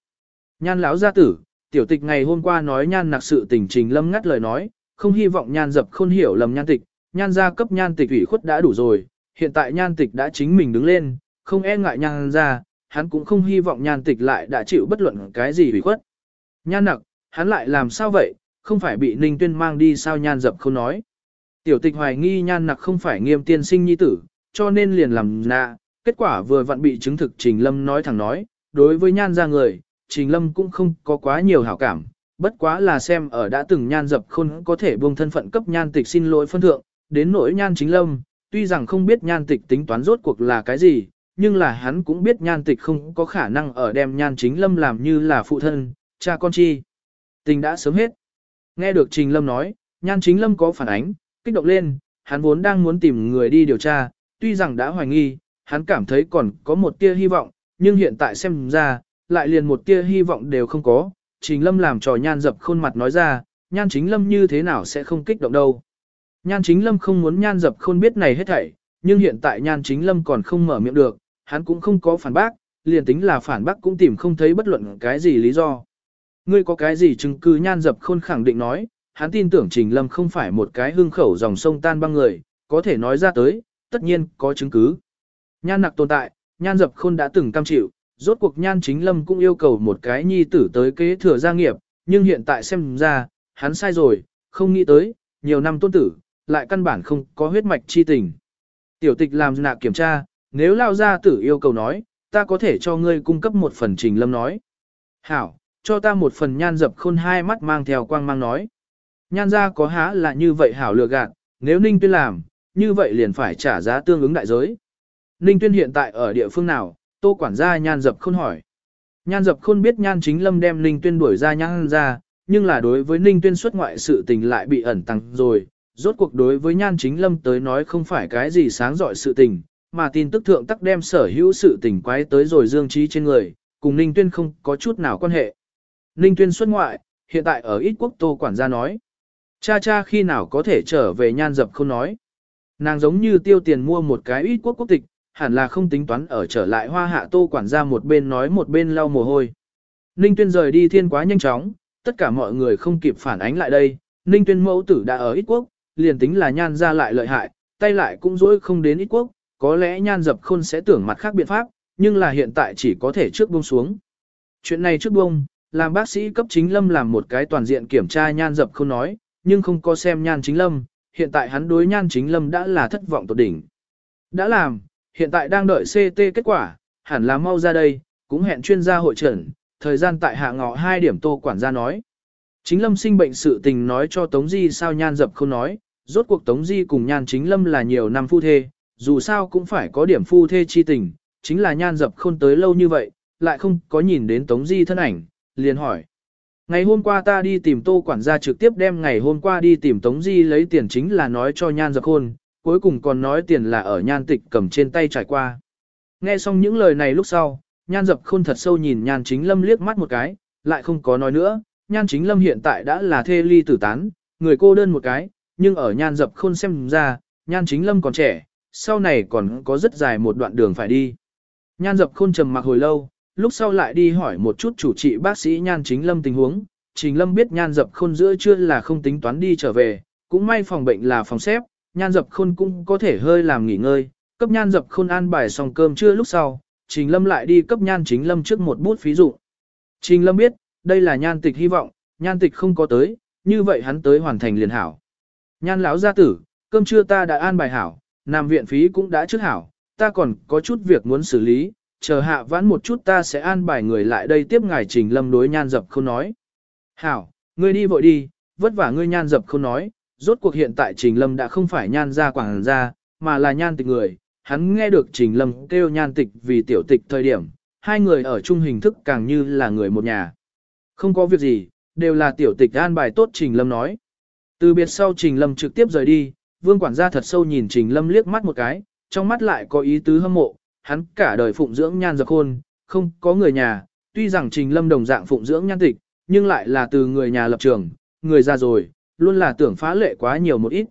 Nhan lão gia tử, tiểu tịch ngày hôm qua nói nhan nặc sự tình trình lâm ngắt lời nói, không hy vọng nhan dập khôn hiểu lầm nhan tịch, nhan gia cấp nhan tịch ủy khuất đã đủ rồi, hiện tại nhan tịch đã chính mình đứng lên, không e ngại nhan gia, hắn cũng không hy vọng nhan tịch lại đã chịu bất luận cái gì ủy khuất. Nhan nặc, hắn lại làm sao vậy, không phải bị ninh tuyên mang đi sao nhan dập không nói. Tiểu tịch hoài nghi nhan nặc không phải nghiêm tiên sinh nhi tử, cho nên liền làm nạ, kết quả vừa vặn bị chứng thực Trình Lâm nói thẳng nói, đối với nhan gia người, Trình Lâm cũng không có quá nhiều hảo cảm, bất quá là xem ở đã từng nhan dập khôn có thể buông thân phận cấp nhan tịch xin lỗi phân thượng, đến nỗi nhan chính lâm, tuy rằng không biết nhan tịch tính toán rốt cuộc là cái gì, nhưng là hắn cũng biết nhan tịch không có khả năng ở đem nhan chính lâm làm như là phụ thân, cha con chi. Tình đã sớm hết. Nghe được Trình Lâm nói, nhan chính lâm có phản ánh, kích động lên, hắn vốn đang muốn tìm người đi điều tra, tuy rằng đã hoài nghi, hắn cảm thấy còn có một tia hy vọng, nhưng hiện tại xem ra, lại liền một tia hy vọng đều không có. Trình Lâm làm trò nhan dập khuôn mặt nói ra, nhan chính Lâm như thế nào sẽ không kích động đâu. Nhan chính Lâm không muốn nhan dập khôn biết này hết thảy, nhưng hiện tại nhan chính Lâm còn không mở miệng được, hắn cũng không có phản bác, liền tính là phản bác cũng tìm không thấy bất luận cái gì lý do. Ngươi có cái gì chứng cứ nhan dập khôn khẳng định nói, hắn tin tưởng Trình Lâm không phải một cái hương khẩu dòng sông tan băng người, có thể nói ra tới, tất nhiên có chứng cứ. Nhan nặc tồn tại, nhan dập khôn đã từng cam chịu, rốt cuộc nhan chính lâm cũng yêu cầu một cái nhi tử tới kế thừa gia nghiệp, nhưng hiện tại xem ra, hắn sai rồi, không nghĩ tới, nhiều năm tôn tử, lại căn bản không có huyết mạch chi tình. Tiểu tịch làm nạ kiểm tra, nếu lao gia tử yêu cầu nói, ta có thể cho ngươi cung cấp một phần trình lâm nói. Hảo, cho ta một phần nhan dập khôn hai mắt mang theo quang mang nói. Nhan ra có há là như vậy hảo lừa gạt, nếu ninh tuyên làm, như vậy liền phải trả giá tương ứng đại giới. Ninh tuyên hiện tại ở địa phương nào, tô quản gia nhan dập khôn hỏi. Nhan dập khôn biết nhan chính lâm đem ninh tuyên đuổi ra nhan ra, nhưng là đối với ninh tuyên xuất ngoại sự tình lại bị ẩn tăng rồi. Rốt cuộc đối với nhan chính lâm tới nói không phải cái gì sáng dọi sự tình, mà tin tức thượng tắc đem sở hữu sự tình quái tới rồi Dương Trí trên người, cùng Ninh Tuyên không có chút nào quan hệ. Ninh Tuyên xuất ngoại, hiện tại ở ít quốc tô quản gia nói. Cha cha khi nào có thể trở về nhan dập không nói. Nàng giống như tiêu tiền mua một cái ít quốc quốc tịch, hẳn là không tính toán ở trở lại hoa hạ tô quản gia một bên nói một bên lau mồ hôi. Ninh Tuyên rời đi thiên quá nhanh chóng, tất cả mọi người không kịp phản ánh lại đây. Ninh Tuyên mẫu tử đã ở ít quốc, liền tính là nhan ra lại lợi hại, tay lại cũng dối không đến ít quốc, có lẽ nhan dập khôn sẽ tưởng mặt khác biện pháp, nhưng là hiện tại chỉ có thể trước buông xuống. Chuyện này trước buông, làm bác sĩ cấp chính lâm làm một cái toàn diện kiểm tra nhan dập khôn nói, nhưng không có xem nhan chính lâm, hiện tại hắn đối nhan chính lâm đã là thất vọng tột đỉnh. Đã làm, hiện tại đang đợi CT kết quả, hẳn là mau ra đây, cũng hẹn chuyên gia hội trần, thời gian tại hạ ngọ 2 điểm tô quản gia nói. Chính lâm sinh bệnh sự tình nói cho Tống Di sao nhan dập không nói, rốt cuộc Tống Di cùng nhan chính lâm là nhiều năm phu thê, dù sao cũng phải có điểm phu thê chi tình, chính là nhan dập không tới lâu như vậy, lại không có nhìn đến Tống Di thân ảnh, liền hỏi. Ngày hôm qua ta đi tìm tô quản gia trực tiếp đem ngày hôm qua đi tìm Tống Di lấy tiền chính là nói cho nhan dập khôn, cuối cùng còn nói tiền là ở nhan tịch cầm trên tay trải qua. Nghe xong những lời này lúc sau, nhan dập khôn thật sâu nhìn nhan chính lâm liếc mắt một cái, lại không có nói nữa, nhan chính lâm hiện tại đã là thê ly tử tán, người cô đơn một cái, nhưng ở nhan dập khôn xem ra, nhan chính lâm còn trẻ, sau này còn có rất dài một đoạn đường phải đi. Nhan dập khôn trầm mặc hồi lâu, lúc sau lại đi hỏi một chút chủ trị bác sĩ nhan chính lâm tình huống, chính lâm biết nhan dập khôn giữa chưa là không tính toán đi trở về, cũng may phòng bệnh là phòng xếp, nhan dập khôn cũng có thể hơi làm nghỉ ngơi, cấp nhan dập khôn an bài xong cơm trưa lúc sau, trình lâm lại đi cấp nhan chính lâm trước một bút phí dụ. Trình lâm biết, đây là nhan tịch hy vọng, nhan tịch không có tới, như vậy hắn tới hoàn thành liền hảo. Nhan lão gia tử, cơm trưa ta đã an bài hảo, nằm viện phí cũng đã trước hảo, ta còn có chút việc muốn xử lý, chờ hạ vãn một chút ta sẽ an bài người lại đây tiếp ngài trình lâm đối nhan dập không nói. Hảo, ngươi đi vội đi, vất vả ngươi nhan dập không nói, rốt cuộc hiện tại trình lâm đã không phải nhan gia quảng gia, mà là nhan tịch người, hắn nghe được trình lâm kêu nhan tịch vì tiểu tịch thời điểm, hai người ở chung hình thức càng như là người một nhà. Không có việc gì, đều là tiểu tịch an bài tốt trình lâm nói. Từ biệt sau trình lâm trực tiếp rời đi, vương quản gia thật sâu nhìn trình lâm liếc mắt một cái, trong mắt lại có ý tứ hâm mộ, hắn cả đời phụng dưỡng nhan dập khôn, không có người nhà, tuy rằng trình lâm đồng dạng phụng dưỡng nhan tịch, nhưng lại là từ người nhà lập trường, người ra rồi, luôn là tưởng phá lệ quá nhiều một ít.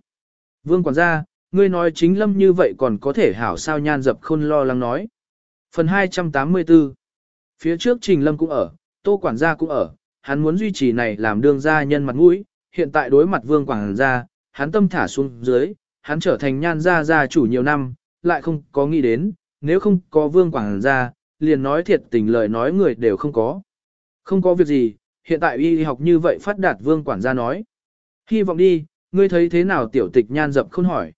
Vương quản gia, ngươi nói chính lâm như vậy còn có thể hảo sao nhan dập khôn lo lắng nói. Phần 284 Phía trước trình lâm cũng ở, tô quản gia cũng ở, hắn muốn duy trì này làm đương gia nhân mặt mũi, hiện tại đối mặt vương quản gia, hắn tâm thả xuống dưới, hắn trở thành nhan gia gia chủ nhiều năm, lại không có nghĩ đến, nếu không có vương quản gia, liền nói thiệt tình lời nói người đều không có. Không có việc gì, hiện tại y học như vậy phát đạt vương quản gia nói. Hy vọng đi, ngươi thấy thế nào tiểu tịch nhan dập khôn hỏi.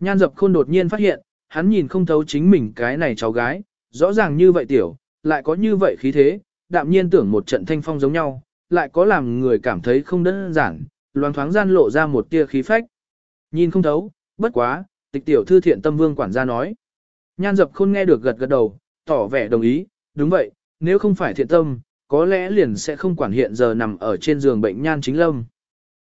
Nhan dập khôn đột nhiên phát hiện, hắn nhìn không thấu chính mình cái này cháu gái, rõ ràng như vậy tiểu, lại có như vậy khí thế, đạm nhiên tưởng một trận thanh phong giống nhau, lại có làm người cảm thấy không đơn giản, loáng thoáng gian lộ ra một tia khí phách. Nhìn không thấu, bất quá, tịch tiểu thư thiện tâm vương quản gia nói. Nhan dập khôn nghe được gật gật đầu, tỏ vẻ đồng ý, đúng vậy, nếu không phải thiện tâm, có lẽ liền sẽ không quản hiện giờ nằm ở trên giường bệnh nhan chính lâm.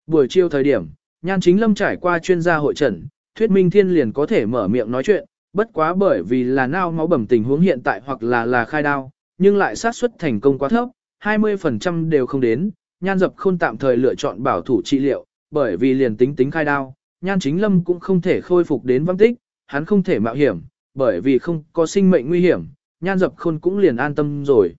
Buổi chiều thời điểm, nhan chính lâm trải qua chuyên gia hội trần, thuyết minh thiên liền có thể mở miệng nói chuyện, bất quá bởi vì là nao máu bẩm tình huống hiện tại hoặc là là khai đao, nhưng lại sát suất thành công quá thấp, 20% đều không đến, nhan dập khôn tạm thời lựa chọn bảo thủ trị liệu, bởi vì liền tính tính khai đao, nhan chính lâm cũng không thể khôi phục đến văng tích, hắn không thể mạo hiểm, bởi vì không có sinh mệnh nguy hiểm, nhan dập khôn cũng liền an tâm rồi.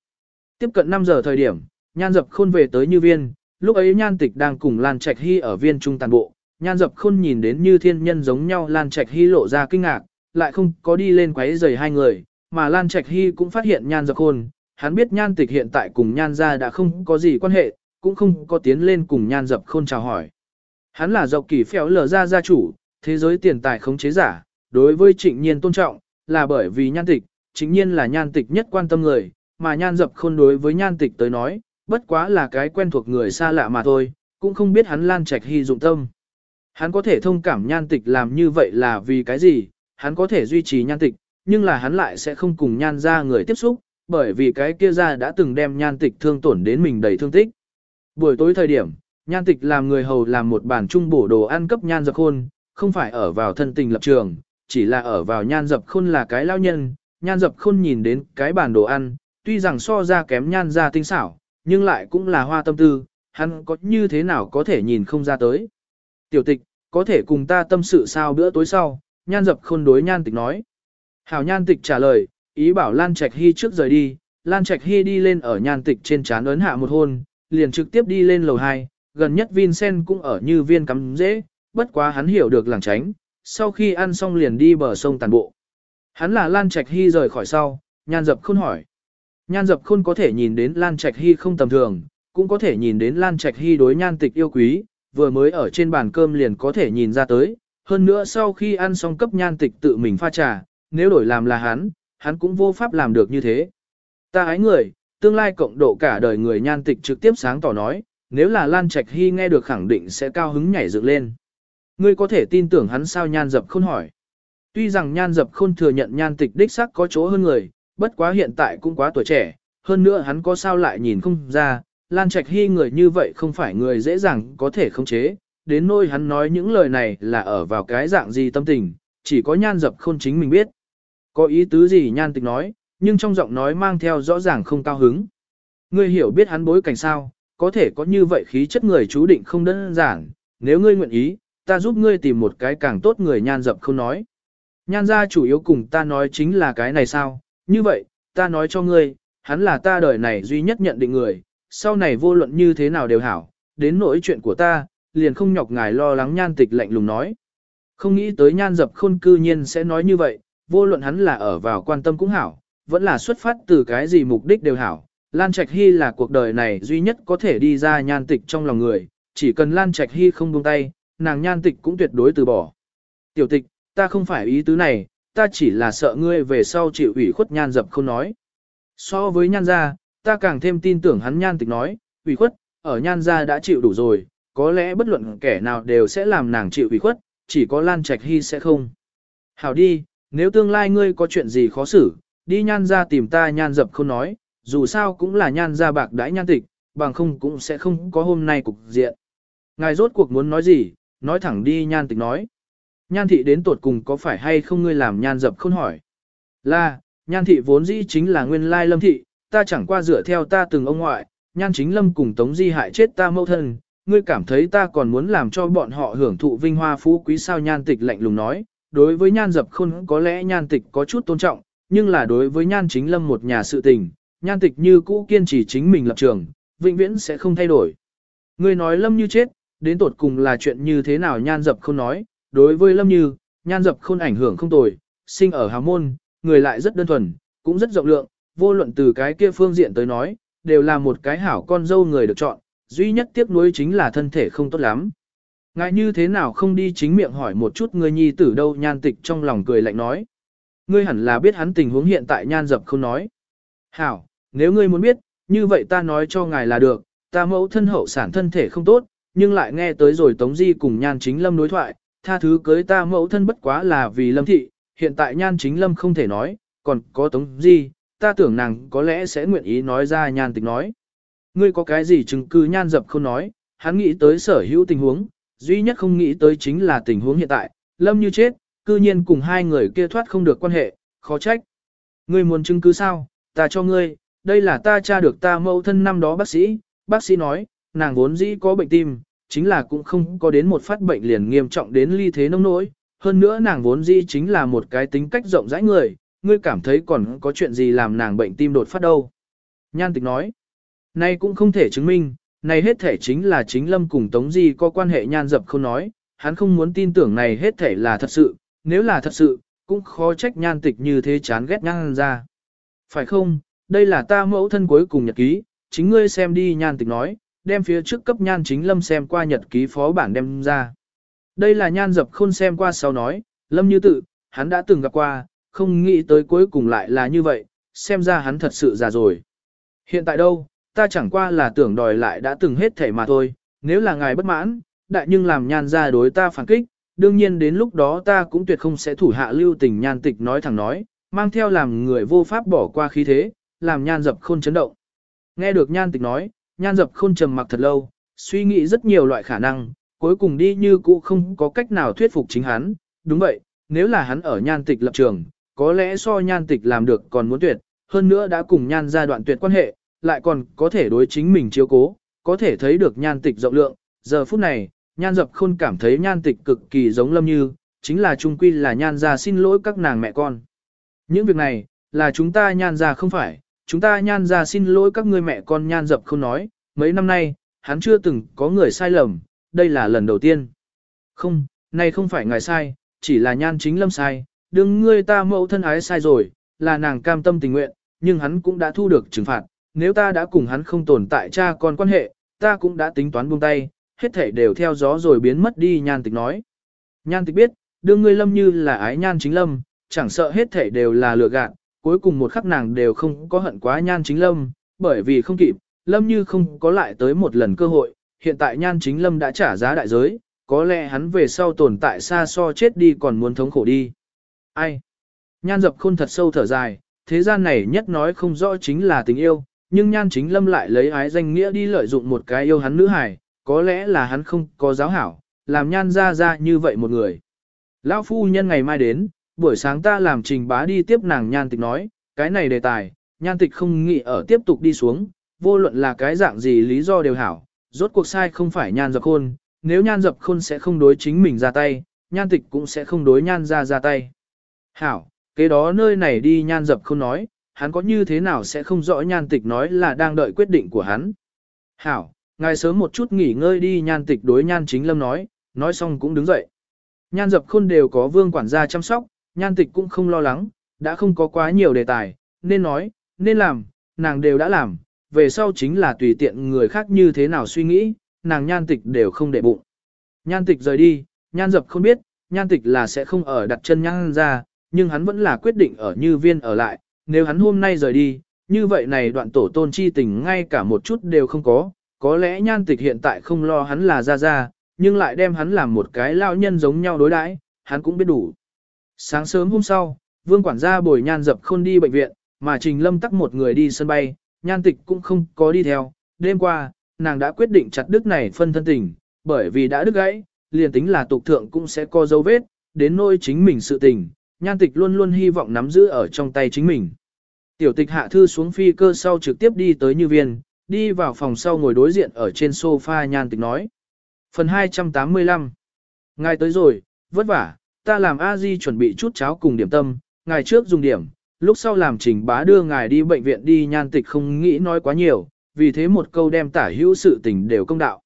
Tiếp cận 5 giờ thời điểm, nhan dập khôn về tới như viên, lúc ấy nhan tịch đang cùng Lan Trạch Hy ở viên trung tàn bộ, nhan dập khôn nhìn đến như thiên nhân giống nhau Lan Trạch Hy lộ ra kinh ngạc, lại không có đi lên quấy rầy hai người, mà Lan Trạch Hy cũng phát hiện nhan dập khôn, hắn biết nhan tịch hiện tại cùng nhan gia đã không có gì quan hệ, cũng không có tiến lên cùng nhan dập khôn chào hỏi. Hắn là dọc kỳ phèo lờ ra gia chủ, thế giới tiền tài khống chế giả, đối với trịnh nhiên tôn trọng, là bởi vì nhan tịch, chính nhiên là nhan tịch nhất quan tâm người, mà nhan dập khôn đối với nhan tịch tới nói, bất quá là cái quen thuộc người xa lạ mà thôi, cũng không biết hắn lan trạch hy dụng tâm. Hắn có thể thông cảm nhan tịch làm như vậy là vì cái gì, hắn có thể duy trì nhan tịch, nhưng là hắn lại sẽ không cùng nhan ra người tiếp xúc, bởi vì cái kia ra đã từng đem nhan tịch thương tổn đến mình đầy thương tích. Buổi tối thời điểm, nhan tịch làm người hầu làm một bản trung bổ đồ ăn cấp nhan dập khôn, không phải ở vào thân tình lập trường, chỉ là ở vào nhan dập khôn là cái lao nhân, nhan dập khôn nhìn đến cái bản đồ ăn, tuy rằng so ra kém nhan ra tinh xảo, nhưng lại cũng là hoa tâm tư, hắn có như thế nào có thể nhìn không ra tới. Tiểu tịch, có thể cùng ta tâm sự sao bữa tối sau, nhan dập khôn đối nhan tịch nói. Hảo nhan tịch trả lời, ý bảo Lan Trạch Hy trước rời đi, Lan Trạch Hy đi lên ở nhan tịch trên trán ấn hạ một hôn, liền trực tiếp đi lên lầu 2, gần nhất Vincent cũng ở như viên cắm dễ, bất quá hắn hiểu được làng tránh, sau khi ăn xong liền đi bờ sông tàn bộ. Hắn là Lan Trạch Hy rời khỏi sau, nhan dập khôn hỏi. Nhan dập khôn có thể nhìn đến Lan Trạch Hy không tầm thường, cũng có thể nhìn đến Lan Trạch Hy đối nhan tịch yêu quý, vừa mới ở trên bàn cơm liền có thể nhìn ra tới. Hơn nữa sau khi ăn xong cấp nhan tịch tự mình pha trà, nếu đổi làm là hắn, hắn cũng vô pháp làm được như thế. Ta ái người, tương lai cộng độ cả đời người nhan tịch trực tiếp sáng tỏ nói, nếu là Lan Trạch Hy nghe được khẳng định sẽ cao hứng nhảy dựng lên. Ngươi có thể tin tưởng hắn sao nhan dập khôn hỏi. Tuy rằng nhan dập khôn thừa nhận nhan tịch đích sắc có chỗ hơn người, bất quá hiện tại cũng quá tuổi trẻ, hơn nữa hắn có sao lại nhìn không ra, Lan Trạch Hy người như vậy không phải người dễ dàng có thể khống chế, đến nỗi hắn nói những lời này là ở vào cái dạng gì tâm tình, chỉ có nhan dập khôn chính mình biết. Có ý tứ gì nhan tịch nói, nhưng trong giọng nói mang theo rõ ràng không cao hứng. Ngươi hiểu biết hắn bối cảnh sao, có thể có như vậy khí chất người chú định không đơn giản, nếu ngươi nguyện ý, ta giúp ngươi tìm một cái càng tốt người nhan dập không nói. Nhan gia chủ yếu cùng ta nói chính là cái này sao, như vậy, ta nói cho ngươi, hắn là ta đời này duy nhất nhận định người, sau này vô luận như thế nào đều hảo, đến nỗi chuyện của ta, liền không nhọc ngài lo lắng nhan tịch lạnh lùng nói. Không nghĩ tới nhan dập khôn cư nhiên sẽ nói như vậy, vô luận hắn là ở vào quan tâm cũng hảo, vẫn là xuất phát từ cái gì mục đích đều hảo. Lan Trạch Hy là cuộc đời này duy nhất có thể đi ra nhan tịch trong lòng người, chỉ cần Lan Trạch Hy không buông tay, nàng nhan tịch cũng tuyệt đối từ bỏ. Tiểu tịch, ta không phải ý tứ này, ta chỉ là sợ ngươi về sau chịu ủy khuất nhan dập không nói. So với nhan gia, ta càng thêm tin tưởng hắn nhan tịch nói, ủy khuất, ở nhan gia đã chịu đủ rồi, có lẽ bất luận kẻ nào đều sẽ làm nàng chịu ủy khuất, chỉ có Lan Trạch Hy sẽ không. Hảo đi, nếu tương lai ngươi có chuyện gì khó xử, đi nhan ra tìm ta nhan dập không nói, dù sao cũng là nhan ra bạc đãi nhan tịch, bằng không cũng sẽ không có hôm nay cục diện. Ngài rốt cuộc muốn nói gì, nói thẳng đi nhan tịch nói. Nhan thị đến tột cùng có phải hay không ngươi làm nhan dập khôn hỏi. Là, nhan thị vốn dĩ chính là nguyên lai lâm thị, ta chẳng qua dựa theo ta từng ông ngoại, nhan chính lâm cùng tống di hại chết ta mẫu thân, ngươi cảm thấy ta còn muốn làm cho bọn họ hưởng thụ vinh hoa phú quý sao nhan tịch lạnh lùng nói, đối với nhan dập khôn có lẽ nhan tịch có chút tôn trọng, nhưng là đối với nhan chính lâm một nhà sự tình, nhan tịch như cũ kiên trì chính mình lập trường, vĩnh viễn sẽ không thay đổi. Ngươi nói lâm như chết, đến tột cùng là chuyện như thế nào nhan dập khôn nói, đối với lâm như, nhan dập khôn ảnh hưởng không tồi, sinh ở hào môn, người lại rất đơn thuần, cũng rất rộng lượng, vô luận từ cái kia phương diện tới nói, đều là một cái hảo con dâu người được chọn, duy nhất tiếc nuối chính là thân thể không tốt lắm. Ngại như thế nào không đi chính miệng hỏi một chút người nhi tử đâu nhan tịch trong lòng cười lạnh nói. Ngươi hẳn là biết hắn tình huống hiện tại nhan dập không nói. Hảo, nếu ngươi muốn biết, như vậy ta nói cho ngài là được, ta mẫu thân hậu sản thân thể không tốt, nhưng lại nghe tới rồi Tống Di cùng nhan chính lâm đối thoại, tha thứ cưới ta mẫu thân bất quá là vì lâm thị, hiện tại nhan chính lâm không thể nói, còn có Tống gì ta tưởng nàng có lẽ sẽ nguyện ý nói ra nhan tịch nói. Ngươi có cái gì chứng cứ nhan dập không nói, hắn nghĩ tới sở hữu tình huống, duy nhất không nghĩ tới chính là tình huống hiện tại, lâm như chết, cư nhiên cùng hai người kia thoát không được quan hệ, khó trách. Ngươi muốn chứng cứ sao, ta cho ngươi, đây là ta tra được ta mẫu thân năm đó bác sĩ, bác sĩ nói, nàng vốn dĩ có bệnh tim, chính là cũng không có đến một phát bệnh liền nghiêm trọng đến ly thế nông nỗi, hơn nữa nàng vốn dĩ chính là một cái tính cách rộng rãi người, ngươi cảm thấy còn có chuyện gì làm nàng bệnh tim đột phát đâu. Nhan tịch nói, nay cũng không thể chứng minh, này hết thể chính là chính lâm cùng Tống Di có quan hệ nhan dập không nói, hắn không muốn tin tưởng này hết thể là thật sự, nếu là thật sự, cũng khó trách nhan tịch như thế chán ghét nhan ra. Phải không, đây là ta mẫu thân cuối cùng nhật ký, chính ngươi xem đi nhan tịch nói, đem phía trước cấp nhan chính lâm xem qua nhật ký phó bản đem ra. Đây là nhan dập khôn xem qua sau nói, lâm như tự, hắn đã từng gặp qua, không nghĩ tới cuối cùng lại là như vậy, xem ra hắn thật sự già rồi. Hiện tại đâu, ta chẳng qua là tưởng đòi lại đã từng hết thể mà thôi, nếu là ngài bất mãn, đại nhưng làm nhan ra đối ta phản kích, đương nhiên đến lúc đó ta cũng tuyệt không sẽ thủ hạ lưu tình nhan tịch nói thẳng nói, mang theo làm người vô pháp bỏ qua khí thế, làm nhan dập khôn chấn động. Nghe được nhan tịch nói, nhan dập khôn trầm mặc thật lâu, suy nghĩ rất nhiều loại khả năng, cuối cùng đi như cũ không có cách nào thuyết phục chính hắn, đúng vậy, nếu là hắn ở nhan tịch lập trường, có lẽ so nhan tịch làm được còn muốn tuyệt, hơn nữa đã cùng nhan gia đoạn tuyệt quan hệ, lại còn có thể đối chính mình chiếu cố, có thể thấy được nhan tịch rộng lượng. Giờ phút này, nhan dập khôn cảm thấy nhan tịch cực kỳ giống lâm như, chính là trung quy là nhan gia xin lỗi các nàng mẹ con. Những việc này, là chúng ta nhan gia không phải, chúng ta nhan ra xin lỗi các ngươi mẹ con nhan dập không nói, mấy năm nay, hắn chưa từng có người sai lầm, đây là lần đầu tiên. Không, này không phải ngài sai, chỉ là nhan chính lâm sai, đừng ngươi ta mẫu thân ái sai rồi, là nàng cam tâm tình nguyện, nhưng hắn cũng đã thu được trừng phạt, nếu ta đã cùng hắn không tồn tại cha con quan hệ, ta cũng đã tính toán buông tay, hết thể đều theo gió rồi biến mất đi nhan tịch nói. Nhan tịch biết, đương ngươi lâm như là ái nhan chính lâm, chẳng sợ hết thể đều là lừa gạt, cuối cùng một khắc nàng đều không có hận quá nhan chính lâm, bởi vì không kịp, lâm như không có lại tới một lần cơ hội, hiện tại nhan chính lâm đã trả giá đại giới, có lẽ hắn về sau tồn tại xa so chết đi còn muốn thống khổ đi. Ai? Nhan dập khôn thật sâu thở dài, thế gian này nhất nói không rõ chính là tình yêu, nhưng nhan chính lâm lại lấy ái danh nghĩa đi lợi dụng một cái yêu hắn nữ hài, có lẽ là hắn không có giáo hảo, làm nhan ra ra như vậy một người. Lão phu nhân ngày mai đến, buổi sáng ta làm trình bá đi tiếp nàng nhan tịch nói, cái này đề tài, nhan tịch không nghĩ ở tiếp tục đi xuống, vô luận là cái dạng gì lý do đều hảo, rốt cuộc sai không phải nhan dập khôn, nếu nhan dập khôn sẽ không đối chính mình ra tay, nhan tịch cũng sẽ không đối nhan ra ra tay. Hảo, kế đó nơi này đi nhan dập khôn nói, hắn có như thế nào sẽ không rõ nhan tịch nói là đang đợi quyết định của hắn. Hảo, ngài sớm một chút nghỉ ngơi đi nhan tịch đối nhan chính lâm nói, nói xong cũng đứng dậy. Nhan dập khôn đều có vương quản gia chăm sóc, nhan tịch cũng không lo lắng, đã không có quá nhiều đề tài, nên nói, nên làm, nàng đều đã làm, về sau chính là tùy tiện người khác như thế nào suy nghĩ, nàng nhan tịch đều không để bụng. Nhan tịch rời đi, nhan dập không biết, nhan tịch là sẽ không ở đặt chân nhan ra, nhưng hắn vẫn là quyết định ở như viên ở lại, nếu hắn hôm nay rời đi, như vậy này đoạn tổ tôn chi tình ngay cả một chút đều không có, có lẽ nhan tịch hiện tại không lo hắn là ra ra, nhưng lại đem hắn làm một cái lao nhân giống nhau đối đãi, hắn cũng biết đủ. Sáng sớm hôm sau, vương quản gia bồi nhan dập khôn đi bệnh viện, mà trình lâm tắc một người đi sân bay, nhan tịch cũng không có đi theo, đêm qua, nàng đã quyết định chặt đứt này phân thân tình, bởi vì đã đứt gãy, liền tính là tục thượng cũng sẽ có dấu vết, đến nỗi chính mình sự tình, nhan tịch luôn luôn hy vọng nắm giữ ở trong tay chính mình. Tiểu tịch hạ thư xuống phi cơ sau trực tiếp đi tới như viên, đi vào phòng sau ngồi đối diện ở trên sofa nhan tịch nói. Phần 285 Ngài tới rồi, vất vả, ta làm a di chuẩn bị chút cháo cùng điểm tâm, ngài trước dùng điểm, lúc sau làm trình bá đưa ngài đi bệnh viện đi nhan tịch không nghĩ nói quá nhiều, vì thế một câu đem tả hữu sự tình đều công đạo.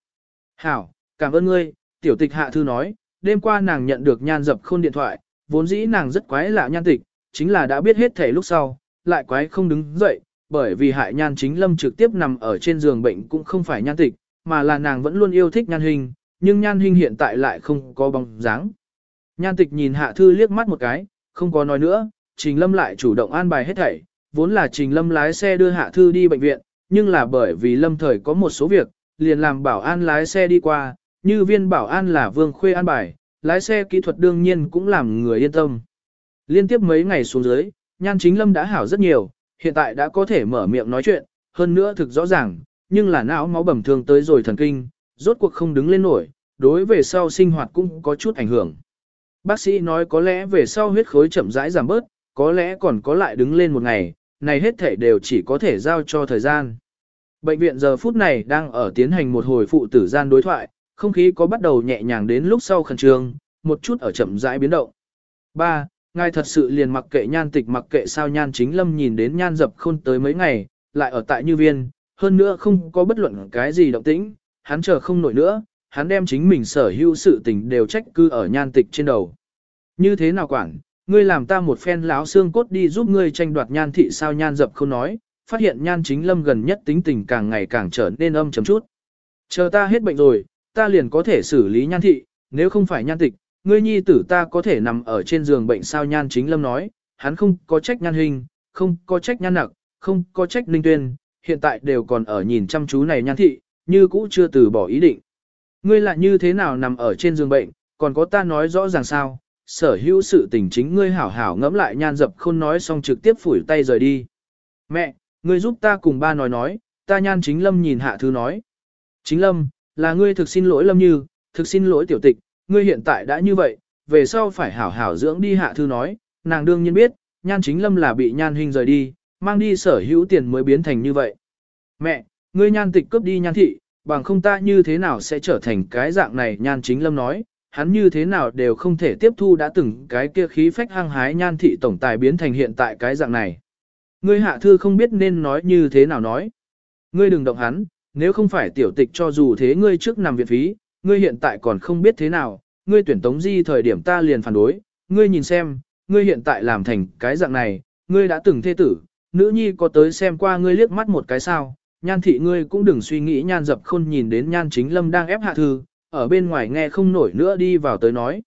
Hảo, cảm ơn ngươi, tiểu tịch hạ thư nói, đêm qua nàng nhận được nhan dập khôn điện thoại, vốn dĩ nàng rất quái lạ nhan tịch, chính là đã biết hết thể lúc sau, lại quái không đứng dậy, bởi vì hại nhan chính lâm trực tiếp nằm ở trên giường bệnh cũng không phải nhan tịch, mà là nàng vẫn luôn yêu thích nhan hình, nhưng nhan hình hiện tại lại không có bóng dáng. Nhan tịch nhìn hạ thư liếc mắt một cái, không có nói nữa, trình lâm lại chủ động an bài hết thảy, vốn là trình lâm lái xe đưa hạ thư đi bệnh viện, nhưng là bởi vì lâm thời có một số việc, liền làm bảo an lái xe đi qua, như viên bảo an là vương khuê an bài, lái xe kỹ thuật đương nhiên cũng làm người yên tâm. Liên tiếp mấy ngày xuống dưới, nhan chính lâm đã hảo rất nhiều, hiện tại đã có thể mở miệng nói chuyện, hơn nữa thực rõ ràng, nhưng là não máu bẩm thường tới rồi thần kinh, rốt cuộc không đứng lên nổi, đối về sau sinh hoạt cũng có chút ảnh hưởng. Bác sĩ nói có lẽ về sau huyết khối chậm rãi giảm bớt, có lẽ còn có lại đứng lên một ngày, này hết thể đều chỉ có thể giao cho thời gian. Bệnh viện giờ phút này đang ở tiến hành một hồi phụ tử gian đối thoại, không khí có bắt đầu nhẹ nhàng đến lúc sau khẩn trương, một chút ở chậm rãi biến động. 3. Ngài thật sự liền mặc kệ nhan tịch mặc kệ sao nhan chính lâm nhìn đến nhan dập khôn tới mấy ngày, lại ở tại như viên, hơn nữa không có bất luận cái gì động tĩnh, hắn chờ không nổi nữa, hắn đem chính mình sở hữu sự tình đều trách cư ở nhan tịch trên đầu. Như thế nào quản, ngươi làm ta một phen láo xương cốt đi giúp ngươi tranh đoạt nhan thị sao nhan dập không nói, phát hiện nhan chính lâm gần nhất tính tình càng ngày càng trở nên âm chấm chút. Chờ ta hết bệnh rồi, ta liền có thể xử lý nhan thị, nếu không phải nhan tịch, ngươi nhi tử ta có thể nằm ở trên giường bệnh sao nhan chính lâm nói, hắn không có trách nhan hình, không có trách nhan nặc, không có trách ninh tuyên, hiện tại đều còn ở nhìn chăm chú này nhan thị, như cũ chưa từ bỏ ý định. Ngươi lại như thế nào nằm ở trên giường bệnh, còn có ta nói rõ ràng sao, sở hữu sự tình chính ngươi hảo hảo ngẫm lại nhan dập khôn nói xong trực tiếp phủi tay rời đi. Mẹ, ngươi giúp ta cùng ba nói nói, ta nhan chính lâm nhìn hạ thư nói. Chính lâm, là ngươi thực xin lỗi lâm như, thực xin lỗi tiểu tịch, ngươi hiện tại đã như vậy, về sau phải hảo hảo dưỡng đi hạ thư nói, nàng đương nhiên biết, nhan chính lâm là bị nhan hình rời đi, mang đi sở hữu tiền mới biến thành như vậy. Mẹ, ngươi nhan tịch cướp đi nhan thị, bằng không ta như thế nào sẽ trở thành cái dạng này nhan chính lâm nói, hắn như thế nào đều không thể tiếp thu đã từng cái kia khí phách hăng hái nhan thị tổng tài biến thành hiện tại cái dạng này. Ngươi hạ thư không biết nên nói như thế nào nói. Ngươi đừng động hắn, nếu không phải tiểu tịch cho dù thế ngươi trước nằm viện phí, ngươi hiện tại còn không biết thế nào, ngươi tuyển tống di thời điểm ta liền phản đối, ngươi nhìn xem, ngươi hiện tại làm thành cái dạng này, ngươi đã từng thê tử, nữ nhi có tới xem qua ngươi liếc mắt một cái sao, nhan thị ngươi cũng đừng suy nghĩ nhan dập khôn nhìn đến nhan chính lâm đang ép hạ thư, ở bên ngoài nghe không nổi nữa đi vào tới nói.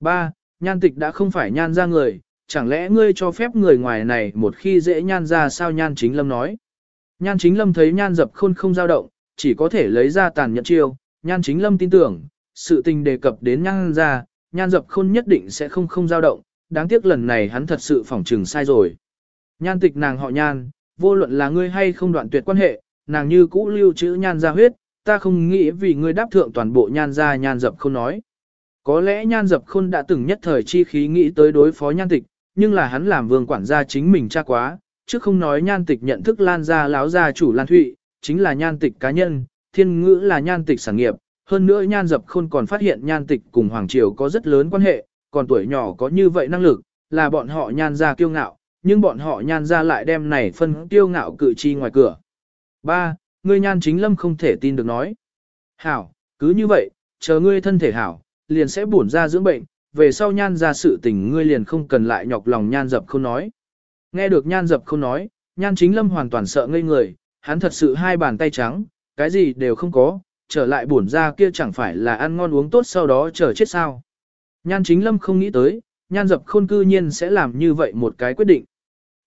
Ba, nhan tịch đã không phải nhan ra người, chẳng lẽ ngươi cho phép người ngoài này một khi dễ nhan ra sao nhan chính lâm nói. Nhan chính lâm thấy nhan dập khôn không dao động, chỉ có thể lấy ra tàn nhẫn chiêu, nhan chính lâm tin tưởng, sự tình đề cập đến nhan ra, nhan dập khôn nhất định sẽ không không dao động, đáng tiếc lần này hắn thật sự phỏng trừng sai rồi. Nhan tịch nàng họ nhan, vô luận là ngươi hay không đoạn tuyệt quan hệ, nàng như cũ lưu trữ nhan ra huyết, ta không nghĩ vì ngươi đáp thượng toàn bộ nhan ra nhan dập không nói. Có lẽ nhan dập khôn đã từng nhất thời chi khí nghĩ tới đối phó nhan tịch, nhưng là hắn làm vương quản gia chính mình cha quá, chứ không nói nhan tịch nhận thức lan gia láo gia chủ lan thụy, chính là nhan tịch cá nhân, thiên ngữ là nhan tịch sản nghiệp, hơn nữa nhan dập khôn còn phát hiện nhan tịch cùng Hoàng Triều có rất lớn quan hệ, còn tuổi nhỏ có như vậy năng lực, là bọn họ nhan ra kiêu ngạo, nhưng bọn họ nhan ra lại đem này phân kiêu ngạo cự chi ngoài cửa. Ba, Ngươi nhan chính lâm không thể tin được nói. Hảo, cứ như vậy, chờ ngươi thân thể hảo, liền sẽ bổn ra dưỡng bệnh, về sau nhan ra sự tình ngươi liền không cần lại nhọc lòng nhan dập không nói. Nghe được nhan dập không nói, nhan chính lâm hoàn toàn sợ ngây người, hắn thật sự hai bàn tay trắng, cái gì đều không có, trở lại bổn ra kia chẳng phải là ăn ngon uống tốt sau đó chờ chết sao. Nhan chính lâm không nghĩ tới, nhan dập khôn cư nhiên sẽ làm như vậy một cái quyết định.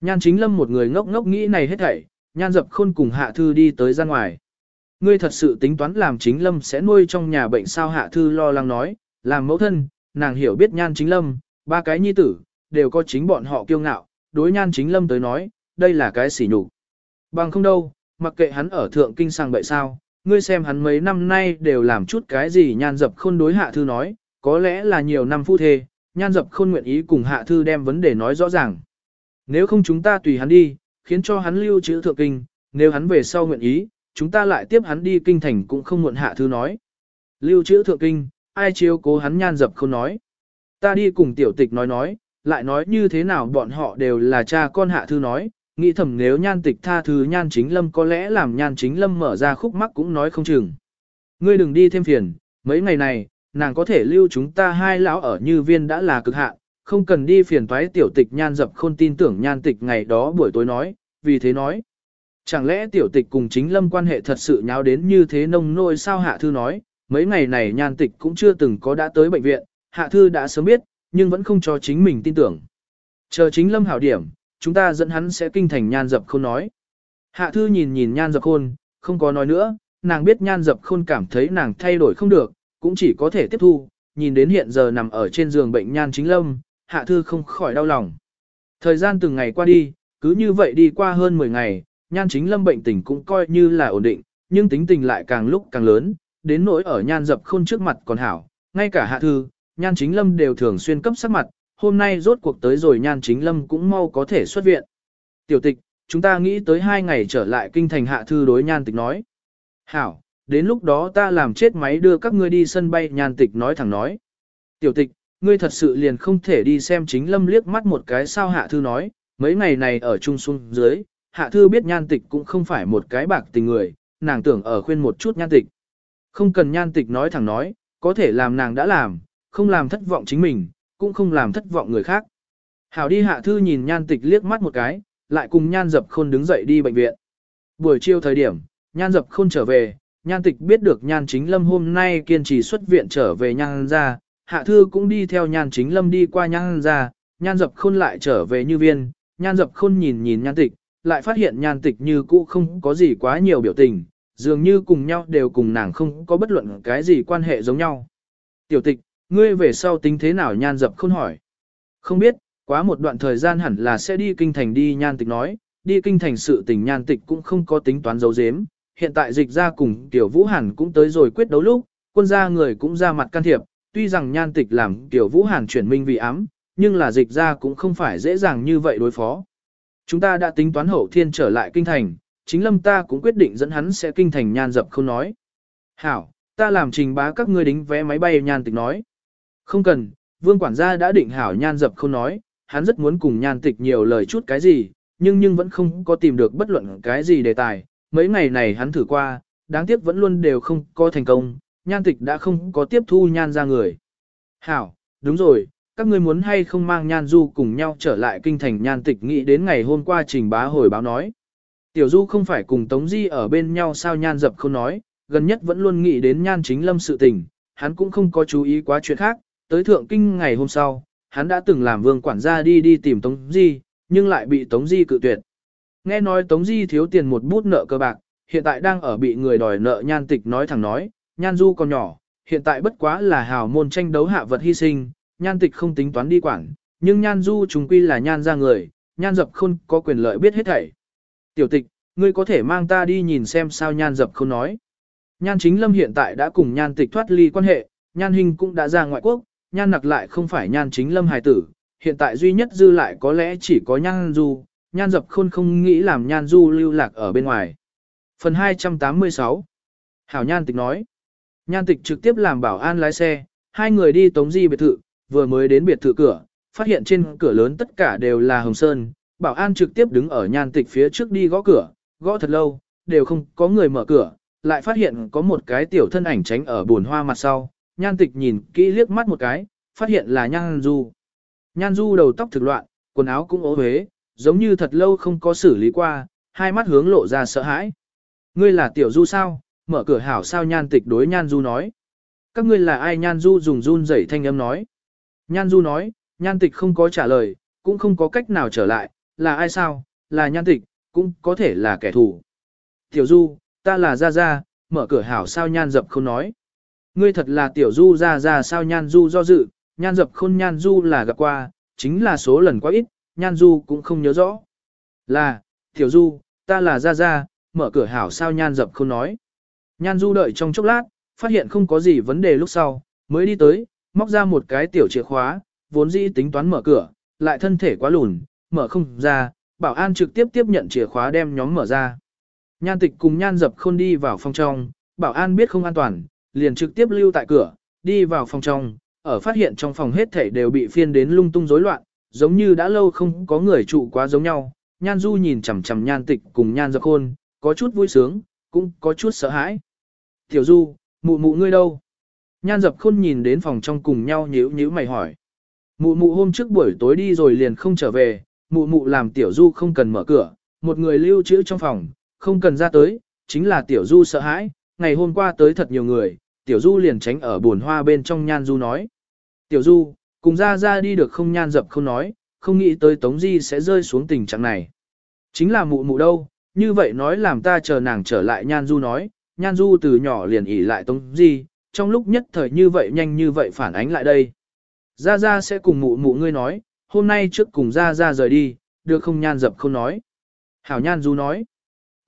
Nhan chính lâm một người ngốc ngốc nghĩ này hết thảy, nhan dập khôn cùng hạ thư đi tới ra ngoài. Ngươi thật sự tính toán làm chính lâm sẽ nuôi trong nhà bệnh sao hạ thư lo lắng nói, làm mẫu thân, nàng hiểu biết nhan chính lâm, ba cái nhi tử, đều có chính bọn họ kiêu ngạo, đối nhan chính lâm tới nói, đây là cái sỉ nhục. Bằng không đâu, mặc kệ hắn ở thượng kinh sang bậy sao, ngươi xem hắn mấy năm nay đều làm chút cái gì nhan dập khôn đối hạ thư nói, có lẽ là nhiều năm phu thê, nhan dập khôn nguyện ý cùng hạ thư đem vấn đề nói rõ ràng. Nếu không chúng ta tùy hắn đi, khiến cho hắn lưu trữ thượng kinh, nếu hắn về sau nguyện ý, chúng ta lại tiếp hắn đi kinh thành cũng không muộn hạ thư nói. Lưu trữ thượng kinh, ai chiếu cố hắn nhan dập không nói. Ta đi cùng tiểu tịch nói nói, lại nói như thế nào bọn họ đều là cha con hạ thư nói, nghĩ thầm nếu nhan tịch tha thứ nhan chính lâm có lẽ làm nhan chính lâm mở ra khúc mắc cũng nói không chừng. Ngươi đừng đi thêm phiền, mấy ngày này, nàng có thể lưu chúng ta hai lão ở như viên đã là cực hạn, không cần đi phiền toái tiểu tịch nhan dập khôn tin tưởng nhan tịch ngày đó buổi tối nói, vì thế nói. Chẳng lẽ tiểu tịch cùng chính lâm quan hệ thật sự nháo đến như thế nông nôi sao hạ thư nói, mấy ngày này nhan tịch cũng chưa từng có đã tới bệnh viện, hạ thư đã sớm biết, nhưng vẫn không cho chính mình tin tưởng. Chờ chính lâm hảo điểm, chúng ta dẫn hắn sẽ kinh thành nhan dập khôn nói. Hạ thư nhìn nhìn nhan dập khôn, không có nói nữa, nàng biết nhan dập khôn cảm thấy nàng thay đổi không được, cũng chỉ có thể tiếp thu, nhìn đến hiện giờ nằm ở trên giường bệnh nhan chính lâm, hạ thư không khỏi đau lòng. Thời gian từng ngày qua đi, cứ như vậy đi qua hơn 10 ngày, nhan chính lâm bệnh tình cũng coi như là ổn định, nhưng tính tình lại càng lúc càng lớn, đến nỗi ở nhan dập khôn trước mặt còn hảo, ngay cả hạ thư, nhan chính lâm đều thường xuyên cấp sắc mặt, hôm nay rốt cuộc tới rồi nhan chính lâm cũng mau có thể xuất viện. Tiểu tịch, chúng ta nghĩ tới hai ngày trở lại kinh thành hạ thư đối nhan tịch nói. Hảo, đến lúc đó ta làm chết máy đưa các ngươi đi sân bay nhan tịch nói thẳng nói. Tiểu tịch, ngươi thật sự liền không thể đi xem chính lâm liếc mắt một cái sao hạ thư nói, mấy ngày này ở trung xuống dưới, hạ thư biết nhan tịch cũng không phải một cái bạc tình người, nàng tưởng ở khuyên một chút nhan tịch. Không cần nhan tịch nói thẳng nói, có thể làm nàng đã làm, không làm thất vọng chính mình, cũng không làm thất vọng người khác. Hảo đi hạ thư nhìn nhan tịch liếc mắt một cái, lại cùng nhan dập khôn đứng dậy đi bệnh viện. Buổi chiều thời điểm, nhan dập khôn trở về, nhan tịch biết được nhan chính lâm hôm nay kiên trì xuất viện trở về nhan ra, hạ thư cũng đi theo nhan chính lâm đi qua nhan ra, nhan dập khôn lại trở về như viên, nhan dập khôn nhìn nhìn nhan tịch, lại phát hiện nhan tịch như cũ không có gì quá nhiều biểu tình, dường như cùng nhau đều cùng nàng không có bất luận cái gì quan hệ giống nhau. Tiểu tịch, ngươi về sau tính thế nào nhan dập khôn hỏi. Không biết, quá một đoạn thời gian hẳn là sẽ đi kinh thành đi nhan tịch nói, đi kinh thành sự tình nhan tịch cũng không có tính toán dấu dếm. Hiện tại dịch ra cùng tiểu vũ hẳn cũng tới rồi quyết đấu lúc, quân gia người cũng ra mặt can thiệp, tuy rằng nhan tịch làm tiểu vũ hàn chuyển minh vì ám, nhưng là dịch ra cũng không phải dễ dàng như vậy đối phó. Chúng ta đã tính toán hậu thiên trở lại kinh thành, chính lâm ta cũng quyết định dẫn hắn sẽ kinh thành nhan dập không nói. Hảo, ta làm trình bá các ngươi đính vé máy bay nhan tịch nói. Không cần, vương quản gia đã định hảo nhan dập không nói, hắn rất muốn cùng nhan tịch nhiều lời chút cái gì, nhưng nhưng vẫn không có tìm được bất luận cái gì đề tài. Mấy ngày này hắn thử qua, đáng tiếc vẫn luôn đều không có thành công, nhan tịch đã không có tiếp thu nhan ra người. Hảo, đúng rồi, các ngươi muốn hay không mang nhan du cùng nhau trở lại kinh thành nhan tịch nghĩ đến ngày hôm qua trình bá hồi báo nói. Tiểu du không phải cùng Tống Di ở bên nhau sao nhan dập không nói, gần nhất vẫn luôn nghĩ đến nhan chính lâm sự tình, hắn cũng không có chú ý quá chuyện khác, tới thượng kinh ngày hôm sau, hắn đã từng làm vương quản gia đi đi tìm Tống Di, nhưng lại bị Tống Di cự tuyệt. Nghe nói Tống Di thiếu tiền một bút nợ cơ bạc, hiện tại đang ở bị người đòi nợ nhan tịch nói thẳng nói, nhan du còn nhỏ, hiện tại bất quá là hào môn tranh đấu hạ vật hy sinh, nhan tịch không tính toán đi quản, nhưng nhan du trùng quy là nhan ra người, nhan dập khôn có quyền lợi biết hết thảy. Tiểu tịch, ngươi có thể mang ta đi nhìn xem sao nhan dập khôn nói. Nhan chính lâm hiện tại đã cùng nhan tịch thoát ly quan hệ, nhan hình cũng đã ra ngoại quốc, nhan nặc lại không phải nhan chính lâm hài tử, hiện tại duy nhất dư lại có lẽ chỉ có nhan du, nhan dập khôn không nghĩ làm nhan du lưu lạc ở bên ngoài. Phần 286 Hảo nhan tịch nói Nhan tịch trực tiếp làm bảo an lái xe, hai người đi tống di biệt thự, vừa mới đến biệt thự cửa, phát hiện trên cửa lớn tất cả đều là hồng sơn, bảo an trực tiếp đứng ở nhan tịch phía trước đi gõ cửa, gõ thật lâu, đều không có người mở cửa, lại phát hiện có một cái tiểu thân ảnh tránh ở buồn hoa mặt sau, nhan tịch nhìn kỹ liếc mắt một cái, phát hiện là nhan du. Nhan du đầu tóc thực loạn, quần áo cũng ố huế, giống như thật lâu không có xử lý qua, hai mắt hướng lộ ra sợ hãi. Ngươi là tiểu du sao, mở cửa hảo sao nhan tịch đối nhan du nói. Các ngươi là ai nhan du dùng run rẩy thanh âm nói. Nhan du nói, nhan tịch không có trả lời, cũng không có cách nào trở lại, là ai sao, là nhan tịch, cũng có thể là kẻ thù. Tiểu du, ta là Gia Gia, mở cửa hảo sao nhan dập không nói. Ngươi thật là tiểu du Gia Gia sao nhan du do dự, nhan dập khôn nhan du là gặp qua, chính là số lần quá ít, nhan du cũng không nhớ rõ. Là, tiểu du, ta là Gia Gia, mở cửa hảo sao nhan dập không nói. Nhan du đợi trong chốc lát, phát hiện không có gì vấn đề lúc sau, mới đi tới, móc ra một cái tiểu chìa khóa, vốn dĩ tính toán mở cửa, lại thân thể quá lùn, mở không ra, bảo an trực tiếp tiếp nhận chìa khóa đem nhóm mở ra. Nhan tịch cùng nhan dập khôn đi vào phòng trong, bảo an biết không an toàn, liền trực tiếp lưu tại cửa, đi vào phòng trong, ở phát hiện trong phòng hết thảy đều bị phiên đến lung tung rối loạn, giống như đã lâu không có người trụ quá giống nhau. Nhan du nhìn chằm chằm nhan tịch cùng nhan dập khôn, có chút vui sướng, cũng có chút sợ hãi. Tiểu du, mụ mụ ngươi đâu? Nhan dập khôn nhìn đến phòng trong cùng nhau nhíu nhíu mày hỏi. Mụ mụ hôm trước buổi tối đi rồi liền không trở về, mụ mụ làm tiểu du không cần mở cửa, một người lưu trữ trong phòng, không cần ra tới, chính là tiểu du sợ hãi, ngày hôm qua tới thật nhiều người, tiểu du liền tránh ở buồn hoa bên trong nhan du nói. Tiểu du, cùng ra ra đi được không nhan dập không nói, không nghĩ tới tống di sẽ rơi xuống tình trạng này. Chính là mụ mụ đâu, như vậy nói làm ta chờ nàng trở lại nhan du nói, nhan du từ nhỏ liền ỉ lại tống di, trong lúc nhất thời như vậy nhanh như vậy phản ánh lại đây. Gia Gia sẽ cùng mụ mụ ngươi nói, hôm nay trước cùng Gia Gia rời đi, được không nhan dập không nói. Hảo nhan du nói.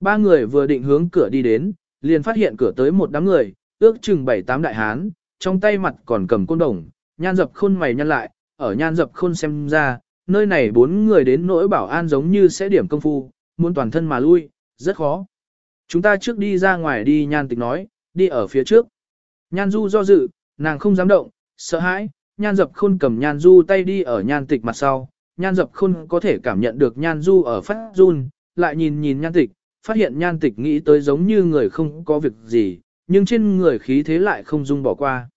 Ba người vừa định hướng cửa đi đến, liền phát hiện cửa tới một đám người, ước chừng bảy tám đại hán, trong tay mặt còn cầm côn đồng, nhan dập khôn mày nhăn lại, ở nhan dập khôn xem ra, nơi này bốn người đến nỗi bảo an giống như sẽ điểm công phu, muốn toàn thân mà lui, rất khó. Chúng ta trước đi ra ngoài đi nhan tịch nói, đi ở phía trước. Nhan du do dự, nàng không dám động, sợ hãi, nhan dập khôn cầm nhan du tay đi ở nhan tịch mặt sau, nhan dập khôn có thể cảm nhận được nhan du ở phát run, lại nhìn nhìn nhan tịch, phát hiện nhan tịch nghĩ tới giống như người không có việc gì, nhưng trên người khí thế lại không dung bỏ qua.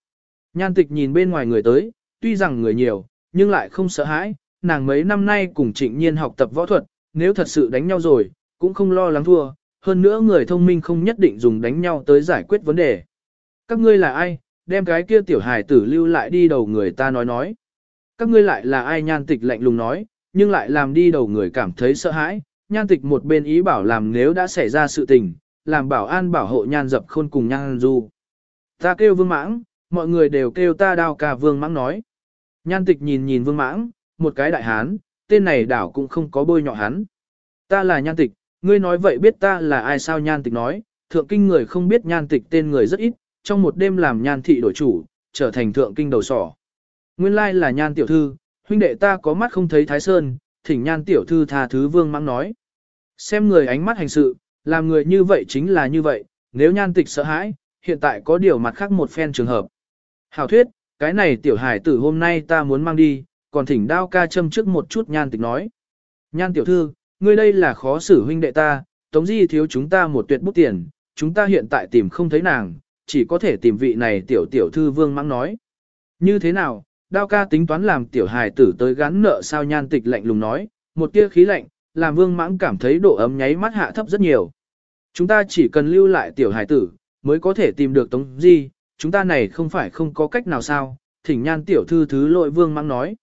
Nhan tịch nhìn bên ngoài người tới, tuy rằng người nhiều, nhưng lại không sợ hãi, nàng mấy năm nay cùng trịnh nhiên học tập võ thuật, nếu thật sự đánh nhau rồi, cũng không lo lắng thua, hơn nữa người thông minh không nhất định dùng đánh nhau tới giải quyết vấn đề. Các ngươi là ai, đem cái kia tiểu hài tử lưu lại đi đầu người ta nói nói. Các ngươi lại là ai nhan tịch lạnh lùng nói, nhưng lại làm đi đầu người cảm thấy sợ hãi, nhan tịch một bên ý bảo làm nếu đã xảy ra sự tình, làm bảo an bảo hộ nhan dập khôn cùng nhan du. Ta kêu vương mãng, mọi người đều kêu ta đao ca vương mãng nói. Nhan tịch nhìn nhìn vương mãng, một cái đại hán, tên này đảo cũng không có bôi nhọ hắn. Ta là nhan tịch, ngươi nói vậy biết ta là ai sao nhan tịch nói, thượng kinh người không biết nhan tịch tên người rất ít, trong một đêm làm nhan thị đổi chủ, trở thành thượng kinh đầu sỏ. Nguyên lai là nhan tiểu thư, huynh đệ ta có mắt không thấy thái sơn, thỉnh nhan tiểu thư tha thứ vương mãng nói. Xem người ánh mắt hành sự, làm người như vậy chính là như vậy, nếu nhan tịch sợ hãi, hiện tại có điều mặt khác một phen trường hợp. Hảo thuyết, cái này tiểu hải tử hôm nay ta muốn mang đi, còn thỉnh đao ca châm trước một chút nhan tịch nói. Nhan tiểu thư, ngươi đây là khó xử huynh đệ ta, tống di thiếu chúng ta một tuyệt bút tiền, chúng ta hiện tại tìm không thấy nàng, chỉ có thể tìm vị này tiểu tiểu thư vương mắng nói. Như thế nào, đao ca tính toán làm tiểu hài tử tới gắn nợ sao nhan tịch lạnh lùng nói, một tia khí lạnh, làm vương mãng cảm thấy độ ấm nháy mắt hạ thấp rất nhiều. Chúng ta chỉ cần lưu lại tiểu hài tử, mới có thể tìm được tống di, chúng ta này không phải không có cách nào sao, thỉnh nhan tiểu thư thứ lội vương mãng nói.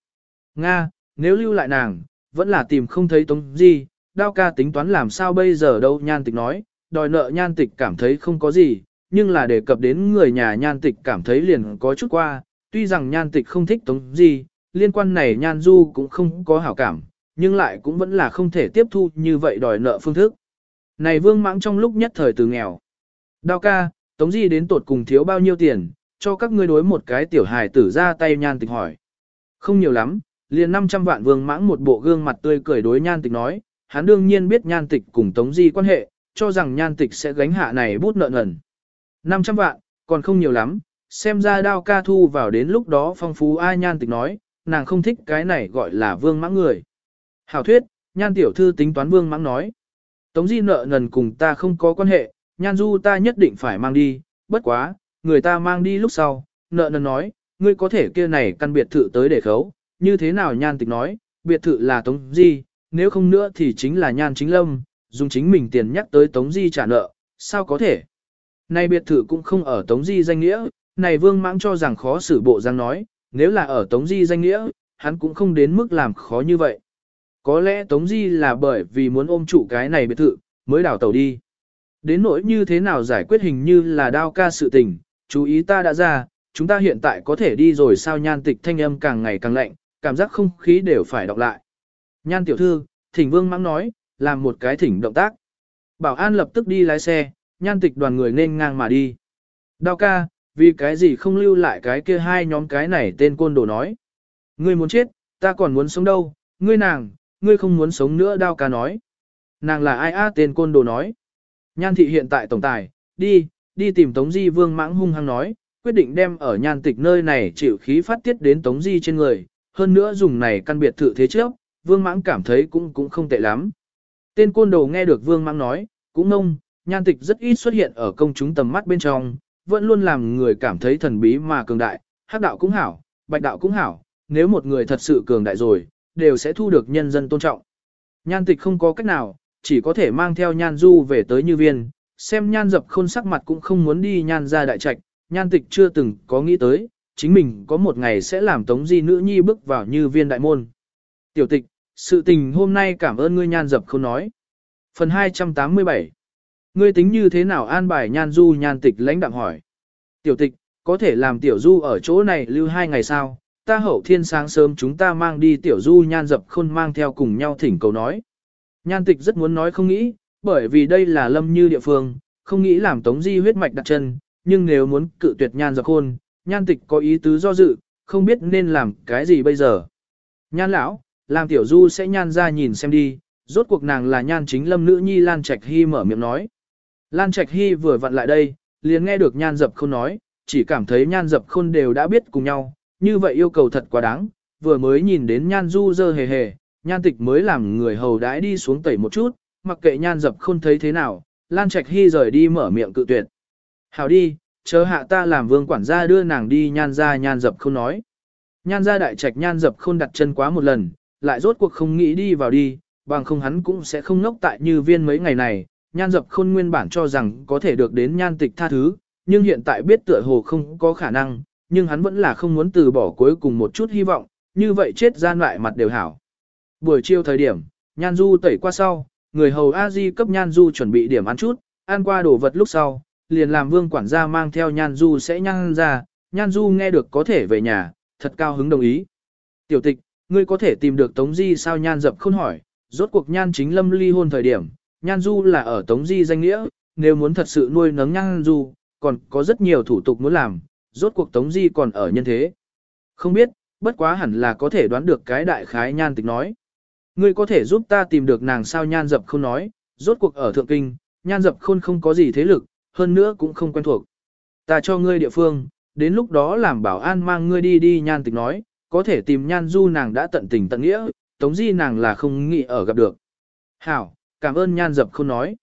Nga, nếu lưu lại nàng, vẫn là tìm không thấy tống di, đao ca tính toán làm sao bây giờ đâu nhan tịch nói, đòi nợ nhan tịch cảm thấy không có gì, nhưng là đề cập đến người nhà nhan tịch cảm thấy liền có chút qua, tuy rằng nhan tịch không thích tống di, liên quan này nhan du cũng không có hảo cảm, nhưng lại cũng vẫn là không thể tiếp thu như vậy đòi nợ phương thức. Này vương mãng trong lúc nhất thời từ nghèo. Đao ca, tống di đến tột cùng thiếu bao nhiêu tiền, cho các ngươi đối một cái tiểu hài tử ra tay nhan tịch hỏi. Không nhiều lắm, liền 500 vạn vương mãng một bộ gương mặt tươi cười đối nhan tịch nói, hắn đương nhiên biết nhan tịch cùng tống di quan hệ, cho rằng nhan tịch sẽ gánh hạ này bút nợ nần. 500 vạn, còn không nhiều lắm, xem ra đao ca thu vào đến lúc đó phong phú ai nhan tịch nói, nàng không thích cái này gọi là vương mãng người. Hảo thuyết, nhan tiểu thư tính toán vương mãng nói. Tống di nợ nần cùng ta không có quan hệ, nhan du ta nhất định phải mang đi, bất quá, người ta mang đi lúc sau, nợ nần nói, ngươi có thể kia này căn biệt thự tới để khấu, như thế nào nhan tịch nói, biệt thự là tống di, nếu không nữa thì chính là nhan chính lâm, dùng chính mình tiền nhắc tới tống di trả nợ, sao có thể. Này biệt thự cũng không ở tống di danh nghĩa, này vương mãng cho rằng khó xử bộ giang nói, nếu là ở tống di danh nghĩa, hắn cũng không đến mức làm khó như vậy. Có lẽ tống di là bởi vì muốn ôm trụ cái này biệt thự, mới đảo tàu đi. Đến nỗi như thế nào giải quyết hình như là đao ca sự tình, chú ý ta đã ra, chúng ta hiện tại có thể đi rồi sao nhan tịch thanh âm càng ngày càng lạnh, cảm giác không khí đều phải đọc lại. Nhan tiểu thư, thỉnh vương mãng nói, làm một cái thỉnh động tác. Bảo an lập tức đi lái xe, nhan tịch đoàn người nên ngang mà đi. Đao ca, vì cái gì không lưu lại cái kia hai nhóm cái này tên côn đồ nói. Ngươi muốn chết, ta còn muốn sống đâu, ngươi nàng, ngươi không muốn sống nữa đao ca nói. Nàng là ai a tên côn đồ nói. Nhan thị hiện tại tổng tài, đi, đi tìm Tống Di Vương mãng hung hăng nói, quyết định đem ở nhan tịch nơi này chịu khí phát tiết đến Tống Di trên người, hơn nữa dùng này căn biệt thự thế trước, Vương mãng cảm thấy cũng cũng không tệ lắm. Tên côn đồ nghe được Vương mãng nói, cũng nông, nhan tịch rất ít xuất hiện ở công chúng tầm mắt bên trong, vẫn luôn làm người cảm thấy thần bí mà cường đại, hắc đạo cũng hảo, bạch đạo cũng hảo, nếu một người thật sự cường đại rồi, đều sẽ thu được nhân dân tôn trọng. Nhan tịch không có cách nào, chỉ có thể mang theo nhan du về tới như viên, xem nhan dập khôn sắc mặt cũng không muốn đi nhan ra đại trạch, nhan tịch chưa từng có nghĩ tới, chính mình có một ngày sẽ làm tống di nữ nhi bước vào như viên đại môn. Tiểu tịch, sự tình hôm nay cảm ơn ngươi nhan dập khôn nói. Phần 287 Ngươi tính như thế nào an bài nhan du nhan tịch lãnh đạm hỏi. Tiểu tịch, có thể làm tiểu du ở chỗ này lưu hai ngày sao? Ta hậu thiên sáng sớm chúng ta mang đi tiểu du nhan dập khôn mang theo cùng nhau thỉnh cầu nói. Nhan tịch rất muốn nói không nghĩ, bởi vì đây là lâm như địa phương, không nghĩ làm tống di huyết mạch đặt chân, nhưng nếu muốn cự tuyệt nhan dập khôn, nhan tịch có ý tứ do dự, không biết nên làm cái gì bây giờ. Nhan lão, làm tiểu du sẽ nhan ra nhìn xem đi, rốt cuộc nàng là nhan chính lâm nữ nhi Lan Trạch Hy mở miệng nói. Lan Trạch Hy vừa vặn lại đây, liền nghe được nhan dập khôn nói, chỉ cảm thấy nhan dập khôn đều đã biết cùng nhau, như vậy yêu cầu thật quá đáng, vừa mới nhìn đến nhan du dơ hề hề, nhan tịch mới làm người hầu đãi đi xuống tẩy một chút, mặc kệ nhan dập khôn thấy thế nào, Lan Trạch Hy rời đi mở miệng cự tuyệt. Hảo đi, chờ hạ ta làm vương quản gia đưa nàng đi nhan ra nhan dập khôn nói. Nhan ra đại trạch nhan dập khôn đặt chân quá một lần, lại rốt cuộc không nghĩ đi vào đi, bằng không hắn cũng sẽ không ngốc tại như viên mấy ngày này, nhan dập khôn nguyên bản cho rằng có thể được đến nhan tịch tha thứ, nhưng hiện tại biết tựa hồ không có khả năng, nhưng hắn vẫn là không muốn từ bỏ cuối cùng một chút hy vọng, như vậy chết gian lại mặt đều hảo. Buổi chiều thời điểm, nhan du tẩy qua sau, người hầu a di cấp nhan du chuẩn bị điểm ăn chút, ăn qua đồ vật lúc sau, liền làm vương quản gia mang theo nhan du sẽ nhan ra, nhan du nghe được có thể về nhà, thật cao hứng đồng ý. Tiểu tịch, ngươi có thể tìm được Tống Di sao nhan dập khôn hỏi, rốt cuộc nhan chính lâm ly hôn thời điểm, nhan du là ở Tống Di danh nghĩa, nếu muốn thật sự nuôi nấng nhan du, còn có rất nhiều thủ tục muốn làm, rốt cuộc Tống Di còn ở nhân thế. Không biết, bất quá hẳn là có thể đoán được cái đại khái nhan tịch nói. Ngươi có thể giúp ta tìm được nàng sao nhan dập không nói, rốt cuộc ở thượng kinh, nhan dập khôn không có gì thế lực, hơn nữa cũng không quen thuộc. Ta cho ngươi địa phương, đến lúc đó làm bảo an mang ngươi đi đi nhan tịch nói, có thể tìm nhan du nàng đã tận tình tận nghĩa, tống di nàng là không nghĩ ở gặp được. Hảo, cảm ơn nhan dập không nói.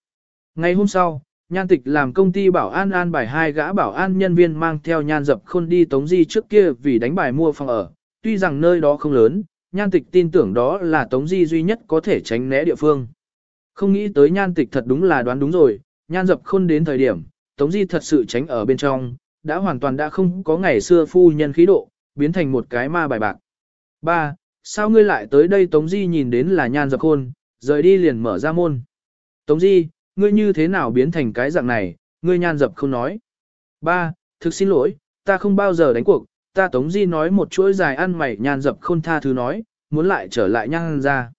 Ngày hôm sau, nhan tịch làm công ty bảo an an bài hai gã bảo an nhân viên mang theo nhan dập khôn đi tống di trước kia vì đánh bài mua phòng ở. Tuy rằng nơi đó không lớn, nhan tịch tin tưởng đó là tống di duy nhất có thể tránh né địa phương. Không nghĩ tới nhan tịch thật đúng là đoán đúng rồi, nhan dập khôn đến thời điểm, tống di thật sự tránh ở bên trong, đã hoàn toàn đã không có ngày xưa phu nhân khí độ, biến thành một cái ma bài bạc. 3. Sao ngươi lại tới đây Tống Di nhìn đến là nhan dập khôn, rời đi liền mở ra môn. Tống Di, ngươi như thế nào biến thành cái dạng này, ngươi nhan dập không nói. ba Thực xin lỗi, ta không bao giờ đánh cuộc, ta Tống Di nói một chuỗi dài ăn mày nhan dập khôn tha thứ nói, muốn lại trở lại nhan ra.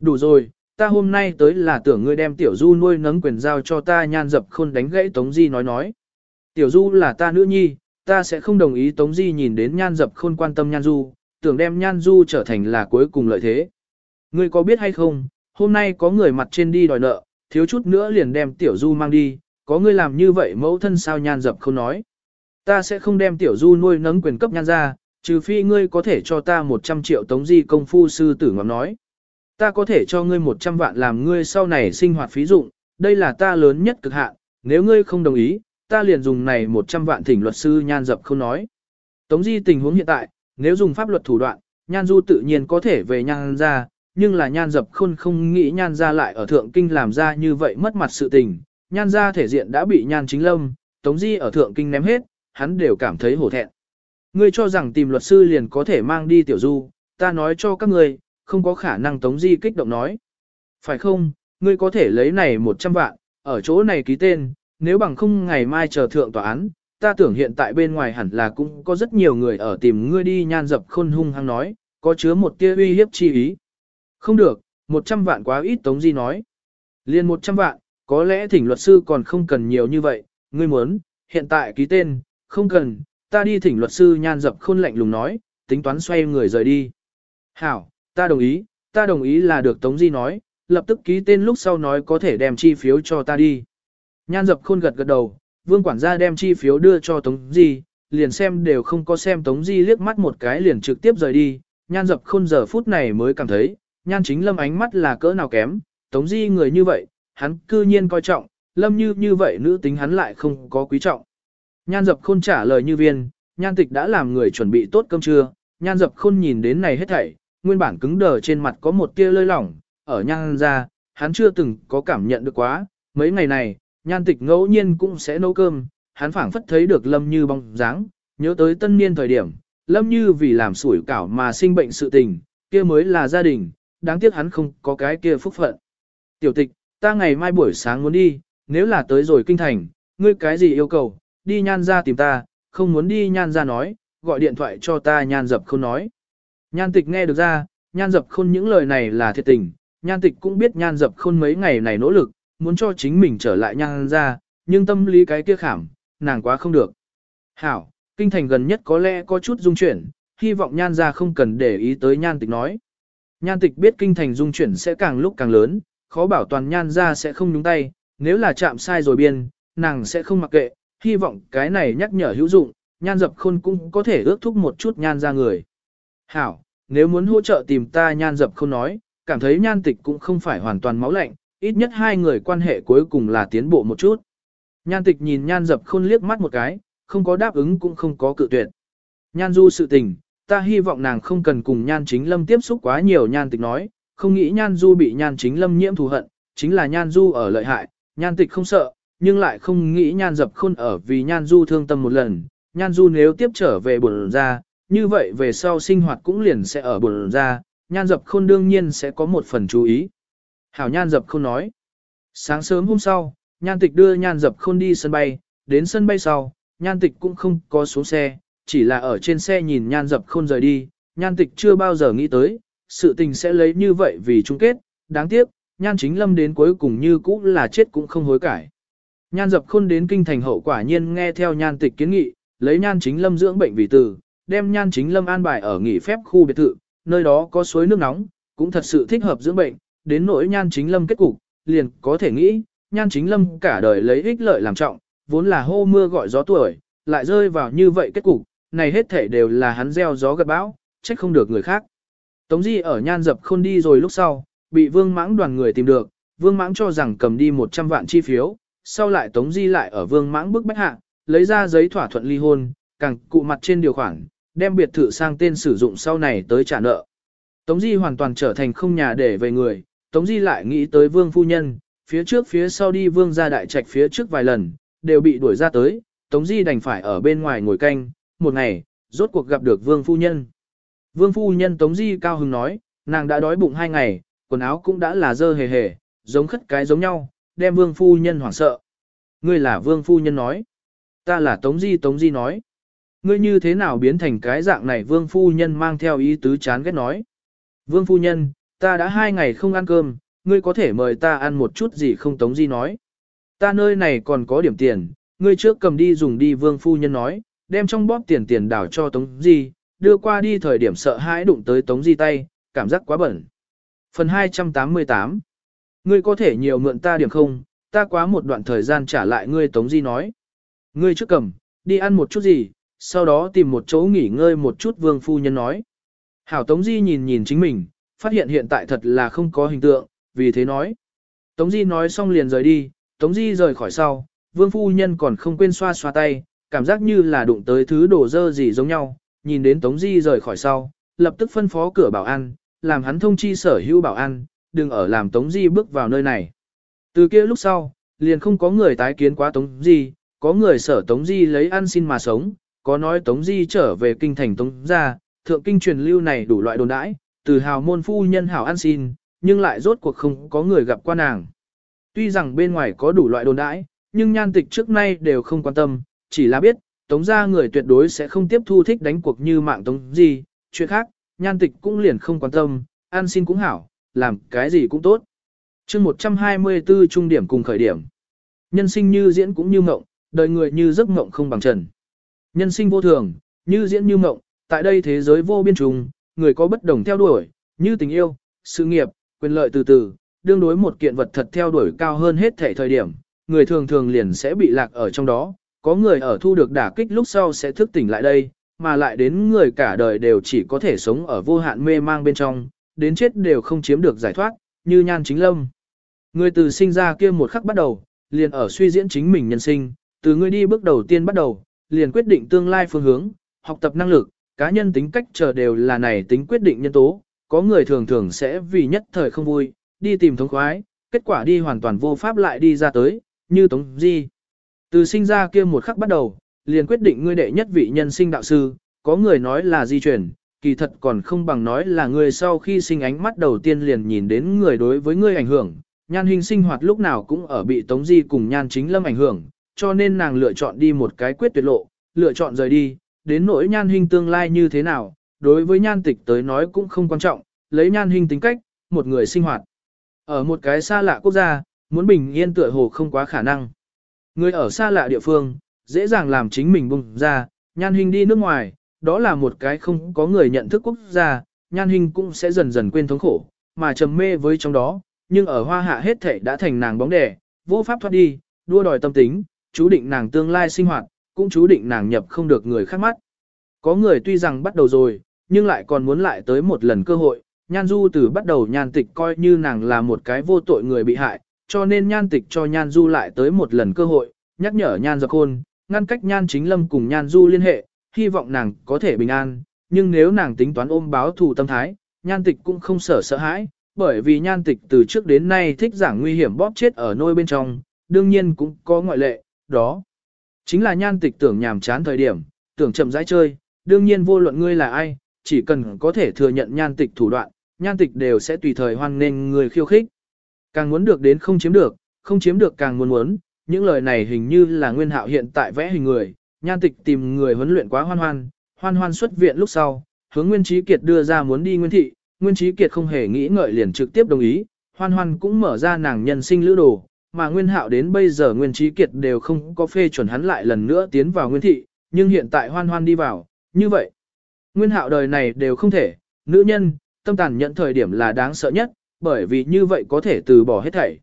Đủ rồi, ta hôm nay tới là tưởng ngươi đem tiểu du nuôi nấng quyền giao cho ta nhan dập khôn đánh gãy Tống Di nói nói. Tiểu du là ta nữ nhi, ta sẽ không đồng ý Tống Di nhìn đến nhan dập khôn quan tâm nhan du, tưởng đem nhan du trở thành là cuối cùng lợi thế. Ngươi có biết hay không, hôm nay có người mặt trên đi đòi nợ, thiếu chút nữa liền đem tiểu du mang đi, có ngươi làm như vậy mẫu thân sao nhan dập không nói. Ta sẽ không đem tiểu du nuôi nấng quyền cấp nhan ra, trừ phi ngươi có thể cho ta 100 triệu tống di công phu sư tử ngọc nói. Ta có thể cho ngươi 100 vạn làm ngươi sau này sinh hoạt phí dụng, đây là ta lớn nhất cực hạn, nếu ngươi không đồng ý, ta liền dùng này 100 vạn thỉnh luật sư nhan dập không nói. Tống di tình huống hiện tại, nếu dùng pháp luật thủ đoạn, nhan du tự nhiên có thể về nhan ra, nhưng là nhan dập khôn không nghĩ nhan ra lại ở thượng kinh làm ra như vậy mất mặt sự tình. Nhan ra thể diện đã bị nhan chính lâm, tống di ở thượng kinh ném hết, hắn đều cảm thấy hổ thẹn. Ngươi cho rằng tìm luật sư liền có thể mang đi tiểu du, ta nói cho các ngươi, không có khả năng tống di kích động nói. Phải không, ngươi có thể lấy này 100 vạn, ở chỗ này ký tên, nếu bằng không ngày mai chờ thượng tòa án, ta tưởng hiện tại bên ngoài hẳn là cũng có rất nhiều người ở tìm ngươi đi nhan dập khôn hung hăng nói, có chứa một tia uy hiếp chi ý. Không được, 100 vạn quá ít Tống Di nói. Liên 100 vạn, có lẽ thỉnh luật sư còn không cần nhiều như vậy, ngươi muốn, hiện tại ký tên, không cần, ta đi thỉnh luật sư nhan dập khôn lạnh lùng nói, tính toán xoay người rời đi. Hảo, ta đồng ý, ta đồng ý là được Tống Di nói, lập tức ký tên lúc sau nói có thể đem chi phiếu cho ta đi. Nhan dập khôn gật gật đầu, vương quản gia đem chi phiếu đưa cho Tống Di, liền xem đều không có xem Tống Di liếc mắt một cái liền trực tiếp rời đi, nhan dập khôn giờ phút này mới cảm thấy, nhan chính lâm ánh mắt là cỡ nào kém, Tống Di người như vậy, hắn cư nhiên coi trọng, lâm như như vậy nữ tính hắn lại không có quý trọng. Nhan dập khôn trả lời như viên, nhan tịch đã làm người chuẩn bị tốt cơm trưa, nhan dập khôn nhìn đến này hết thảy, nguyên bản cứng đờ trên mặt có một tia lơi lỏng, ở nhan ra, hắn chưa từng có cảm nhận được quá, mấy ngày này, nhan tịch ngẫu nhiên cũng sẽ nấu cơm, hắn phảng phất thấy được lâm như bóng dáng, nhớ tới tân niên thời điểm, lâm như vì làm sủi cảo mà sinh bệnh sự tình, kia mới là gia đình, đáng tiếc hắn không có cái kia phúc phận. Tiểu tịch, ta ngày mai buổi sáng muốn đi, nếu là tới rồi kinh thành, ngươi cái gì yêu cầu, đi nhan ra tìm ta, không muốn đi nhan ra nói, gọi điện thoại cho ta nhan dập không nói. Nhan tịch nghe được ra, nhan dập khôn những lời này là thiệt tình, nhan tịch cũng biết nhan dập khôn mấy ngày này nỗ lực, muốn cho chính mình trở lại nhan ra, nhưng tâm lý cái kia khảm, nàng quá không được. Hảo, kinh thành gần nhất có lẽ có chút dung chuyển, hy vọng nhan ra không cần để ý tới nhan tịch nói. Nhan tịch biết kinh thành dung chuyển sẽ càng lúc càng lớn, khó bảo toàn nhan ra sẽ không nhúng tay, nếu là chạm sai rồi biên, nàng sẽ không mặc kệ, hy vọng cái này nhắc nhở hữu dụng, nhan dập khôn cũng có thể ước thúc một chút nhan ra người. Hảo, nếu muốn hỗ trợ tìm ta nhan dập không nói, cảm thấy nhan tịch cũng không phải hoàn toàn máu lạnh, ít nhất hai người quan hệ cuối cùng là tiến bộ một chút. Nhan tịch nhìn nhan dập khôn liếc mắt một cái, không có đáp ứng cũng không có cự tuyệt. Nhan du sự tình, ta hy vọng nàng không cần cùng nhan chính lâm tiếp xúc quá nhiều nhan tịch nói, không nghĩ nhan du bị nhan chính lâm nhiễm thù hận, chính là nhan du ở lợi hại, nhan tịch không sợ, nhưng lại không nghĩ nhan dập khôn ở vì nhan du thương tâm một lần, nhan du nếu tiếp trở về buồn ra, như vậy về sau sinh hoạt cũng liền sẽ ở buồn ra, nhan dập khôn đương nhiên sẽ có một phần chú ý. Hảo nhan dập khôn nói. Sáng sớm hôm sau, nhan tịch đưa nhan dập khôn đi sân bay, đến sân bay sau, nhan tịch cũng không có xuống xe, chỉ là ở trên xe nhìn nhan dập khôn rời đi, nhan tịch chưa bao giờ nghĩ tới, sự tình sẽ lấy như vậy vì chung kết, đáng tiếc, nhan chính lâm đến cuối cùng như cũ là chết cũng không hối cải. Nhan dập khôn đến kinh thành hậu quả nhiên nghe theo nhan tịch kiến nghị, lấy nhan chính lâm dưỡng bệnh vì từ, đem nhan chính lâm an bài ở nghỉ phép khu biệt thự, nơi đó có suối nước nóng, cũng thật sự thích hợp dưỡng bệnh, đến nỗi nhan chính lâm kết cục, liền có thể nghĩ, nhan chính lâm cả đời lấy ích lợi làm trọng, vốn là hô mưa gọi gió tuổi, lại rơi vào như vậy kết cục, này hết thể đều là hắn gieo gió gặt bão, trách không được người khác. Tống Di ở nhan dập khôn đi rồi lúc sau, bị vương mãng đoàn người tìm được, vương mãng cho rằng cầm đi 100 vạn chi phiếu, sau lại Tống Di lại ở vương mãng bức bách hạ, lấy ra giấy thỏa thuận ly hôn, càng cụ mặt trên điều khoản, đem biệt thự sang tên sử dụng sau này tới trả nợ. Tống Di hoàn toàn trở thành không nhà để về người, Tống Di lại nghĩ tới vương phu nhân, phía trước phía sau đi vương ra đại trạch phía trước vài lần, đều bị đuổi ra tới, Tống Di đành phải ở bên ngoài ngồi canh, một ngày, rốt cuộc gặp được vương phu nhân. Vương phu nhân Tống Di cao hứng nói, nàng đã đói bụng hai ngày, quần áo cũng đã là dơ hề hề, giống khất cái giống nhau, đem vương phu nhân hoảng sợ. Ngươi là vương phu nhân nói. Ta là Tống Di Tống Di nói. Ngươi như thế nào biến thành cái dạng này vương phu nhân mang theo ý tứ chán ghét nói. Vương phu nhân, ta đã hai ngày không ăn cơm, ngươi có thể mời ta ăn một chút gì không Tống Di nói. Ta nơi này còn có điểm tiền, ngươi trước cầm đi dùng đi vương phu nhân nói, đem trong bóp tiền tiền đảo cho Tống Di, đưa qua đi thời điểm sợ hãi đụng tới Tống Di tay, cảm giác quá bẩn. Phần 288 Ngươi có thể nhiều mượn ta điểm không, ta quá một đoạn thời gian trả lại ngươi Tống Di nói. Ngươi trước cầm, đi ăn một chút gì, sau đó tìm một chỗ nghỉ ngơi một chút vương phu nhân nói. Hảo Tống Di nhìn nhìn chính mình, phát hiện hiện tại thật là không có hình tượng, vì thế nói. Tống Di nói xong liền rời đi, Tống Di rời khỏi sau, vương phu nhân còn không quên xoa xoa tay, cảm giác như là đụng tới thứ đồ dơ gì giống nhau, nhìn đến Tống Di rời khỏi sau, lập tức phân phó cửa bảo an, làm hắn thông chi sở hữu bảo an, đừng ở làm Tống Di bước vào nơi này. Từ kia lúc sau, liền không có người tái kiến quá Tống Di, có người sở Tống Di lấy ăn xin mà sống, có nói Tống Di trở về kinh thành Tống gia, thượng kinh truyền lưu này đủ loại đồn đãi, từ hào môn phu nhân hào ăn xin, nhưng lại rốt cuộc không có người gặp qua nàng. Tuy rằng bên ngoài có đủ loại đồn đãi, nhưng nhan tịch trước nay đều không quan tâm, chỉ là biết, tống gia người tuyệt đối sẽ không tiếp thu thích đánh cuộc như mạng tống gì, chuyện khác, nhan tịch cũng liền không quan tâm, an xin cũng hảo, làm cái gì cũng tốt. chương 124 trung điểm cùng khởi điểm. Nhân sinh như diễn cũng như mộng, đời người như giấc mộng không bằng trần. Nhân sinh vô thường, như diễn như mộng, tại đây thế giới vô biên trùng, người có bất đồng theo đuổi, như tình yêu, sự nghiệp, quyền lợi từ từ, đương đối một kiện vật thật theo đuổi cao hơn hết thể thời điểm, người thường thường liền sẽ bị lạc ở trong đó, có người ở thu được đả kích lúc sau sẽ thức tỉnh lại đây, mà lại đến người cả đời đều chỉ có thể sống ở vô hạn mê mang bên trong, đến chết đều không chiếm được giải thoát, như nhan chính lâm. Người từ sinh ra kia một khắc bắt đầu, liền ở suy diễn chính mình nhân sinh, từ người đi bước đầu tiên bắt đầu, liền quyết định tương lai phương hướng, học tập năng lực, cá nhân tính cách chờ đều là này tính quyết định nhân tố, có người thường thường sẽ vì nhất thời không vui, đi tìm thống khoái, kết quả đi hoàn toàn vô pháp lại đi ra tới, như Tống Di. Từ sinh ra kia một khắc bắt đầu, liền quyết định ngươi đệ nhất vị nhân sinh đạo sư, có người nói là di chuyển, kỳ thật còn không bằng nói là ngươi sau khi sinh ánh mắt đầu tiên liền nhìn đến người đối với ngươi ảnh hưởng, nhan hình sinh hoạt lúc nào cũng ở bị Tống Di cùng nhan chính lâm ảnh hưởng, cho nên nàng lựa chọn đi một cái quyết tuyệt lộ, lựa chọn rời đi, đến nỗi nhan hình tương lai như thế nào, đối với nhan tịch tới nói cũng không quan trọng, lấy nhan hình tính cách, một người sinh hoạt. Ở một cái xa lạ quốc gia, muốn bình yên tựa hồ không quá khả năng. Người ở xa lạ địa phương, dễ dàng làm chính mình bùng ra, nhan hình đi nước ngoài, đó là một cái không có người nhận thức quốc gia, nhan hình cũng sẽ dần dần quên thống khổ, mà trầm mê với trong đó, nhưng ở hoa hạ hết thể đã thành nàng bóng đẻ, vô pháp thoát đi, đua đòi tâm tính, chú định nàng tương lai sinh hoạt, cũng chú định nàng nhập không được người khác mắt. Có người tuy rằng bắt đầu rồi, nhưng lại còn muốn lại tới một lần cơ hội, nhan du từ bắt đầu nhan tịch coi như nàng là một cái vô tội người bị hại, cho nên nhan tịch cho nhan du lại tới một lần cơ hội, nhắc nhở nhan dọc khôn, ngăn cách nhan chính lâm cùng nhan du liên hệ, hy vọng nàng có thể bình an, nhưng nếu nàng tính toán ôm báo thù tâm thái, nhan tịch cũng không sợ sợ hãi, bởi vì nhan tịch từ trước đến nay thích giảng nguy hiểm bóp chết ở nôi bên trong, đương nhiên cũng có ngoại lệ, đó. Chính là nhan tịch tưởng nhàm chán thời điểm, tưởng chậm rãi chơi, đương nhiên vô luận ngươi là ai, chỉ cần có thể thừa nhận nhan tịch thủ đoạn, nhan tịch đều sẽ tùy thời hoan nghênh người khiêu khích. Càng muốn được đến không chiếm được, không chiếm được càng muốn muốn, những lời này hình như là nguyên hạo hiện tại vẽ hình người, nhan tịch tìm người huấn luyện quá hoan hoan, hoan hoan xuất viện lúc sau, hướng Nguyên Trí Kiệt đưa ra muốn đi Nguyên Thị, Nguyên Trí Kiệt không hề nghĩ ngợi liền trực tiếp đồng ý, hoan hoan cũng mở ra nàng nhân sinh lữ đồ, mà Nguyên Hạo đến bây giờ Nguyên Trí Kiệt đều không có phê chuẩn hắn lại lần nữa tiến vào Nguyên Thị, nhưng hiện tại hoan hoan đi vào, như vậy. Nguyên hạo đời này đều không thể, nữ nhân, tâm tàn nhận thời điểm là đáng sợ nhất, bởi vì như vậy có thể từ bỏ hết thảy.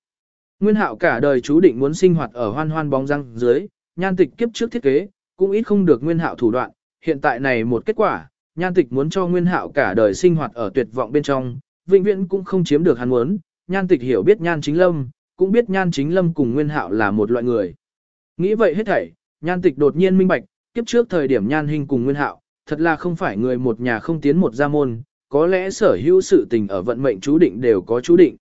Nguyên hạo cả đời chú định muốn sinh hoạt ở hoan hoan bóng răng dưới, nhan tịch kiếp trước thiết kế, cũng ít không được nguyên hạo thủ đoạn, hiện tại này một kết quả, nhan tịch muốn cho nguyên hạo cả đời sinh hoạt ở tuyệt vọng bên trong, vĩnh viễn cũng không chiếm được hắn muốn, nhan tịch hiểu biết nhan chính lâm, cũng biết nhan chính lâm cùng nguyên hạo là một loại người. Nghĩ vậy hết thảy, nhan tịch đột nhiên minh bạch, kiếp trước thời điểm nhan hình cùng nguyên hạo, thật là không phải người một nhà không tiến một gia môn, có lẽ sở hữu sự tình ở vận mệnh chú định đều có chú định.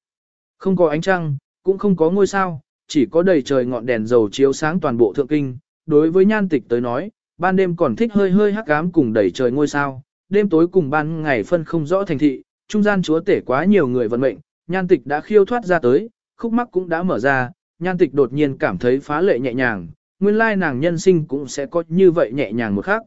Không có ánh trăng, cũng không có ngôi sao, chỉ có đầy trời ngọn đèn dầu chiếu sáng toàn bộ thượng kinh. Đối với nhan tịch tới nói, ban đêm còn thích hơi hơi hắc ám cùng đầy trời ngôi sao, đêm tối cùng ban ngày phân không rõ thành thị, trung gian chúa tể quá nhiều người vận mệnh, nhan tịch đã khiêu thoát ra tới, khúc mắc cũng đã mở ra, nhan tịch đột nhiên cảm thấy phá lệ nhẹ nhàng, nguyên lai nàng nhân sinh cũng sẽ có như vậy nhẹ nhàng một khác.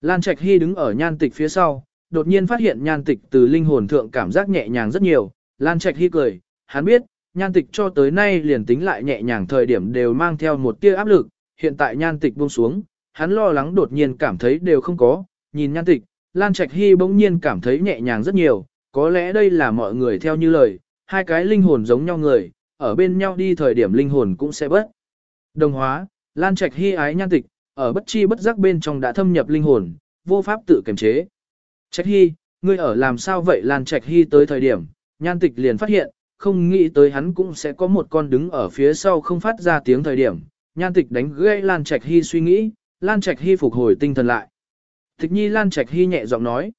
Lan Trạch Hy đứng ở nhan tịch phía sau, đột nhiên phát hiện nhan tịch từ linh hồn thượng cảm giác nhẹ nhàng rất nhiều, Lan Trạch Hy cười, hắn biết, nhan tịch cho tới nay liền tính lại nhẹ nhàng thời điểm đều mang theo một tia áp lực, hiện tại nhan tịch buông xuống, hắn lo lắng đột nhiên cảm thấy đều không có, nhìn nhan tịch, Lan Trạch Hy bỗng nhiên cảm thấy nhẹ nhàng rất nhiều, có lẽ đây là mọi người theo như lời, hai cái linh hồn giống nhau người, ở bên nhau đi thời điểm linh hồn cũng sẽ bất. Đồng hóa, Lan Trạch Hy ái nhan tịch, ở bất chi bất giác bên trong đã thâm nhập linh hồn, vô pháp tự kiềm chế. Trạch Hy, ngươi ở làm sao vậy Lan Trạch Hy tới thời điểm, nhan tịch liền phát hiện, không nghĩ tới hắn cũng sẽ có một con đứng ở phía sau không phát ra tiếng thời điểm. Nhan tịch đánh gãy Lan Trạch Hy suy nghĩ, Lan Trạch Hy phục hồi tinh thần lại. Tịch nhi Lan Trạch Hy nhẹ giọng nói.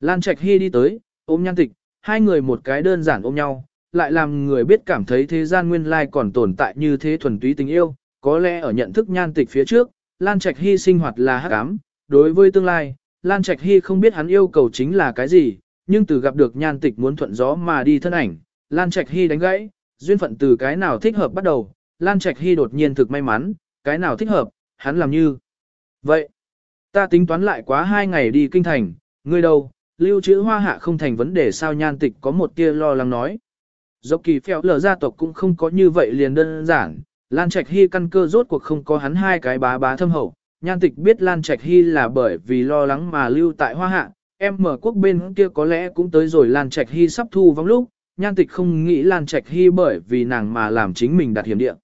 Lan Trạch Hy đi tới, ôm nhan tịch, hai người một cái đơn giản ôm nhau, lại làm người biết cảm thấy thế gian nguyên lai còn tồn tại như thế thuần túy tình yêu, có lẽ ở nhận thức nhan tịch phía trước, Lan Trạch Hy sinh hoạt là hắc ám, đối với tương lai, Lan Trạch Hy không biết hắn yêu cầu chính là cái gì, nhưng từ gặp được nhan tịch muốn thuận gió mà đi thân ảnh, Lan Trạch Hy đánh gãy, duyên phận từ cái nào thích hợp bắt đầu, Lan Trạch Hy đột nhiên thực may mắn, cái nào thích hợp, hắn làm như. Vậy, ta tính toán lại quá hai ngày đi kinh thành, ngươi đâu, lưu trữ hoa hạ không thành vấn đề sao nhan tịch có một tia lo lắng nói. Dọc kỳ phèo lờ gia tộc cũng không có như vậy liền đơn giản, Lan Trạch Hy căn cơ rốt cuộc không có hắn hai cái bá bá thâm hậu. Nhan tịch biết Lan Trạch Hy là bởi vì lo lắng mà lưu tại hoa hạ, em mở quốc bên kia có lẽ cũng tới rồi Lan Trạch Hy sắp thu vắng lúc, nhan tịch không nghĩ Lan Trạch Hy bởi vì nàng mà làm chính mình đặt hiểm địa.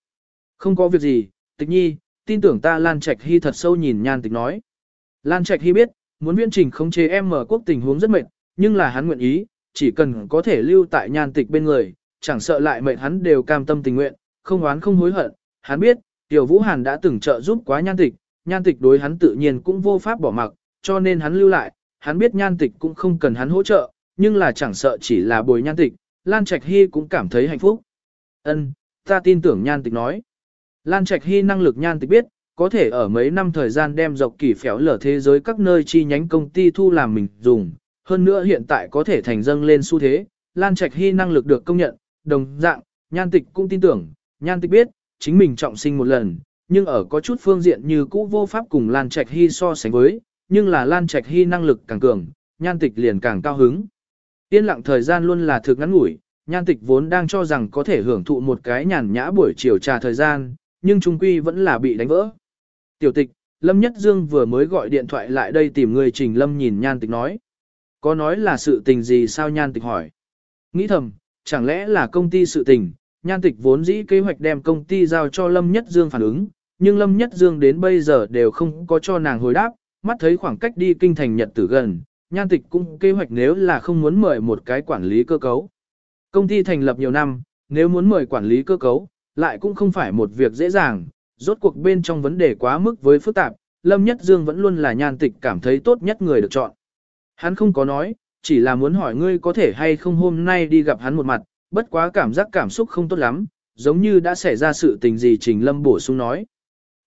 Không có việc gì, tịch nhi, tin tưởng ta Lan Trạch Hy thật sâu nhìn nhan tịch nói. Lan Trạch Hy biết, muốn viễn trình khống chế em mở quốc tình huống rất mệt, nhưng là hắn nguyện ý, chỉ cần có thể lưu tại nhan tịch bên người, chẳng sợ lại mệt hắn đều cam tâm tình nguyện, không oán không hối hận. Hắn biết, Tiểu Vũ Hàn đã từng trợ giúp quá nhan tịch, nhan tịch đối hắn tự nhiên cũng vô pháp bỏ mặc, cho nên hắn lưu lại, hắn biết nhan tịch cũng không cần hắn hỗ trợ, nhưng là chẳng sợ chỉ là bồi nhan tịch, Lan Trạch Hy cũng cảm thấy hạnh phúc. Ân, ta tin tưởng nhan tịch nói. Lan Trạch Hy năng lực nhan tịch biết, có thể ở mấy năm thời gian đem dọc kỳ phéo lở thế giới các nơi chi nhánh công ty thu làm mình dùng, hơn nữa hiện tại có thể thành dâng lên xu thế, Lan Trạch Hy năng lực được công nhận, đồng dạng, nhan tịch cũng tin tưởng, nhan tịch biết, chính mình trọng sinh một lần, nhưng ở có chút phương diện như cũ vô pháp cùng Lan Trạch Hy so sánh với, nhưng là Lan Trạch Hy năng lực càng cường, nhan tịch liền càng cao hứng. Yên lặng thời gian luôn là thực ngắn ngủi, nhan tịch vốn đang cho rằng có thể hưởng thụ một cái nhàn nhã buổi chiều trà thời gian, nhưng trung quy vẫn là bị đánh vỡ. Tiểu tịch, Lâm Nhất Dương vừa mới gọi điện thoại lại đây tìm người Trình Lâm nhìn nhan tịch nói. Có nói là sự tình gì sao nhan tịch hỏi. Nghĩ thầm, chẳng lẽ là công ty sự tình, nhan tịch vốn dĩ kế hoạch đem công ty giao cho Lâm Nhất Dương phản ứng, nhưng Lâm Nhất Dương đến bây giờ đều không có cho nàng hồi đáp, mắt thấy khoảng cách đi kinh thành nhật tử gần, nhan tịch cũng kế hoạch nếu là không muốn mời một cái quản lý cơ cấu. Công ty thành lập nhiều năm, nếu muốn mời quản lý cơ cấu, lại cũng không phải một việc dễ dàng, rốt cuộc bên trong vấn đề quá mức với phức tạp, Lâm Nhất Dương vẫn luôn là nhan tịch cảm thấy tốt nhất người được chọn. Hắn không có nói, chỉ là muốn hỏi ngươi có thể hay không hôm nay đi gặp hắn một mặt, bất quá cảm giác cảm xúc không tốt lắm, giống như đã xảy ra sự tình gì Trình Lâm bổ sung nói.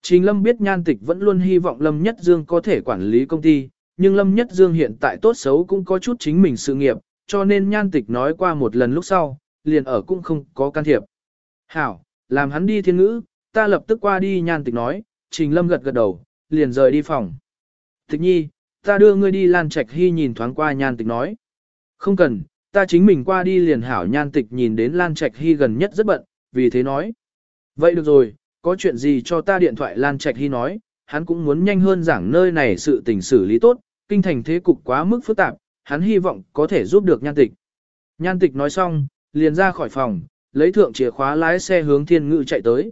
Trình Lâm biết nhan tịch vẫn luôn hy vọng Lâm Nhất Dương có thể quản lý công ty, nhưng Lâm Nhất Dương hiện tại tốt xấu cũng có chút chính mình sự nghiệp, cho nên nhan tịch nói qua một lần lúc sau, liền ở cũng không có can thiệp. Hảo, làm hắn đi thiên ngữ, ta lập tức qua đi nhan tịch nói, Trình Lâm gật gật đầu, liền rời đi phòng. Tịch nhi, ta đưa ngươi đi Lan Trạch Hy nhìn thoáng qua nhan tịch nói. Không cần, ta chính mình qua đi liền hảo nhan tịch nhìn đến Lan Trạch Hy gần nhất rất bận, vì thế nói. Vậy được rồi, có chuyện gì cho ta điện thoại Lan Trạch Hy nói, hắn cũng muốn nhanh hơn giảng nơi này sự tình xử lý tốt, kinh thành thế cục quá mức phức tạp, hắn hy vọng có thể giúp được nhan tịch. Nhan tịch nói xong, liền ra khỏi phòng, lấy thượng chìa khóa lái xe hướng thiên ngữ chạy tới.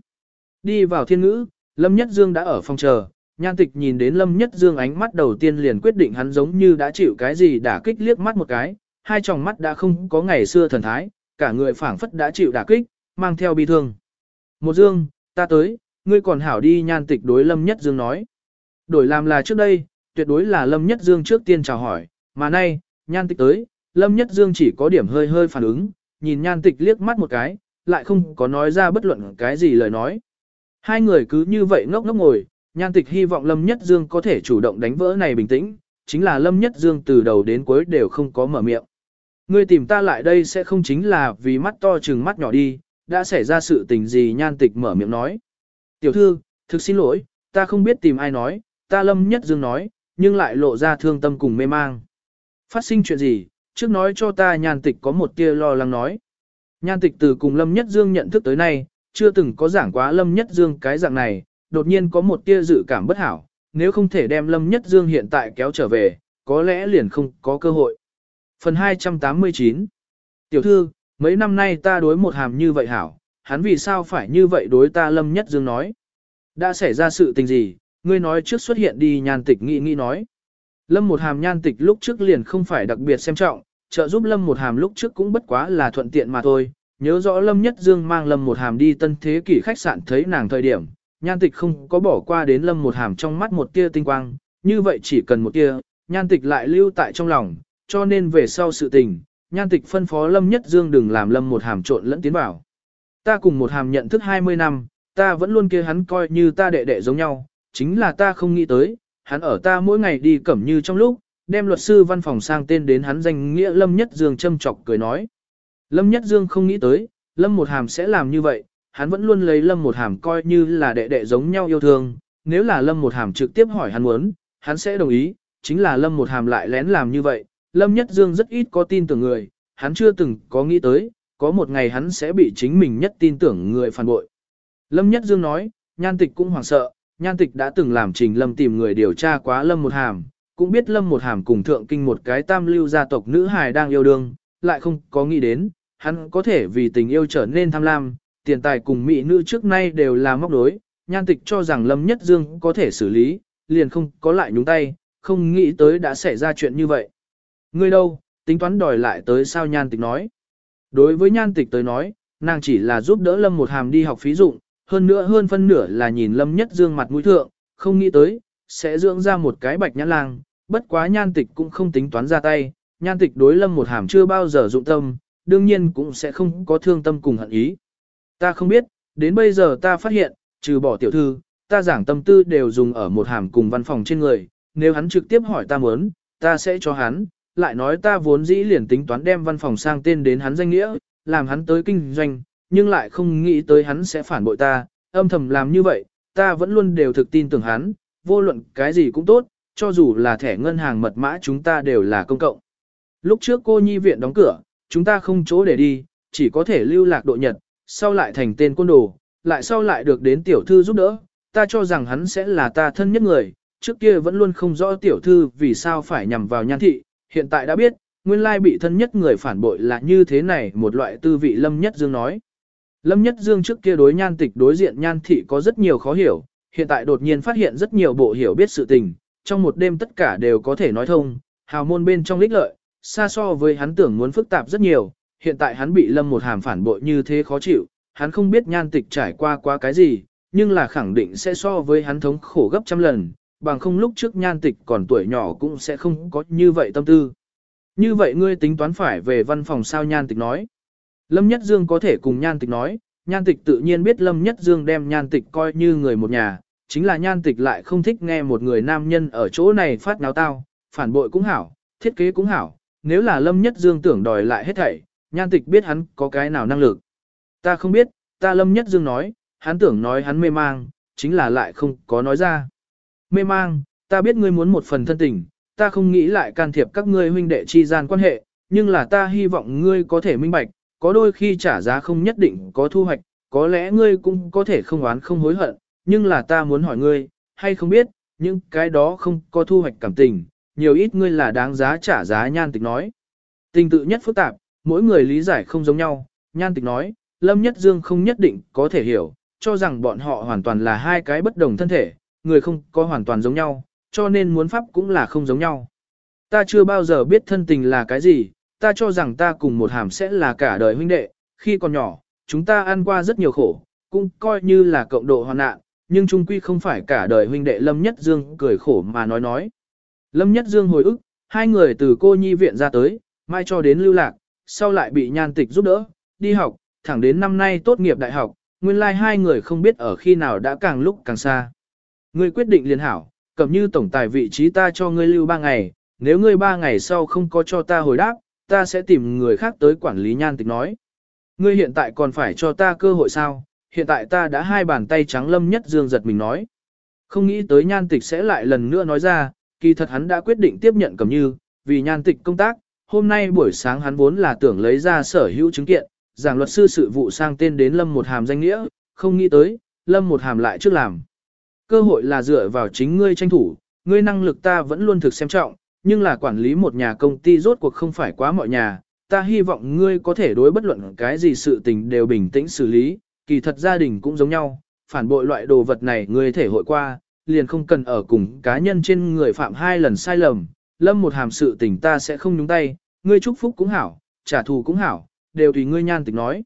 Đi vào thiên ngữ, Lâm Nhất Dương đã ở phòng chờ, nhan tịch nhìn đến Lâm Nhất Dương ánh mắt đầu tiên liền quyết định hắn giống như đã chịu cái gì đả kích liếc mắt một cái, hai tròng mắt đã không có ngày xưa thần thái, cả người phảng phất đã chịu đả kích, mang theo bi thương. Một Dương, ta tới, ngươi còn hảo đi nhan tịch đối Lâm Nhất Dương nói. Đổi làm là trước đây, tuyệt đối là Lâm Nhất Dương trước tiên chào hỏi, mà nay, nhan tịch tới, Lâm Nhất Dương chỉ có điểm hơi hơi phản ứng, nhìn nhan tịch liếc mắt một cái, lại không có nói ra bất luận cái gì lời nói. Hai người cứ như vậy ngốc ngốc ngồi, nhan tịch hy vọng Lâm Nhất Dương có thể chủ động đánh vỡ này bình tĩnh, chính là Lâm Nhất Dương từ đầu đến cuối đều không có mở miệng. Ngươi tìm ta lại đây sẽ không chính là vì mắt to chừng mắt nhỏ đi, đã xảy ra sự tình gì nhan tịch mở miệng nói. Tiểu thư, thực xin lỗi, ta không biết tìm ai nói, ta Lâm Nhất Dương nói, nhưng lại lộ ra thương tâm cùng mê mang. Phát sinh chuyện gì, trước nói cho ta nhan tịch có một tia lo lắng nói. Nhan tịch từ cùng Lâm Nhất Dương nhận thức tới nay, chưa từng có giảng quá Lâm Nhất Dương cái dạng này, đột nhiên có một tia dự cảm bất hảo, nếu không thể đem Lâm Nhất Dương hiện tại kéo trở về, có lẽ liền không có cơ hội. Phần 289 Tiểu thư, mấy năm nay ta đối một hàm như vậy hảo, hắn vì sao phải như vậy đối ta Lâm Nhất Dương nói. Đã xảy ra sự tình gì, ngươi nói trước xuất hiện đi nhan tịch nghĩ nghĩ nói. Lâm một hàm nhan tịch lúc trước liền không phải đặc biệt xem trọng, trợ giúp Lâm một hàm lúc trước cũng bất quá là thuận tiện mà thôi. Nhớ rõ Lâm Nhất Dương mang Lâm một hàm đi tân thế kỷ khách sạn thấy nàng thời điểm, nhan tịch không có bỏ qua đến Lâm một hàm trong mắt một tia tinh quang, như vậy chỉ cần một tia, nhan tịch lại lưu tại trong lòng, cho nên về sau sự tình, nhan tịch phân phó Lâm Nhất Dương đừng làm Lâm một hàm trộn lẫn tiến vào. Ta cùng một hàm nhận thức 20 năm, ta vẫn luôn kia hắn coi như ta đệ đệ giống nhau, chính là ta không nghĩ tới, hắn ở ta mỗi ngày đi cẩm như trong lúc, đem luật sư văn phòng sang tên đến hắn danh nghĩa Lâm Nhất Dương châm chọc cười nói. Lâm Nhất Dương không nghĩ tới, Lâm Một Hàm sẽ làm như vậy, hắn vẫn luôn lấy Lâm Một Hàm coi như là đệ đệ giống nhau yêu thương, nếu là Lâm Một Hàm trực tiếp hỏi hắn muốn, hắn sẽ đồng ý, chính là Lâm Một Hàm lại lén làm như vậy, Lâm Nhất Dương rất ít có tin tưởng người, hắn chưa từng có nghĩ tới, có một ngày hắn sẽ bị chính mình nhất tin tưởng người phản bội. Lâm Nhất Dương nói, nhan tịch cũng hoảng sợ, nhan tịch đã từng làm trình Lâm tìm người điều tra quá Lâm Một Hàm, cũng biết Lâm Một Hàm cùng thượng kinh một cái tam lưu gia tộc nữ hài đang yêu đương, lại không có nghĩ đến, hắn có thể vì tình yêu trở nên tham lam, tiền tài cùng mỹ nữ trước nay đều là móc đối, nhan tịch cho rằng Lâm Nhất Dương có thể xử lý, liền không có lại nhúng tay, không nghĩ tới đã xảy ra chuyện như vậy. Ngươi đâu, tính toán đòi lại tới sao nhan tịch nói. Đối với nhan tịch tới nói, nàng chỉ là giúp đỡ Lâm một hàm đi học phí dụng, hơn nữa hơn phân nửa là nhìn Lâm nhất dương mặt mũi thượng, không nghĩ tới, sẽ dưỡng ra một cái bạch nhãn lang, bất quá nhan tịch cũng không tính toán ra tay, nhan tịch đối Lâm một hàm chưa bao giờ dụng tâm, đương nhiên cũng sẽ không có thương tâm cùng hận ý. Ta không biết, đến bây giờ ta phát hiện, trừ bỏ tiểu thư, ta giảng tâm tư đều dùng ở một hàm cùng văn phòng trên người, nếu hắn trực tiếp hỏi ta muốn, ta sẽ cho hắn, lại nói ta vốn dĩ liền tính toán đem văn phòng sang tên đến hắn danh nghĩa, làm hắn tới kinh doanh, nhưng lại không nghĩ tới hắn sẽ phản bội ta, âm thầm làm như vậy, ta vẫn luôn đều thực tin tưởng hắn, vô luận cái gì cũng tốt, cho dù là thẻ ngân hàng mật mã chúng ta đều là công cộng. Lúc trước cô nhi viện đóng cửa, chúng ta không chỗ để đi, chỉ có thể lưu lạc độ nhật, sau lại thành tên côn đồ, lại sau lại được đến tiểu thư giúp đỡ, ta cho rằng hắn sẽ là ta thân nhất người, trước kia vẫn luôn không rõ tiểu thư vì sao phải nhằm vào nhan thị, hiện tại đã biết, nguyên lai bị thân nhất người phản bội là như thế này một loại tư vị Lâm Nhất Dương nói. Lâm Nhất Dương trước kia đối nhan tịch đối diện nhan thị có rất nhiều khó hiểu, hiện tại đột nhiên phát hiện rất nhiều bộ hiểu biết sự tình, trong một đêm tất cả đều có thể nói thông, hào môn bên trong lích lợi, xa so với hắn tưởng muốn phức tạp rất nhiều, hiện tại hắn bị Lâm một hàm phản bội như thế khó chịu, hắn không biết nhan tịch trải qua qua cái gì, nhưng là khẳng định sẽ so với hắn thống khổ gấp trăm lần, bằng không lúc trước nhan tịch còn tuổi nhỏ cũng sẽ không có như vậy tâm tư. Như vậy ngươi tính toán phải về văn phòng sao nhan tịch nói. Lâm Nhất Dương có thể cùng nhan tịch nói, nhan tịch tự nhiên biết Lâm Nhất Dương đem nhan tịch coi như người một nhà, chính là nhan tịch lại không thích nghe một người nam nhân ở chỗ này phát náo tao, phản bội cũng hảo, thiết kế cũng hảo, nếu là Lâm Nhất Dương tưởng đòi lại hết thảy, nhan tịch biết hắn có cái nào năng lực. Ta không biết, ta Lâm Nhất Dương nói, hắn tưởng nói hắn mê mang, chính là lại không có nói ra. Mê mang, ta biết ngươi muốn một phần thân tình, ta không nghĩ lại can thiệp các ngươi huynh đệ chi gian quan hệ, nhưng là ta hy vọng ngươi có thể minh bạch, có đôi khi trả giá không nhất định có thu hoạch, có lẽ ngươi cũng có thể không oán không hối hận, nhưng là ta muốn hỏi ngươi, hay không biết, những cái đó không có thu hoạch cảm tình, nhiều ít ngươi là đáng giá trả giá nhan tịch nói. Tình tự nhất phức tạp, mỗi người lý giải không giống nhau, nhan tịch nói, Lâm Nhất Dương không nhất định có thể hiểu, cho rằng bọn họ hoàn toàn là hai cái bất đồng thân thể, người không có hoàn toàn giống nhau, cho nên muốn pháp cũng là không giống nhau. Ta chưa bao giờ biết thân tình là cái gì, ta cho rằng ta cùng một hàm sẽ là cả đời huynh đệ, khi còn nhỏ, chúng ta ăn qua rất nhiều khổ, cũng coi như là cộng độ hoàn nạn, nhưng trung quy không phải cả đời huynh đệ Lâm Nhất Dương cười khổ mà nói nói. Lâm Nhất Dương hồi ức, hai người từ cô nhi viện ra tới, mai cho đến lưu lạc, sau lại bị nhan tịch giúp đỡ, đi học, thẳng đến năm nay tốt nghiệp đại học, nguyên lai like hai người không biết ở khi nào đã càng lúc càng xa. Ngươi quyết định liền hảo, cầm như tổng tài vị trí ta cho ngươi lưu ba ngày, nếu ngươi ba ngày sau không có cho ta hồi đáp, ta sẽ tìm người khác tới quản lý nhan tịch nói. Ngươi hiện tại còn phải cho ta cơ hội sao, hiện tại ta đã hai bàn tay trắng lâm nhất dương giật mình nói. Không nghĩ tới nhan tịch sẽ lại lần nữa nói ra, kỳ thật hắn đã quyết định tiếp nhận cầm như, vì nhan tịch công tác, hôm nay buổi sáng hắn vốn là tưởng lấy ra sở hữu chứng kiện, giảng luật sư sự vụ sang tên đến lâm một hàm danh nghĩa, không nghĩ tới, lâm một hàm lại trước làm. Cơ hội là dựa vào chính ngươi tranh thủ, ngươi năng lực ta vẫn luôn thực xem trọng, nhưng là quản lý một nhà công ty rốt cuộc không phải quá mọi nhà, ta hy vọng ngươi có thể đối bất luận cái gì sự tình đều bình tĩnh xử lý, kỳ thật gia đình cũng giống nhau, phản bội loại đồ vật này ngươi thể hội qua, liền không cần ở cùng cá nhân trên người phạm hai lần sai lầm, lâm một hàm sự tình ta sẽ không nhúng tay, ngươi chúc phúc cũng hảo, trả thù cũng hảo, đều tùy ngươi nhan tịch nói.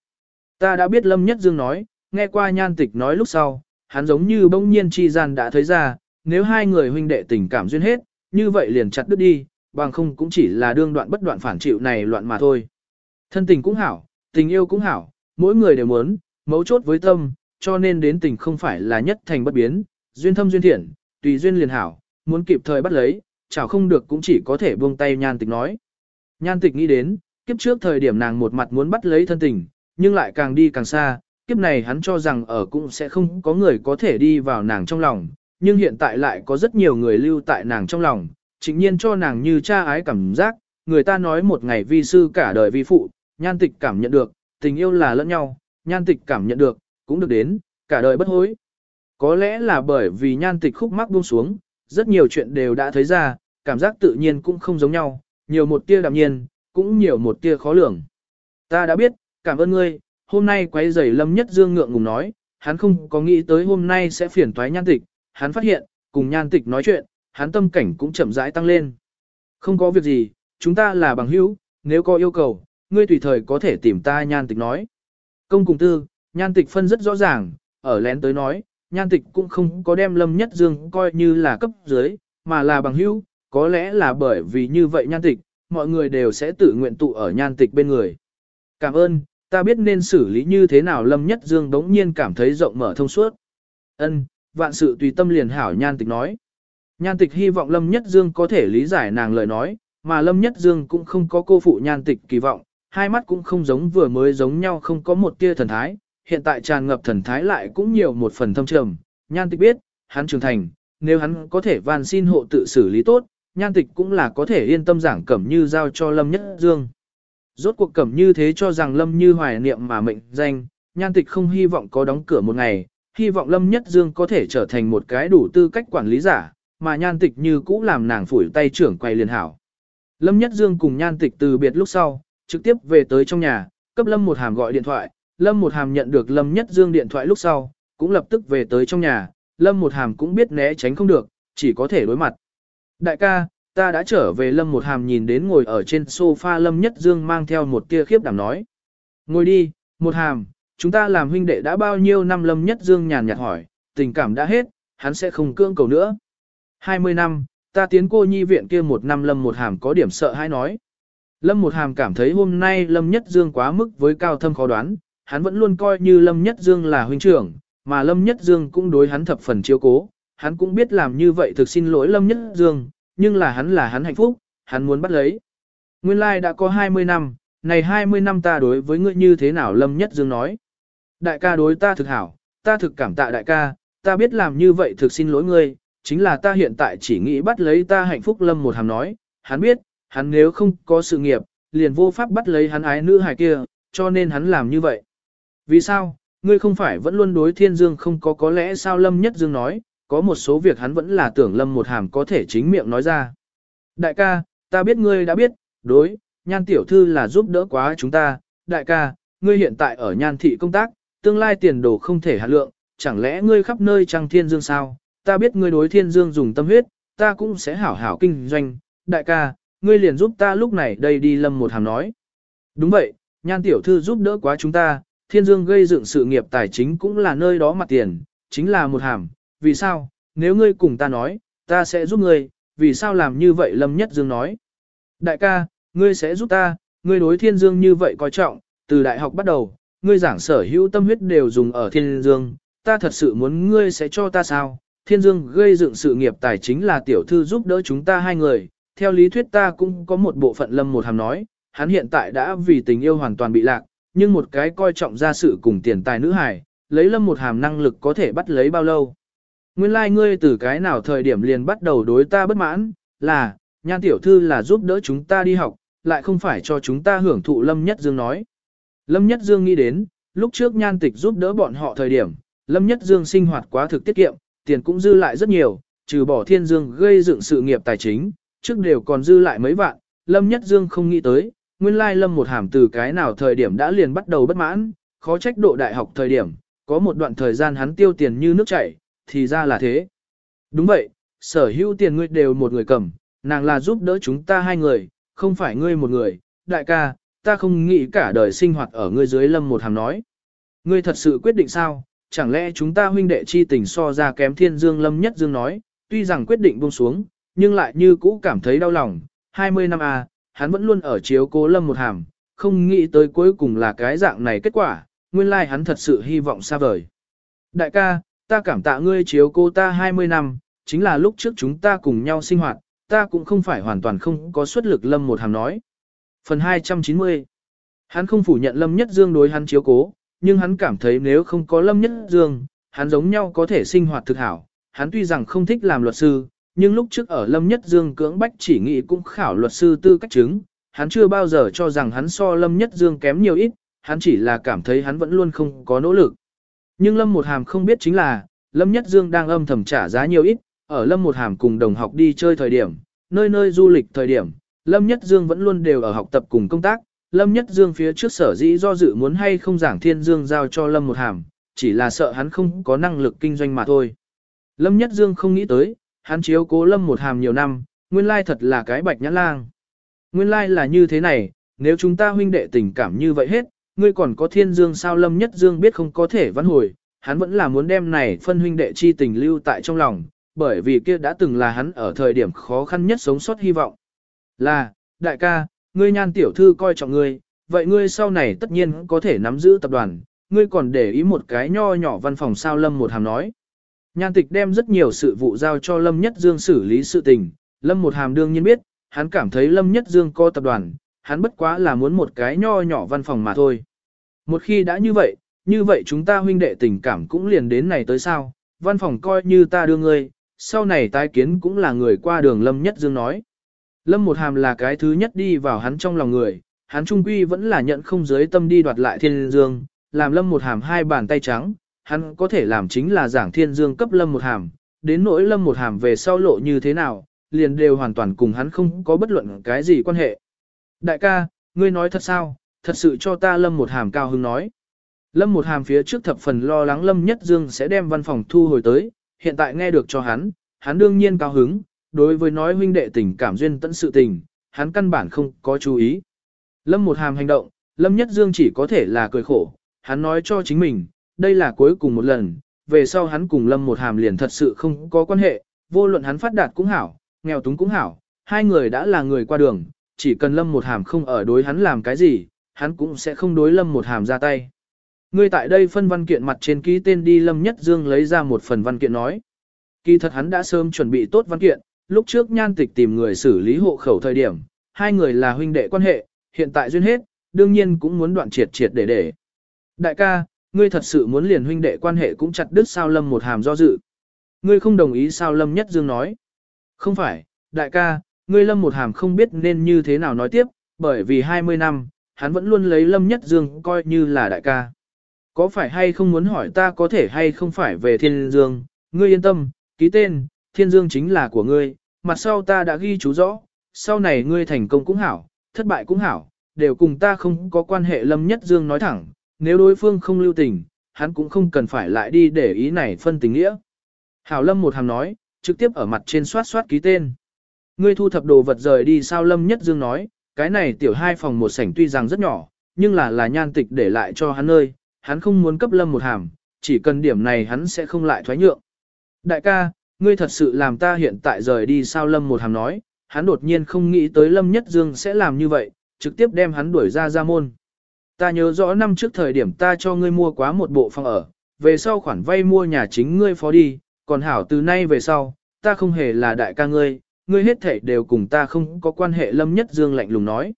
Ta đã biết lâm nhất dương nói, nghe qua nhan tịch nói lúc sau, hắn giống như bỗng nhiên chi gian đã thấy ra, nếu hai người huynh đệ tình cảm duyên hết, như vậy liền chặt đứt đi, bằng không cũng chỉ là đương đoạn bất đoạn phản chịu này loạn mà thôi. Thân tình cũng hảo, tình yêu cũng hảo, mỗi người đều muốn, mấu chốt với tâm, cho nên đến tình không phải là nhất thành bất biến, duyên thâm duyên thiện, tùy duyên liền hảo, muốn kịp thời bắt lấy, chảo không được cũng chỉ có thể buông tay nhan tịch nói. Nhan tịch nghĩ đến, kiếp trước thời điểm nàng một mặt muốn bắt lấy thân tình, nhưng lại càng đi càng xa, kiếp này hắn cho rằng ở cũng sẽ không có người có thể đi vào nàng trong lòng, nhưng hiện tại lại có rất nhiều người lưu tại nàng trong lòng, chính nhiên cho nàng như cha ái cảm giác, người ta nói một ngày vi sư cả đời vi phụ, nhan tịch cảm nhận được, tình yêu là lẫn nhau, nhan tịch cảm nhận được, cũng được đến, cả đời bất hối. Có lẽ là bởi vì nhan tịch khúc mắc buông xuống, rất nhiều chuyện đều đã thấy ra, cảm giác tự nhiên cũng không giống nhau, nhiều một tia đạm nhiên, cũng nhiều một tia khó lường. Ta đã biết, cảm ơn ngươi, hôm nay quấy rầy Lâm Nhất Dương ngượng ngùng nói, hắn không có nghĩ tới hôm nay sẽ phiền toái nhan tịch, hắn phát hiện, cùng nhan tịch nói chuyện, hắn tâm cảnh cũng chậm rãi tăng lên. Không có việc gì, chúng ta là bằng hữu, nếu có yêu cầu, ngươi tùy thời có thể tìm ta nhan tịch nói. Công cùng tư, nhan tịch phân rất rõ ràng, ở lén tới nói, nhan tịch cũng không có đem Lâm Nhất Dương coi như là cấp dưới, mà là bằng hữu, có lẽ là bởi vì như vậy nhan tịch, mọi người đều sẽ tự nguyện tụ ở nhan tịch bên người. Cảm ơn, ta biết nên xử lý như thế nào Lâm Nhất Dương đống nhiên cảm thấy rộng mở thông suốt. Ân, vạn sự tùy tâm liền hảo nhan tịch nói. Nhan tịch hy vọng Lâm Nhất Dương có thể lý giải nàng lời nói, mà Lâm Nhất Dương cũng không có cô phụ nhan tịch kỳ vọng, hai mắt cũng không giống vừa mới giống nhau không có một tia thần thái, hiện tại tràn ngập thần thái lại cũng nhiều một phần thâm trầm. Nhan tịch biết, hắn trưởng thành, nếu hắn có thể van xin hộ tự xử lý tốt, nhan tịch cũng là có thể yên tâm giảng cẩm như giao cho Lâm Nhất Dương. Rốt cuộc cẩm như thế cho rằng Lâm như hoài niệm mà mệnh danh, nhan tịch không hy vọng có đóng cửa một ngày, hy vọng Lâm Nhất Dương có thể trở thành một cái đủ tư cách quản lý giả, mà nhan tịch như cũ làm nàng phủi tay trưởng quay liền hảo. Lâm Nhất Dương cùng nhan tịch từ biệt lúc sau, trực tiếp về tới trong nhà, cấp Lâm một hàm gọi điện thoại, Lâm một hàm nhận được Lâm Nhất Dương điện thoại lúc sau, cũng lập tức về tới trong nhà, Lâm một hàm cũng biết né tránh không được, chỉ có thể đối mặt. Đại ca, ta đã trở về Lâm một hàm nhìn đến ngồi ở trên sofa Lâm Nhất Dương mang theo một tia khiếp đảm nói. Ngồi đi, một hàm, chúng ta làm huynh đệ đã bao nhiêu năm Lâm Nhất Dương nhàn nhạt hỏi, tình cảm đã hết, hắn sẽ không cưỡng cầu nữa. 20 năm, ta tiến cô nhi viện kia một năm Lâm một hàm có điểm sợ hãi nói. Lâm một hàm cảm thấy hôm nay Lâm Nhất Dương quá mức với cao thâm khó đoán, hắn vẫn luôn coi như Lâm Nhất Dương là huynh trưởng, mà Lâm Nhất Dương cũng đối hắn thập phần chiếu cố, hắn cũng biết làm như vậy thực xin lỗi Lâm Nhất Dương, nhưng là hắn là hắn hạnh phúc, hắn muốn bắt lấy. Nguyên lai like đã có 20 năm, này 20 năm ta đối với ngươi như thế nào Lâm Nhất Dương nói. Đại ca đối ta thực hảo, ta thực cảm tạ đại ca, ta biết làm như vậy thực xin lỗi ngươi, chính là ta hiện tại chỉ nghĩ bắt lấy ta hạnh phúc Lâm một hàm nói, hắn biết, hắn nếu không có sự nghiệp, liền vô pháp bắt lấy hắn ái nữ hài kia, cho nên hắn làm như vậy. Vì sao, ngươi không phải vẫn luôn đối thiên dương không có có lẽ sao Lâm Nhất Dương nói, có một số việc hắn vẫn là tưởng lâm một hàm có thể chính miệng nói ra. Đại ca, ta biết ngươi đã biết, đối, nhan tiểu thư là giúp đỡ quá chúng ta, đại ca, ngươi hiện tại ở nhan thị công tác, tương lai tiền đồ không thể hạt lượng, chẳng lẽ ngươi khắp nơi trăng thiên dương sao, ta biết ngươi đối thiên dương dùng tâm huyết, ta cũng sẽ hảo hảo kinh doanh, đại ca, ngươi liền giúp ta lúc này đây đi lâm một hàm nói. Đúng vậy, nhan tiểu thư giúp đỡ quá chúng ta, thiên dương gây dựng sự nghiệp tài chính cũng là nơi đó mặt tiền, chính là một hàm, vì sao, nếu ngươi cùng ta nói, ta sẽ giúp ngươi, vì sao làm như vậy lâm nhất dương nói. Đại ca, ngươi sẽ giúp ta, ngươi đối thiên dương như vậy coi trọng, từ đại học bắt đầu, ngươi giảng sở hữu tâm huyết đều dùng ở thiên dương, ta thật sự muốn ngươi sẽ cho ta sao, thiên dương gây dựng sự nghiệp tài chính là tiểu thư giúp đỡ chúng ta hai người, theo lý thuyết ta cũng có một bộ phận lâm một hàm nói, hắn hiện tại đã vì tình yêu hoàn toàn bị lạc, nhưng một cái coi trọng ra sự cùng tiền tài nữ hài, lấy lâm một hàm năng lực có thể bắt lấy bao lâu. Nguyên lai like ngươi từ cái nào thời điểm liền bắt đầu đối ta bất mãn, là, nhan tiểu thư là giúp đỡ chúng ta đi học, lại không phải cho chúng ta hưởng thụ Lâm Nhất Dương nói. Lâm Nhất Dương nghĩ đến, lúc trước nhan tịch giúp đỡ bọn họ thời điểm, Lâm Nhất Dương sinh hoạt quá thực tiết kiệm, tiền cũng dư lại rất nhiều, trừ bỏ thiên dương gây dựng sự nghiệp tài chính, trước đều còn dư lại mấy vạn, Lâm Nhất Dương không nghĩ tới, nguyên lai Lâm một hàm từ cái nào thời điểm đã liền bắt đầu bất mãn, khó trách độ đại học thời điểm, có một đoạn thời gian hắn tiêu tiền như nước chảy, thì ra là thế. Đúng vậy, sở hữu tiền ngươi đều một người cầm, nàng là giúp đỡ chúng ta hai người, không phải ngươi một người, đại ca, ta không nghĩ cả đời sinh hoạt ở ngươi dưới lâm một hàm nói. Ngươi thật sự quyết định sao, chẳng lẽ chúng ta huynh đệ chi tình so ra kém thiên dương lâm nhất dương nói, tuy rằng quyết định buông xuống, nhưng lại như cũ cảm thấy đau lòng, 20 năm à, hắn vẫn luôn ở chiếu cố lâm một hàm, không nghĩ tới cuối cùng là cái dạng này kết quả, nguyên lai like hắn thật sự hy vọng xa vời. Đại ca, ta cảm tạ ngươi chiếu cố ta 20 năm, chính là lúc trước chúng ta cùng nhau sinh hoạt, ta cũng không phải hoàn toàn không có xuất lực lâm một hàm nói. Phần 290 Hắn không phủ nhận lâm nhất dương đối hắn chiếu cố, nhưng hắn cảm thấy nếu không có lâm nhất dương, hắn giống nhau có thể sinh hoạt thực hảo. Hắn tuy rằng không thích làm luật sư, nhưng lúc trước ở lâm nhất dương cưỡng bách chỉ nghị cũng khảo luật sư tư cách chứng, hắn chưa bao giờ cho rằng hắn so lâm nhất dương kém nhiều ít, hắn chỉ là cảm thấy hắn vẫn luôn không có nỗ lực. Nhưng lâm một hàm không biết chính là, lâm nhất dương đang âm thầm trả giá nhiều ít, ở Lâm một hàm cùng đồng học đi chơi thời điểm, nơi nơi du lịch thời điểm, Lâm Nhất Dương vẫn luôn đều ở học tập cùng công tác. Lâm Nhất Dương phía trước sở dĩ do dự muốn hay không giảng Thiên Dương giao cho Lâm một hàm, chỉ là sợ hắn không có năng lực kinh doanh mà thôi. Lâm Nhất Dương không nghĩ tới, hắn chiếu cố Lâm một hàm nhiều năm, nguyên lai thật là cái bạch nhãn lang. Nguyên lai là như thế này, nếu chúng ta huynh đệ tình cảm như vậy hết, ngươi còn có Thiên Dương sao Lâm Nhất Dương biết không có thể vãn hồi, hắn vẫn là muốn đem này phân huynh đệ chi tình lưu tại trong lòng, bởi vì kia đã từng là hắn ở thời điểm khó khăn nhất sống sót hy vọng. Là, đại ca, ngươi nhan tiểu thư coi trọng ngươi, vậy ngươi sau này tất nhiên có thể nắm giữ tập đoàn, ngươi còn để ý một cái nho nhỏ văn phòng sao Lâm một hàm nói. Nhan tịch đem rất nhiều sự vụ giao cho Lâm Nhất Dương xử lý sự tình, Lâm một hàm đương nhiên biết, hắn cảm thấy Lâm Nhất Dương có tập đoàn, hắn bất quá là muốn một cái nho nhỏ văn phòng mà thôi. Một khi đã như vậy, như vậy chúng ta huynh đệ tình cảm cũng liền đến này tới sao, văn phòng coi như ta đưa ngươi, sau này tái kiến cũng là người qua đường Lâm Nhất Dương nói. Lâm một hàm là cái thứ nhất đi vào hắn trong lòng người, hắn trung quy vẫn là nhận không giới tâm đi đoạt lại thiên dương, làm Lâm một hàm hai bàn tay trắng, hắn có thể làm chính là giảng thiên dương cấp Lâm một hàm, đến nỗi Lâm một hàm về sau lộ như thế nào, liền đều hoàn toàn cùng hắn không có bất luận cái gì quan hệ. Đại ca, ngươi nói thật sao, thật sự cho ta Lâm một hàm cao hứng nói. Lâm một hàm phía trước thập phần lo lắng Lâm Nhất Dương sẽ đem văn phòng thu hồi tới, hiện tại nghe được cho hắn, hắn đương nhiên cao hứng, đối với nói huynh đệ tình cảm duyên tận sự tình, hắn căn bản không có chú ý. Lâm một hàm hành động, Lâm Nhất Dương chỉ có thể là cười khổ, hắn nói cho chính mình, đây là cuối cùng một lần, về sau hắn cùng Lâm một hàm liền thật sự không có quan hệ, vô luận hắn phát đạt cũng hảo, nghèo túng cũng hảo, hai người đã là người qua đường, chỉ cần Lâm một hàm không ở đối hắn làm cái gì, hắn cũng sẽ không đối Lâm một hàm ra tay. Ngươi tại đây phân văn kiện mặt trên ký tên đi Lâm Nhất Dương lấy ra một phần văn kiện nói. Kỳ thật hắn đã sớm chuẩn bị tốt văn kiện, lúc trước nhan tịch tìm người xử lý hộ khẩu thời điểm, hai người là huynh đệ quan hệ, hiện tại duyên hết, đương nhiên cũng muốn đoạn triệt triệt để để. Đại ca, ngươi thật sự muốn liền huynh đệ quan hệ cũng chặt đứt sao Lâm một hàm do dự. Ngươi không đồng ý sao Lâm Nhất Dương nói. Không phải, đại ca, ngươi Lâm một hàm không biết nên như thế nào nói tiếp, bởi vì 20 năm, hắn vẫn luôn lấy Lâm Nhất Dương coi như là đại ca. Có phải hay không muốn hỏi ta có thể hay không phải về thiên dương, ngươi yên tâm, ký tên, thiên dương chính là của ngươi, mặt sau ta đã ghi chú rõ, sau này ngươi thành công cũng hảo, thất bại cũng hảo, đều cùng ta không có quan hệ lâm nhất dương nói thẳng, nếu đối phương không lưu tình, hắn cũng không cần phải lại đi để ý này phân tình nghĩa. Hảo lâm một hàm nói, trực tiếp ở mặt trên soát soát ký tên. Ngươi thu thập đồ vật rời đi sao lâm nhất dương nói, cái này tiểu hai phòng một sảnh tuy rằng rất nhỏ, nhưng là là nhan tịch để lại cho hắn ơi, hắn không muốn cấp lâm một hàm, chỉ cần điểm này hắn sẽ không lại thoái nhượng. Đại ca, ngươi thật sự làm ta hiện tại rời đi sao lâm một hàm nói, hắn đột nhiên không nghĩ tới lâm nhất dương sẽ làm như vậy, trực tiếp đem hắn đuổi ra ra môn. Ta nhớ rõ năm trước thời điểm ta cho ngươi mua quá một bộ phòng ở, về sau khoản vay mua nhà chính ngươi phó đi, còn hảo từ nay về sau, ta không hề là đại ca ngươi, ngươi hết thể đều cùng ta không có quan hệ Lâm Nhất Dương lạnh lùng nói.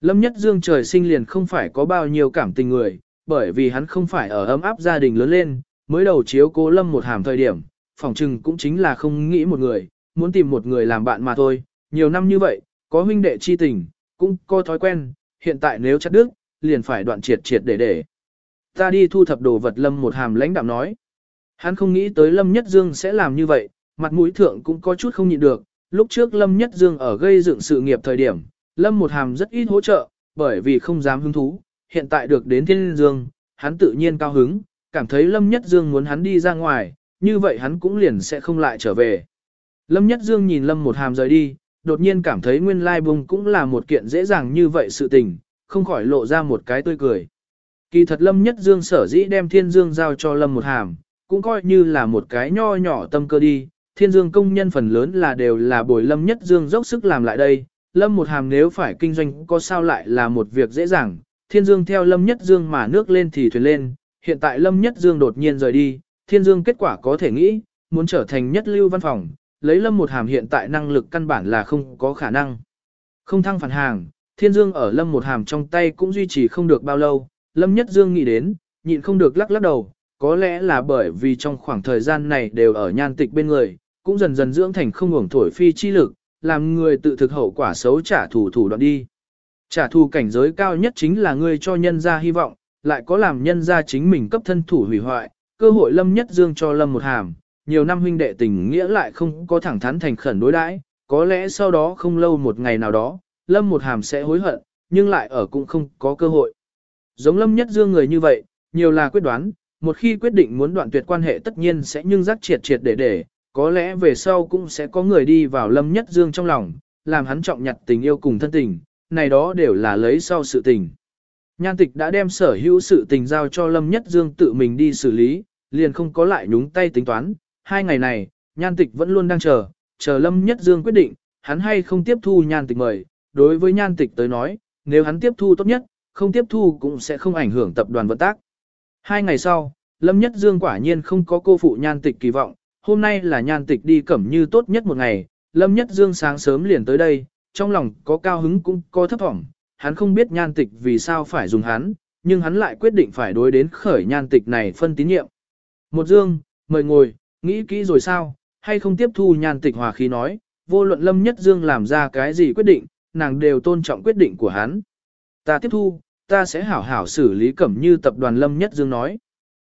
Lâm Nhất Dương trời sinh liền không phải có bao nhiêu cảm tình người, bởi vì hắn không phải ở ấm áp gia đình lớn lên, mới đầu chiếu cố Lâm một hàm thời điểm, phòng trừng cũng chính là không nghĩ một người, muốn tìm một người làm bạn mà thôi, nhiều năm như vậy, có huynh đệ chi tình, cũng có thói quen, hiện tại nếu chặt đứt, liền phải đoạn triệt triệt để để. Ta đi thu thập đồ vật Lâm một hàm lãnh đạm nói. Hắn không nghĩ tới Lâm Nhất Dương sẽ làm như vậy, mặt mũi thượng cũng có chút không nhịn được, lúc trước Lâm Nhất Dương ở gây dựng sự nghiệp thời điểm, Lâm một hàm rất ít hỗ trợ, bởi vì không dám hứng thú, hiện tại được đến Thiên Dương, hắn tự nhiên cao hứng, cảm thấy Lâm Nhất Dương muốn hắn đi ra ngoài, như vậy hắn cũng liền sẽ không lại trở về. Lâm Nhất Dương nhìn Lâm một hàm rời đi, đột nhiên cảm thấy nguyên lai bùng cũng là một kiện dễ dàng như vậy sự tình, không khỏi lộ ra một cái tươi cười. Kỳ thật Lâm Nhất Dương sở dĩ đem Thiên Dương giao cho Lâm một hàm, cũng coi như là một cái nho nhỏ tâm cơ đi, thiên dương công nhân phần lớn là đều là bồi lâm nhất dương dốc sức làm lại đây. Lâm một hàm nếu phải kinh doanh có sao lại là một việc dễ dàng, thiên dương theo lâm nhất dương mà nước lên thì thuyền lên, hiện tại lâm nhất dương đột nhiên rời đi, thiên dương kết quả có thể nghĩ, muốn trở thành nhất lưu văn phòng, lấy lâm một hàm hiện tại năng lực căn bản là không có khả năng. Không thăng phản hàng, thiên dương ở lâm một hàm trong tay cũng duy trì không được bao lâu, lâm nhất dương nghĩ đến, nhịn không được lắc lắc đầu, có lẽ là bởi vì trong khoảng thời gian này đều ở nhan tịch bên người, cũng dần dần dưỡng thành không ngủng thổi phi chi lực, làm người tự thực hậu quả xấu trả thù thủ đoạn đi. Trả thù cảnh giới cao nhất chính là ngươi cho nhân ra hy vọng, lại có làm nhân ra chính mình cấp thân thủ hủy hoại, cơ hội lâm nhất dương cho lâm một hàm, nhiều năm huynh đệ tình nghĩa lại không có thẳng thắn thành khẩn đối đãi, có lẽ sau đó không lâu một ngày nào đó, lâm một hàm sẽ hối hận, nhưng lại ở cũng không có cơ hội. Giống lâm nhất dương người như vậy, nhiều là quyết đoán, một khi quyết định muốn đoạn tuyệt quan hệ tất nhiên sẽ nhưng rắc triệt triệt để để, có lẽ về sau cũng sẽ có người đi vào lâm nhất dương trong lòng, làm hắn trọng nhặt tình yêu cùng thân tình, này đó đều là lấy sau sự tình. Nhan tịch đã đem sở hữu sự tình giao cho lâm nhất dương tự mình đi xử lý, liền không có lại nhúng tay tính toán. Hai ngày này, nhan tịch vẫn luôn đang chờ, chờ lâm nhất dương quyết định, hắn hay không tiếp thu nhan tịch mời. Đối với nhan tịch tới nói, nếu hắn tiếp thu tốt nhất, không tiếp thu cũng sẽ không ảnh hưởng tập đoàn vận tác. Hai ngày sau, Lâm Nhất Dương quả nhiên không có cô phụ nhan tịch kỳ vọng, hôm nay là nhan tịch đi cẩm như tốt nhất một ngày, Lâm Nhất Dương sáng sớm liền tới đây, trong lòng có cao hứng cũng có thấp thỏm, hắn không biết nhan tịch vì sao phải dùng hắn, nhưng hắn lại quyết định phải đối đến khởi nhan tịch này phân tín nhiệm. Một Dương, mời ngồi, nghĩ kỹ rồi sao, hay không tiếp thu nhan tịch hòa khí nói, vô luận Lâm Nhất Dương làm ra cái gì quyết định, nàng đều tôn trọng quyết định của hắn. Ta tiếp thu, ta sẽ hảo hảo xử lý cẩm như tập đoàn Lâm Nhất Dương nói.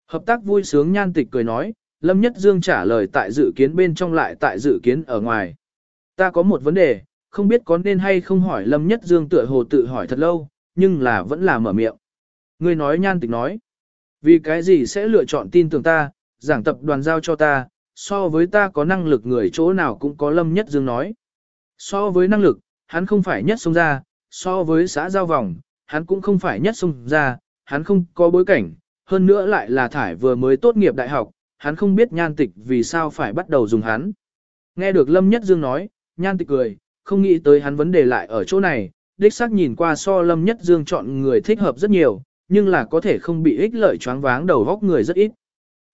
Hợp tác vui sướng nhan tịch cười nói, Lâm Nhất Dương trả lời tại dự kiến bên trong lại tại dự kiến ở ngoài. Ta có một vấn đề, không biết có nên hay không hỏi Lâm Nhất Dương tựa hồ tự hỏi thật lâu, nhưng là vẫn là mở miệng. Người nói nhan tịch nói, vì cái gì sẽ lựa chọn tin tưởng ta, giảng tập đoàn giao cho ta, so với ta có năng lực người chỗ nào cũng có Lâm Nhất Dương nói. So với năng lực, hắn không phải nhất sông ra, so với xã giao vòng, hắn cũng không phải nhất sông ra, hắn không có bối cảnh, hơn nữa lại là thải vừa mới tốt nghiệp đại học, hắn không biết nhan tịch vì sao phải bắt đầu dùng hắn. Nghe được Lâm Nhất Dương nói, nhan tịch cười, không nghĩ tới hắn vấn đề lại ở chỗ này, đích xác nhìn qua so Lâm Nhất Dương chọn người thích hợp rất nhiều, nhưng là có thể không bị ích lợi choáng váng đầu góc người rất ít.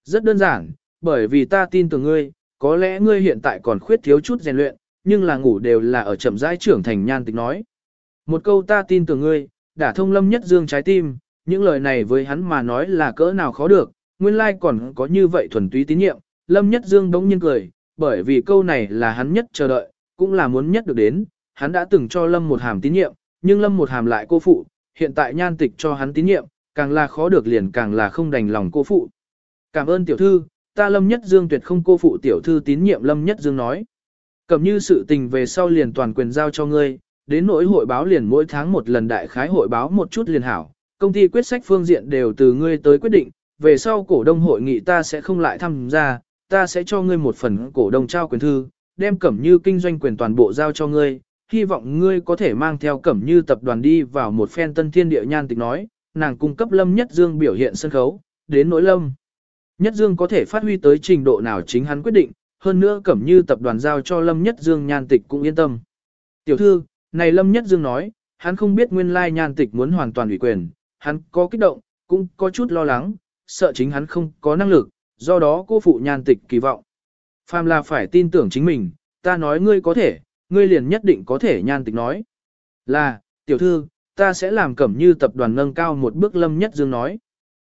Rất đơn giản, bởi vì ta tin tưởng ngươi, có lẽ ngươi hiện tại còn khuyết thiếu chút rèn luyện, nhưng là ngủ đều là ở chậm rãi trưởng thành nhan tịch nói. Một câu ta tin tưởng ngươi, đã thông Lâm Nhất Dương trái tim, những lời này với hắn mà nói là cỡ nào khó được, nguyên lai còn có như vậy thuần túy tín nhiệm, Lâm Nhất Dương đống nhiên cười, bởi vì câu này là hắn nhất chờ đợi, cũng là muốn nhất được đến, hắn đã từng cho Lâm một hàm tín nhiệm, nhưng Lâm một hàm lại cô phụ, hiện tại nhan tịch cho hắn tín nhiệm, càng là khó được liền càng là không đành lòng cô phụ. Cảm ơn tiểu thư, ta Lâm Nhất Dương tuyệt không cô phụ tiểu thư tín nhiệm Lâm Nhất Dương nói. Cầm như sự tình về sau liền toàn quyền giao cho ngươi, đến nỗi hội báo liền mỗi tháng một lần đại khái hội báo một chút liền hảo, công ty quyết sách phương diện đều từ ngươi tới quyết định, về sau cổ đông hội nghị ta sẽ không lại tham gia, ta sẽ cho ngươi một phần cổ đông trao quyền thư, đem cẩm như kinh doanh quyền toàn bộ giao cho ngươi, hy vọng ngươi có thể mang theo cẩm như tập đoàn đi vào một phen tân thiên địa nhan tịch nói, nàng cung cấp Lâm Nhất Dương biểu hiện sân khấu, đến nỗi Lâm. Nhất Dương có thể phát huy tới trình độ nào chính hắn quyết định, hơn nữa cẩm như tập đoàn giao cho Lâm Nhất Dương nhan tịch cũng yên tâm. Tiểu thư, này Lâm Nhất Dương nói, hắn không biết nguyên lai nhan tịch muốn hoàn toàn ủy quyền, hắn có kích động, cũng có chút lo lắng, sợ chính hắn không có năng lực, do đó cô phụ nhan tịch kỳ vọng. Phàm là phải tin tưởng chính mình, ta nói ngươi có thể, ngươi liền nhất định có thể nhan tịch nói. Là, tiểu thư, ta sẽ làm cẩm như tập đoàn nâng cao một bước lâm nhất dương nói.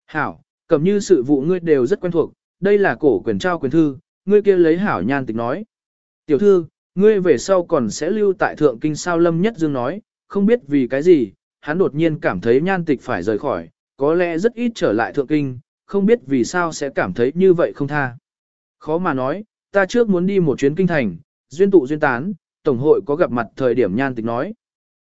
Hảo, cẩm như sự vụ ngươi đều rất quen thuộc, đây là cổ quyền trao quyền thư, ngươi kia lấy hảo nhan tịch nói. Tiểu thư, ngươi về sau còn sẽ lưu tại thượng kinh sao lâm nhất dương nói, không biết vì cái gì, hắn đột nhiên cảm thấy nhan tịch phải rời khỏi, có lẽ rất ít trở lại thượng kinh, không biết vì sao sẽ cảm thấy như vậy không tha. Khó mà nói, ta trước muốn đi một chuyến kinh thành, duyên tụ duyên tán, tổng hội có gặp mặt thời điểm nhan tịch nói.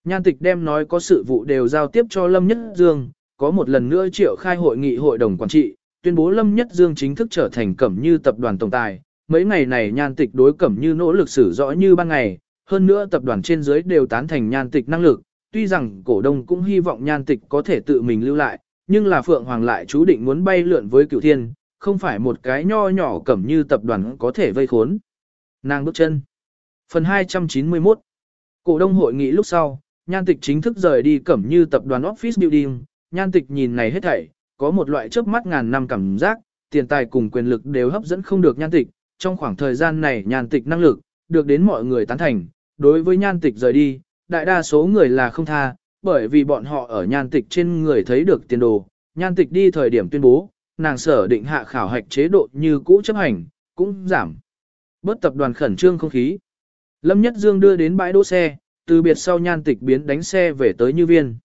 Nhan tịch đem nói có sự vụ đều giao tiếp cho Lâm Nhất Dương, có một lần nữa triệu khai hội nghị hội đồng quản trị, tuyên bố Lâm Nhất Dương chính thức trở thành cẩm như tập đoàn tổng tài. Mấy ngày này nhan tịch đối cẩm như nỗ lực xử rõ như ban ngày, hơn nữa tập đoàn trên dưới đều tán thành nhan tịch năng lực, tuy rằng cổ đông cũng hy vọng nhan tịch có thể tự mình lưu lại, nhưng là Phượng Hoàng lại chú định muốn bay lượn với cửu thiên, không phải một cái nho nhỏ cẩm như tập đoàn có thể vây khốn. Nàng bước chân. Phần 291 Cổ đông hội nghị lúc sau, nhan tịch chính thức rời đi cẩm như tập đoàn Office Building, nhan tịch nhìn này hết thảy, có một loại chớp mắt ngàn năm cảm giác, tiền tài cùng quyền lực đều hấp dẫn không được nhan tịch, trong khoảng thời gian này nhan tịch năng lực, được đến mọi người tán thành, đối với nhan tịch rời đi, đại đa số người là không tha, bởi vì bọn họ ở nhan tịch trên người thấy được tiền đồ, nhan tịch đi thời điểm tuyên bố, nàng sở định hạ khảo hạch chế độ như cũ chấp hành, cũng giảm. Bớt tập đoàn khẩn trương không khí. Lâm Nhất Dương đưa đến bãi đỗ xe, từ biệt sau nhan tịch biến đánh xe về tới như viên.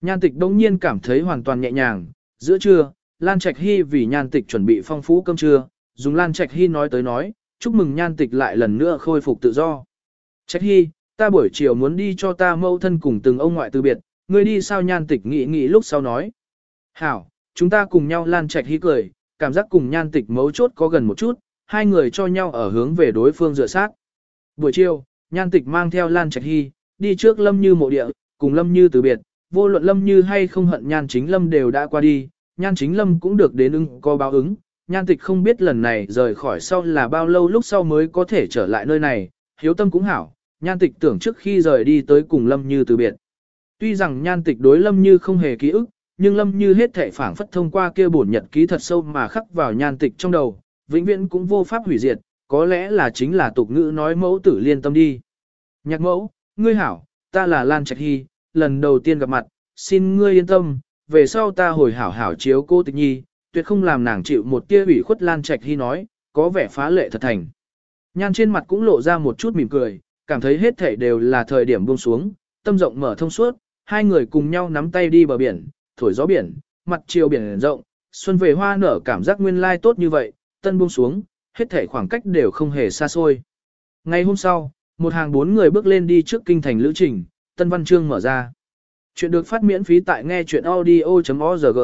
Nhan tịch đông nhiên cảm thấy hoàn toàn nhẹ nhàng, giữa trưa, Lan Trạch Hy vì nhan tịch chuẩn bị phong phú cơm trưa, dùng Lan Trạch Hy nói tới nói, chúc mừng nhan tịch lại lần nữa khôi phục tự do. Trạch Hy, ta buổi chiều muốn đi cho ta mâu thân cùng từng ông ngoại từ biệt, ngươi đi sao nhan tịch nghĩ nghĩ lúc sau nói. Hảo, chúng ta cùng nhau Lan Trạch hí cười, cảm giác cùng nhan tịch mấu chốt có gần một chút, hai người cho nhau ở hướng về đối phương dựa sát. Buổi chiều, nhan tịch mang theo Lan Trạch Hy, đi trước Lâm Như mộ địa, cùng Lâm Như từ biệt, vô luận Lâm Như hay không hận nhan chính Lâm đều đã qua đi, nhan chính Lâm cũng được đến ưng có báo ứng, nhan tịch không biết lần này rời khỏi sau là bao lâu lúc sau mới có thể trở lại nơi này, hiếu tâm cũng hảo, nhan tịch tưởng trước khi rời đi tới cùng Lâm Như từ biệt. Tuy rằng nhan tịch đối Lâm Như không hề ký ức, nhưng Lâm Như hết thể phản phất thông qua kia bổn nhật ký thật sâu mà khắc vào nhan tịch trong đầu, vĩnh viễn cũng vô pháp hủy diệt, có lẽ là chính là tục ngữ nói mẫu tử liên tâm đi. Nhạc mẫu, ngươi hảo, ta là Lan Trạch Hy, lần đầu tiên gặp mặt, xin ngươi yên tâm, về sau ta hồi hảo hảo chiếu cô tịch nhi, tuyệt không làm nàng chịu một tia ủy khuất Lan Trạch Hy nói, có vẻ phá lệ thật thành. Nhan trên mặt cũng lộ ra một chút mỉm cười, cảm thấy hết thể đều là thời điểm buông xuống, tâm rộng mở thông suốt, hai người cùng nhau nắm tay đi bờ biển, thổi gió biển, mặt chiều biển rộng, xuân về hoa nở cảm giác nguyên lai tốt như vậy, tân buông xuống, hết thể khoảng cách đều không hề xa xôi. Ngày hôm sau, một hàng bốn người bước lên đi trước kinh thành lữ trình, tân văn chương mở ra. Chuyện được phát miễn phí tại nghe chuyện audio.org.